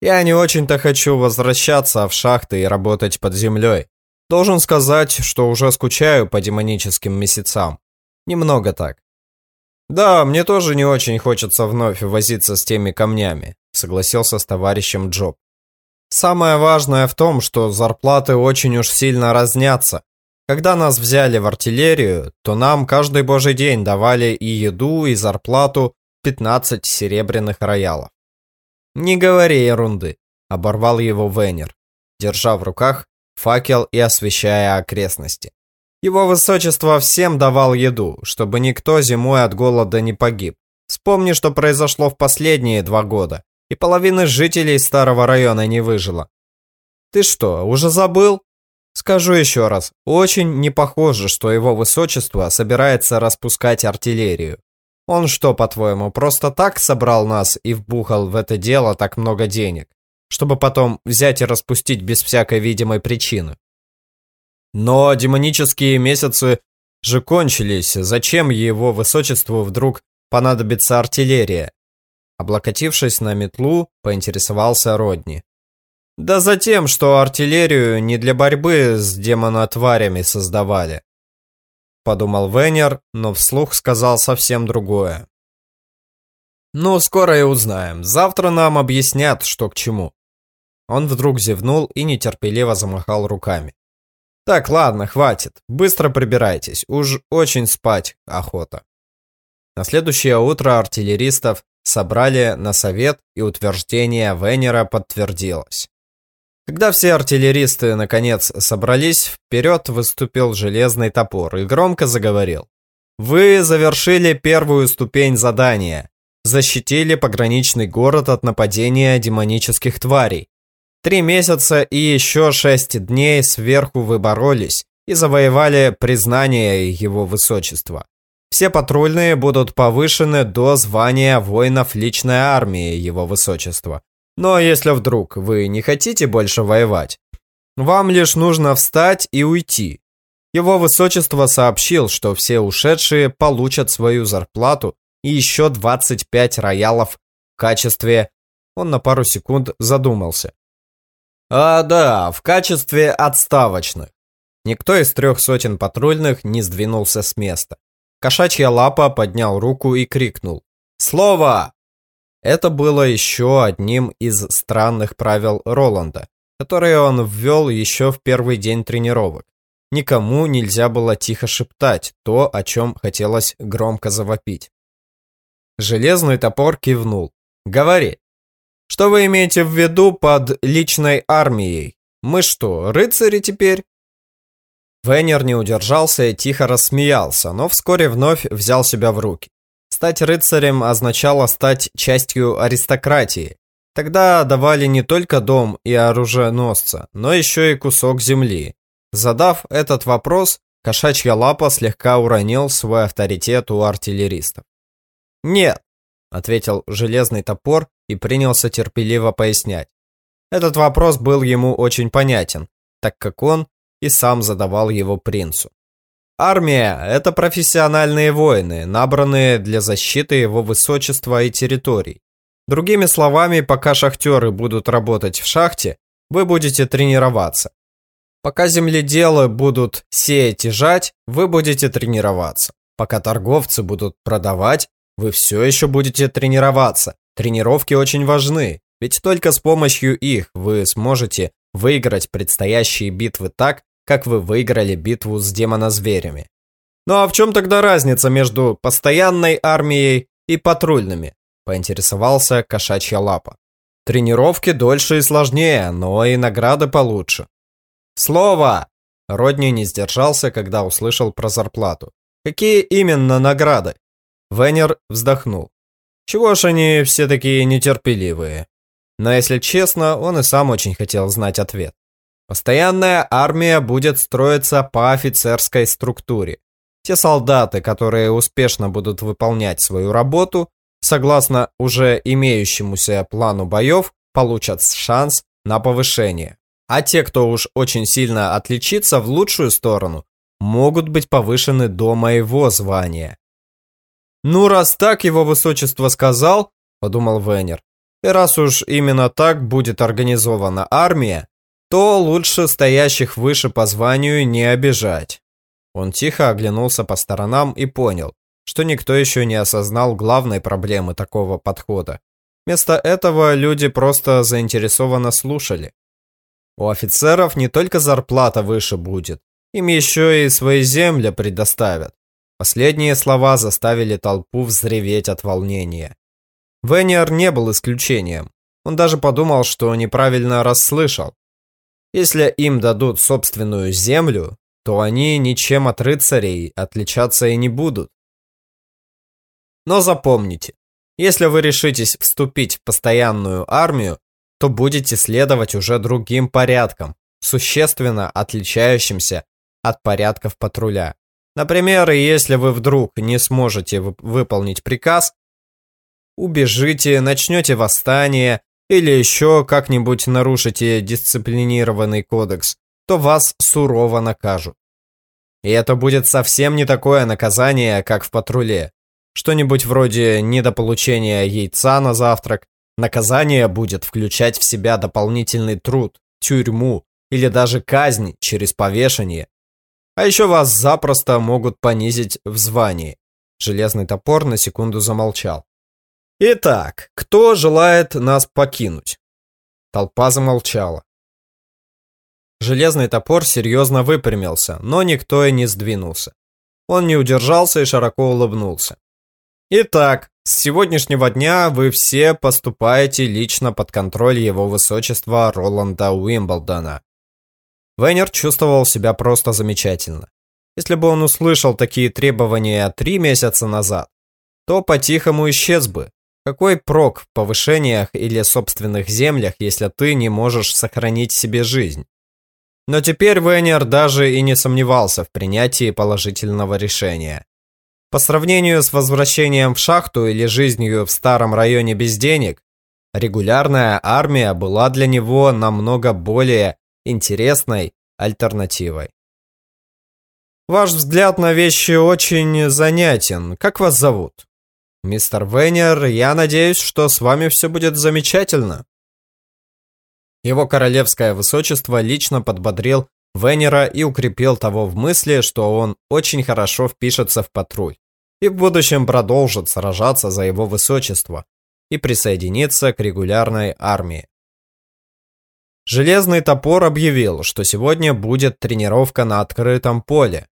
Я не очень-то хочу возвращаться в шахты и работать под землей. Должен сказать, что уже скучаю по демоническим месяцам. Немного так. Да, мне тоже не очень хочется вновь возиться с теми камнями, согласился с товарищем Джоб. Самое важное в том, что зарплаты очень уж сильно разнятся. Когда нас взяли в артиллерию, то нам каждый божий день давали и еду, и зарплату 15 серебряных роялов. «Не говори ерунды», — оборвал его Венер, держа в руках факел и освещая окрестности. Его высочество всем давал еду, чтобы никто зимой от голода не погиб. Вспомни, что произошло в последние два года, и половина жителей старого района не выжила. Ты что, уже забыл? Скажу еще раз, очень не похоже, что его высочество собирается распускать артиллерию. Он что, по-твоему, просто так собрал нас и вбухал в это дело так много денег, чтобы потом взять и распустить без всякой видимой причины? Но демонические месяцы же кончились, зачем его высочеству вдруг понадобится артиллерия? Облокотившись на метлу, поинтересовался Родни. Да за тем, что артиллерию не для борьбы с демонотварями создавали. Подумал Венер, но вслух сказал совсем другое. Ну, скоро и узнаем. Завтра нам объяснят, что к чему. Он вдруг зевнул и нетерпеливо замахал руками. Так, ладно, хватит. Быстро прибирайтесь. Уж очень спать охота. На следующее утро артиллеристов собрали на совет, и утверждение Венера подтвердилось. Когда все артиллеристы наконец собрались, вперед выступил железный топор и громко заговорил. «Вы завершили первую ступень задания. Защитили пограничный город от нападения демонических тварей. Три месяца и еще шесть дней сверху вы боролись и завоевали признание его высочества. Все патрульные будут повышены до звания воинов личной армии его высочества. Но если вдруг вы не хотите больше воевать, вам лишь нужно встать и уйти. Его высочество сообщил, что все ушедшие получат свою зарплату и еще 25 роялов в качестве... Он на пару секунд задумался. А да, в качестве отставочных. Никто из трех сотен патрульных не сдвинулся с места. Кошачья лапа поднял руку и крикнул. «Слово!» Это было еще одним из странных правил Роланда, которые он ввел еще в первый день тренировок. Никому нельзя было тихо шептать то, о чем хотелось громко завопить. Железный топор кивнул. «Говори. Что вы имеете в виду под личной армией? Мы что, рыцари теперь?» Венер не удержался и тихо рассмеялся, но вскоре вновь взял себя в руки. Стать рыцарем означало стать частью аристократии. Тогда давали не только дом и оруженосца, но еще и кусок земли. Задав этот вопрос, кошачья лапа слегка уронил свой авторитет у артиллеристов. «Нет», — ответил железный топор и принялся терпеливо пояснять. Этот вопрос был ему очень понятен, так как он и сам задавал его принцу. Армия – это профессиональные воины, набранные для защиты его высочества и территорий. Другими словами, пока шахтеры будут работать в шахте, вы будете тренироваться. Пока земледелы будут сеять и жать, вы будете тренироваться. Пока торговцы будут продавать, вы все еще будете тренироваться. Тренировки очень важны, ведь только с помощью их вы сможете выиграть предстоящие битвы так, как вы выиграли битву с демонозверями. Ну а в чем тогда разница между постоянной армией и патрульными? Поинтересовался кошачья лапа. Тренировки дольше и сложнее, но и награды получше. Слово! Родни не сдержался, когда услышал про зарплату. Какие именно награды? Венер вздохнул. Чего ж они все такие нетерпеливые? Но если честно, он и сам очень хотел знать ответ. Постоянная армия будет строиться по офицерской структуре. Те солдаты, которые успешно будут выполнять свою работу, согласно уже имеющемуся плану боев, получат шанс на повышение. А те, кто уж очень сильно отличится в лучшую сторону, могут быть повышены до моего звания. «Ну, раз так его высочество сказал», – подумал Венер, – «и раз уж именно так будет организована армия, то лучше стоящих выше по званию не обижать. Он тихо оглянулся по сторонам и понял, что никто еще не осознал главной проблемы такого подхода. Вместо этого люди просто заинтересованно слушали. У офицеров не только зарплата выше будет, им еще и свои земли предоставят. Последние слова заставили толпу взреветь от волнения. Венер не был исключением. Он даже подумал, что неправильно расслышал. Если им дадут собственную землю, то они ничем от рыцарей отличаться и не будут. Но запомните, если вы решитесь вступить в постоянную армию, то будете следовать уже другим порядкам, существенно отличающимся от порядков патруля. Например, если вы вдруг не сможете выполнить приказ, убежите, начнете восстание или еще как-нибудь нарушите дисциплинированный кодекс, то вас сурово накажут. И это будет совсем не такое наказание, как в патруле. Что-нибудь вроде недополучения яйца на завтрак. Наказание будет включать в себя дополнительный труд, тюрьму или даже казнь через повешение. А еще вас запросто могут понизить в звании. Железный топор на секунду замолчал. Итак, кто желает нас покинуть? Толпа замолчала. Железный топор серьезно выпрямился, но никто и не сдвинулся. Он не удержался и широко улыбнулся. Итак, с сегодняшнего дня вы все поступаете лично под контроль его высочества Роланда Уимблдона. Вейнер чувствовал себя просто замечательно. Если бы он услышал такие требования три месяца назад, то по-тихому исчез бы. Какой прок в повышениях или собственных землях, если ты не можешь сохранить себе жизнь? Но теперь Венер даже и не сомневался в принятии положительного решения. По сравнению с возвращением в шахту или жизнью в старом районе без денег, регулярная армия была для него намного более интересной альтернативой. Ваш взгляд на вещи очень занятен. Как вас зовут? Мистер Венер, я надеюсь, что с вами все будет замечательно. Его королевское высочество лично подбодрил Венера и укрепил того в мысли, что он очень хорошо впишется в патруль и в будущем продолжит сражаться за его высочество и присоединиться к регулярной армии. Железный топор объявил, что сегодня будет тренировка на открытом поле.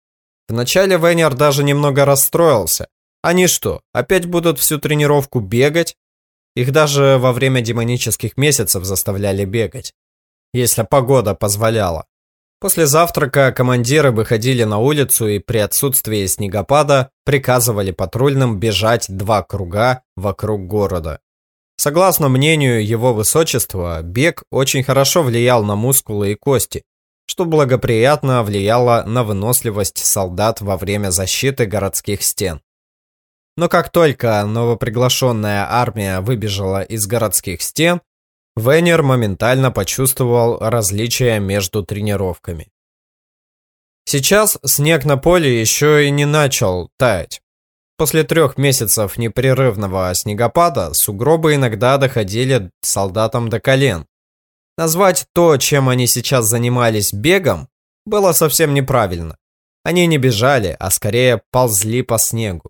Вначале Венер даже немного расстроился, они что, опять будут всю тренировку бегать? Их даже во время демонических месяцев заставляли бегать, если погода позволяла. После завтрака командиры выходили на улицу и при отсутствии снегопада приказывали патрульным бежать два круга вокруг города. Согласно мнению его высочества, бег очень хорошо влиял на мускулы и кости, что благоприятно влияло на выносливость солдат во время защиты городских стен. Но как только новоприглашенная армия выбежала из городских стен, Венер моментально почувствовал различия между тренировками. Сейчас снег на поле еще и не начал таять. После трех месяцев непрерывного снегопада сугробы иногда доходили солдатам до колен. Назвать то, чем они сейчас занимались бегом, было совсем неправильно. Они не бежали, а скорее ползли по снегу.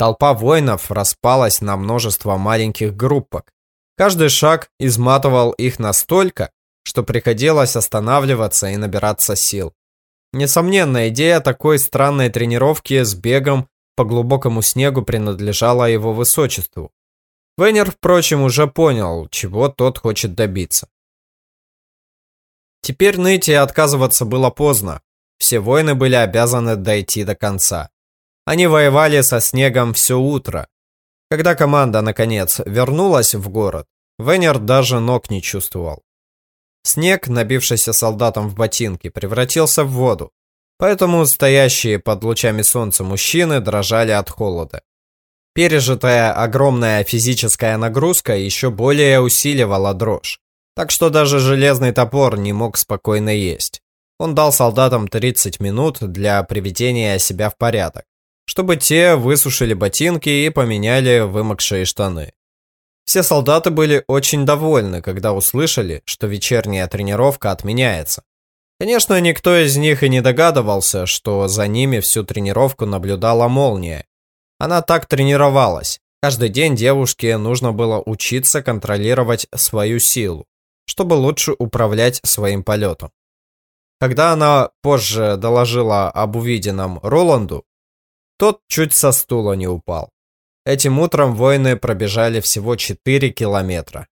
Толпа воинов распалась на множество маленьких группок. Каждый шаг изматывал их настолько, что приходилось останавливаться и набираться сил. Несомненно, идея такой странной тренировки с бегом по глубокому снегу принадлежала его высочеству. Венер, впрочем, уже понял, чего тот хочет добиться. Теперь ныть и отказываться было поздно. Все воины были обязаны дойти до конца. Они воевали со снегом все утро. Когда команда, наконец, вернулась в город, Венер даже ног не чувствовал. Снег, набившийся солдатам в ботинки, превратился в воду, поэтому стоящие под лучами солнца мужчины дрожали от холода. Пережитая огромная физическая нагрузка еще более усиливала дрожь, так что даже железный топор не мог спокойно есть. Он дал солдатам 30 минут для приведения себя в порядок чтобы те высушили ботинки и поменяли вымокшие штаны. Все солдаты были очень довольны, когда услышали, что вечерняя тренировка отменяется. Конечно, никто из них и не догадывался, что за ними всю тренировку наблюдала молния. Она так тренировалась. Каждый день девушке нужно было учиться контролировать свою силу, чтобы лучше управлять своим полетом. Когда она позже доложила об увиденном Роланду, тот чуть со стула не упал. Этим утром воины пробежали всего 4 километра.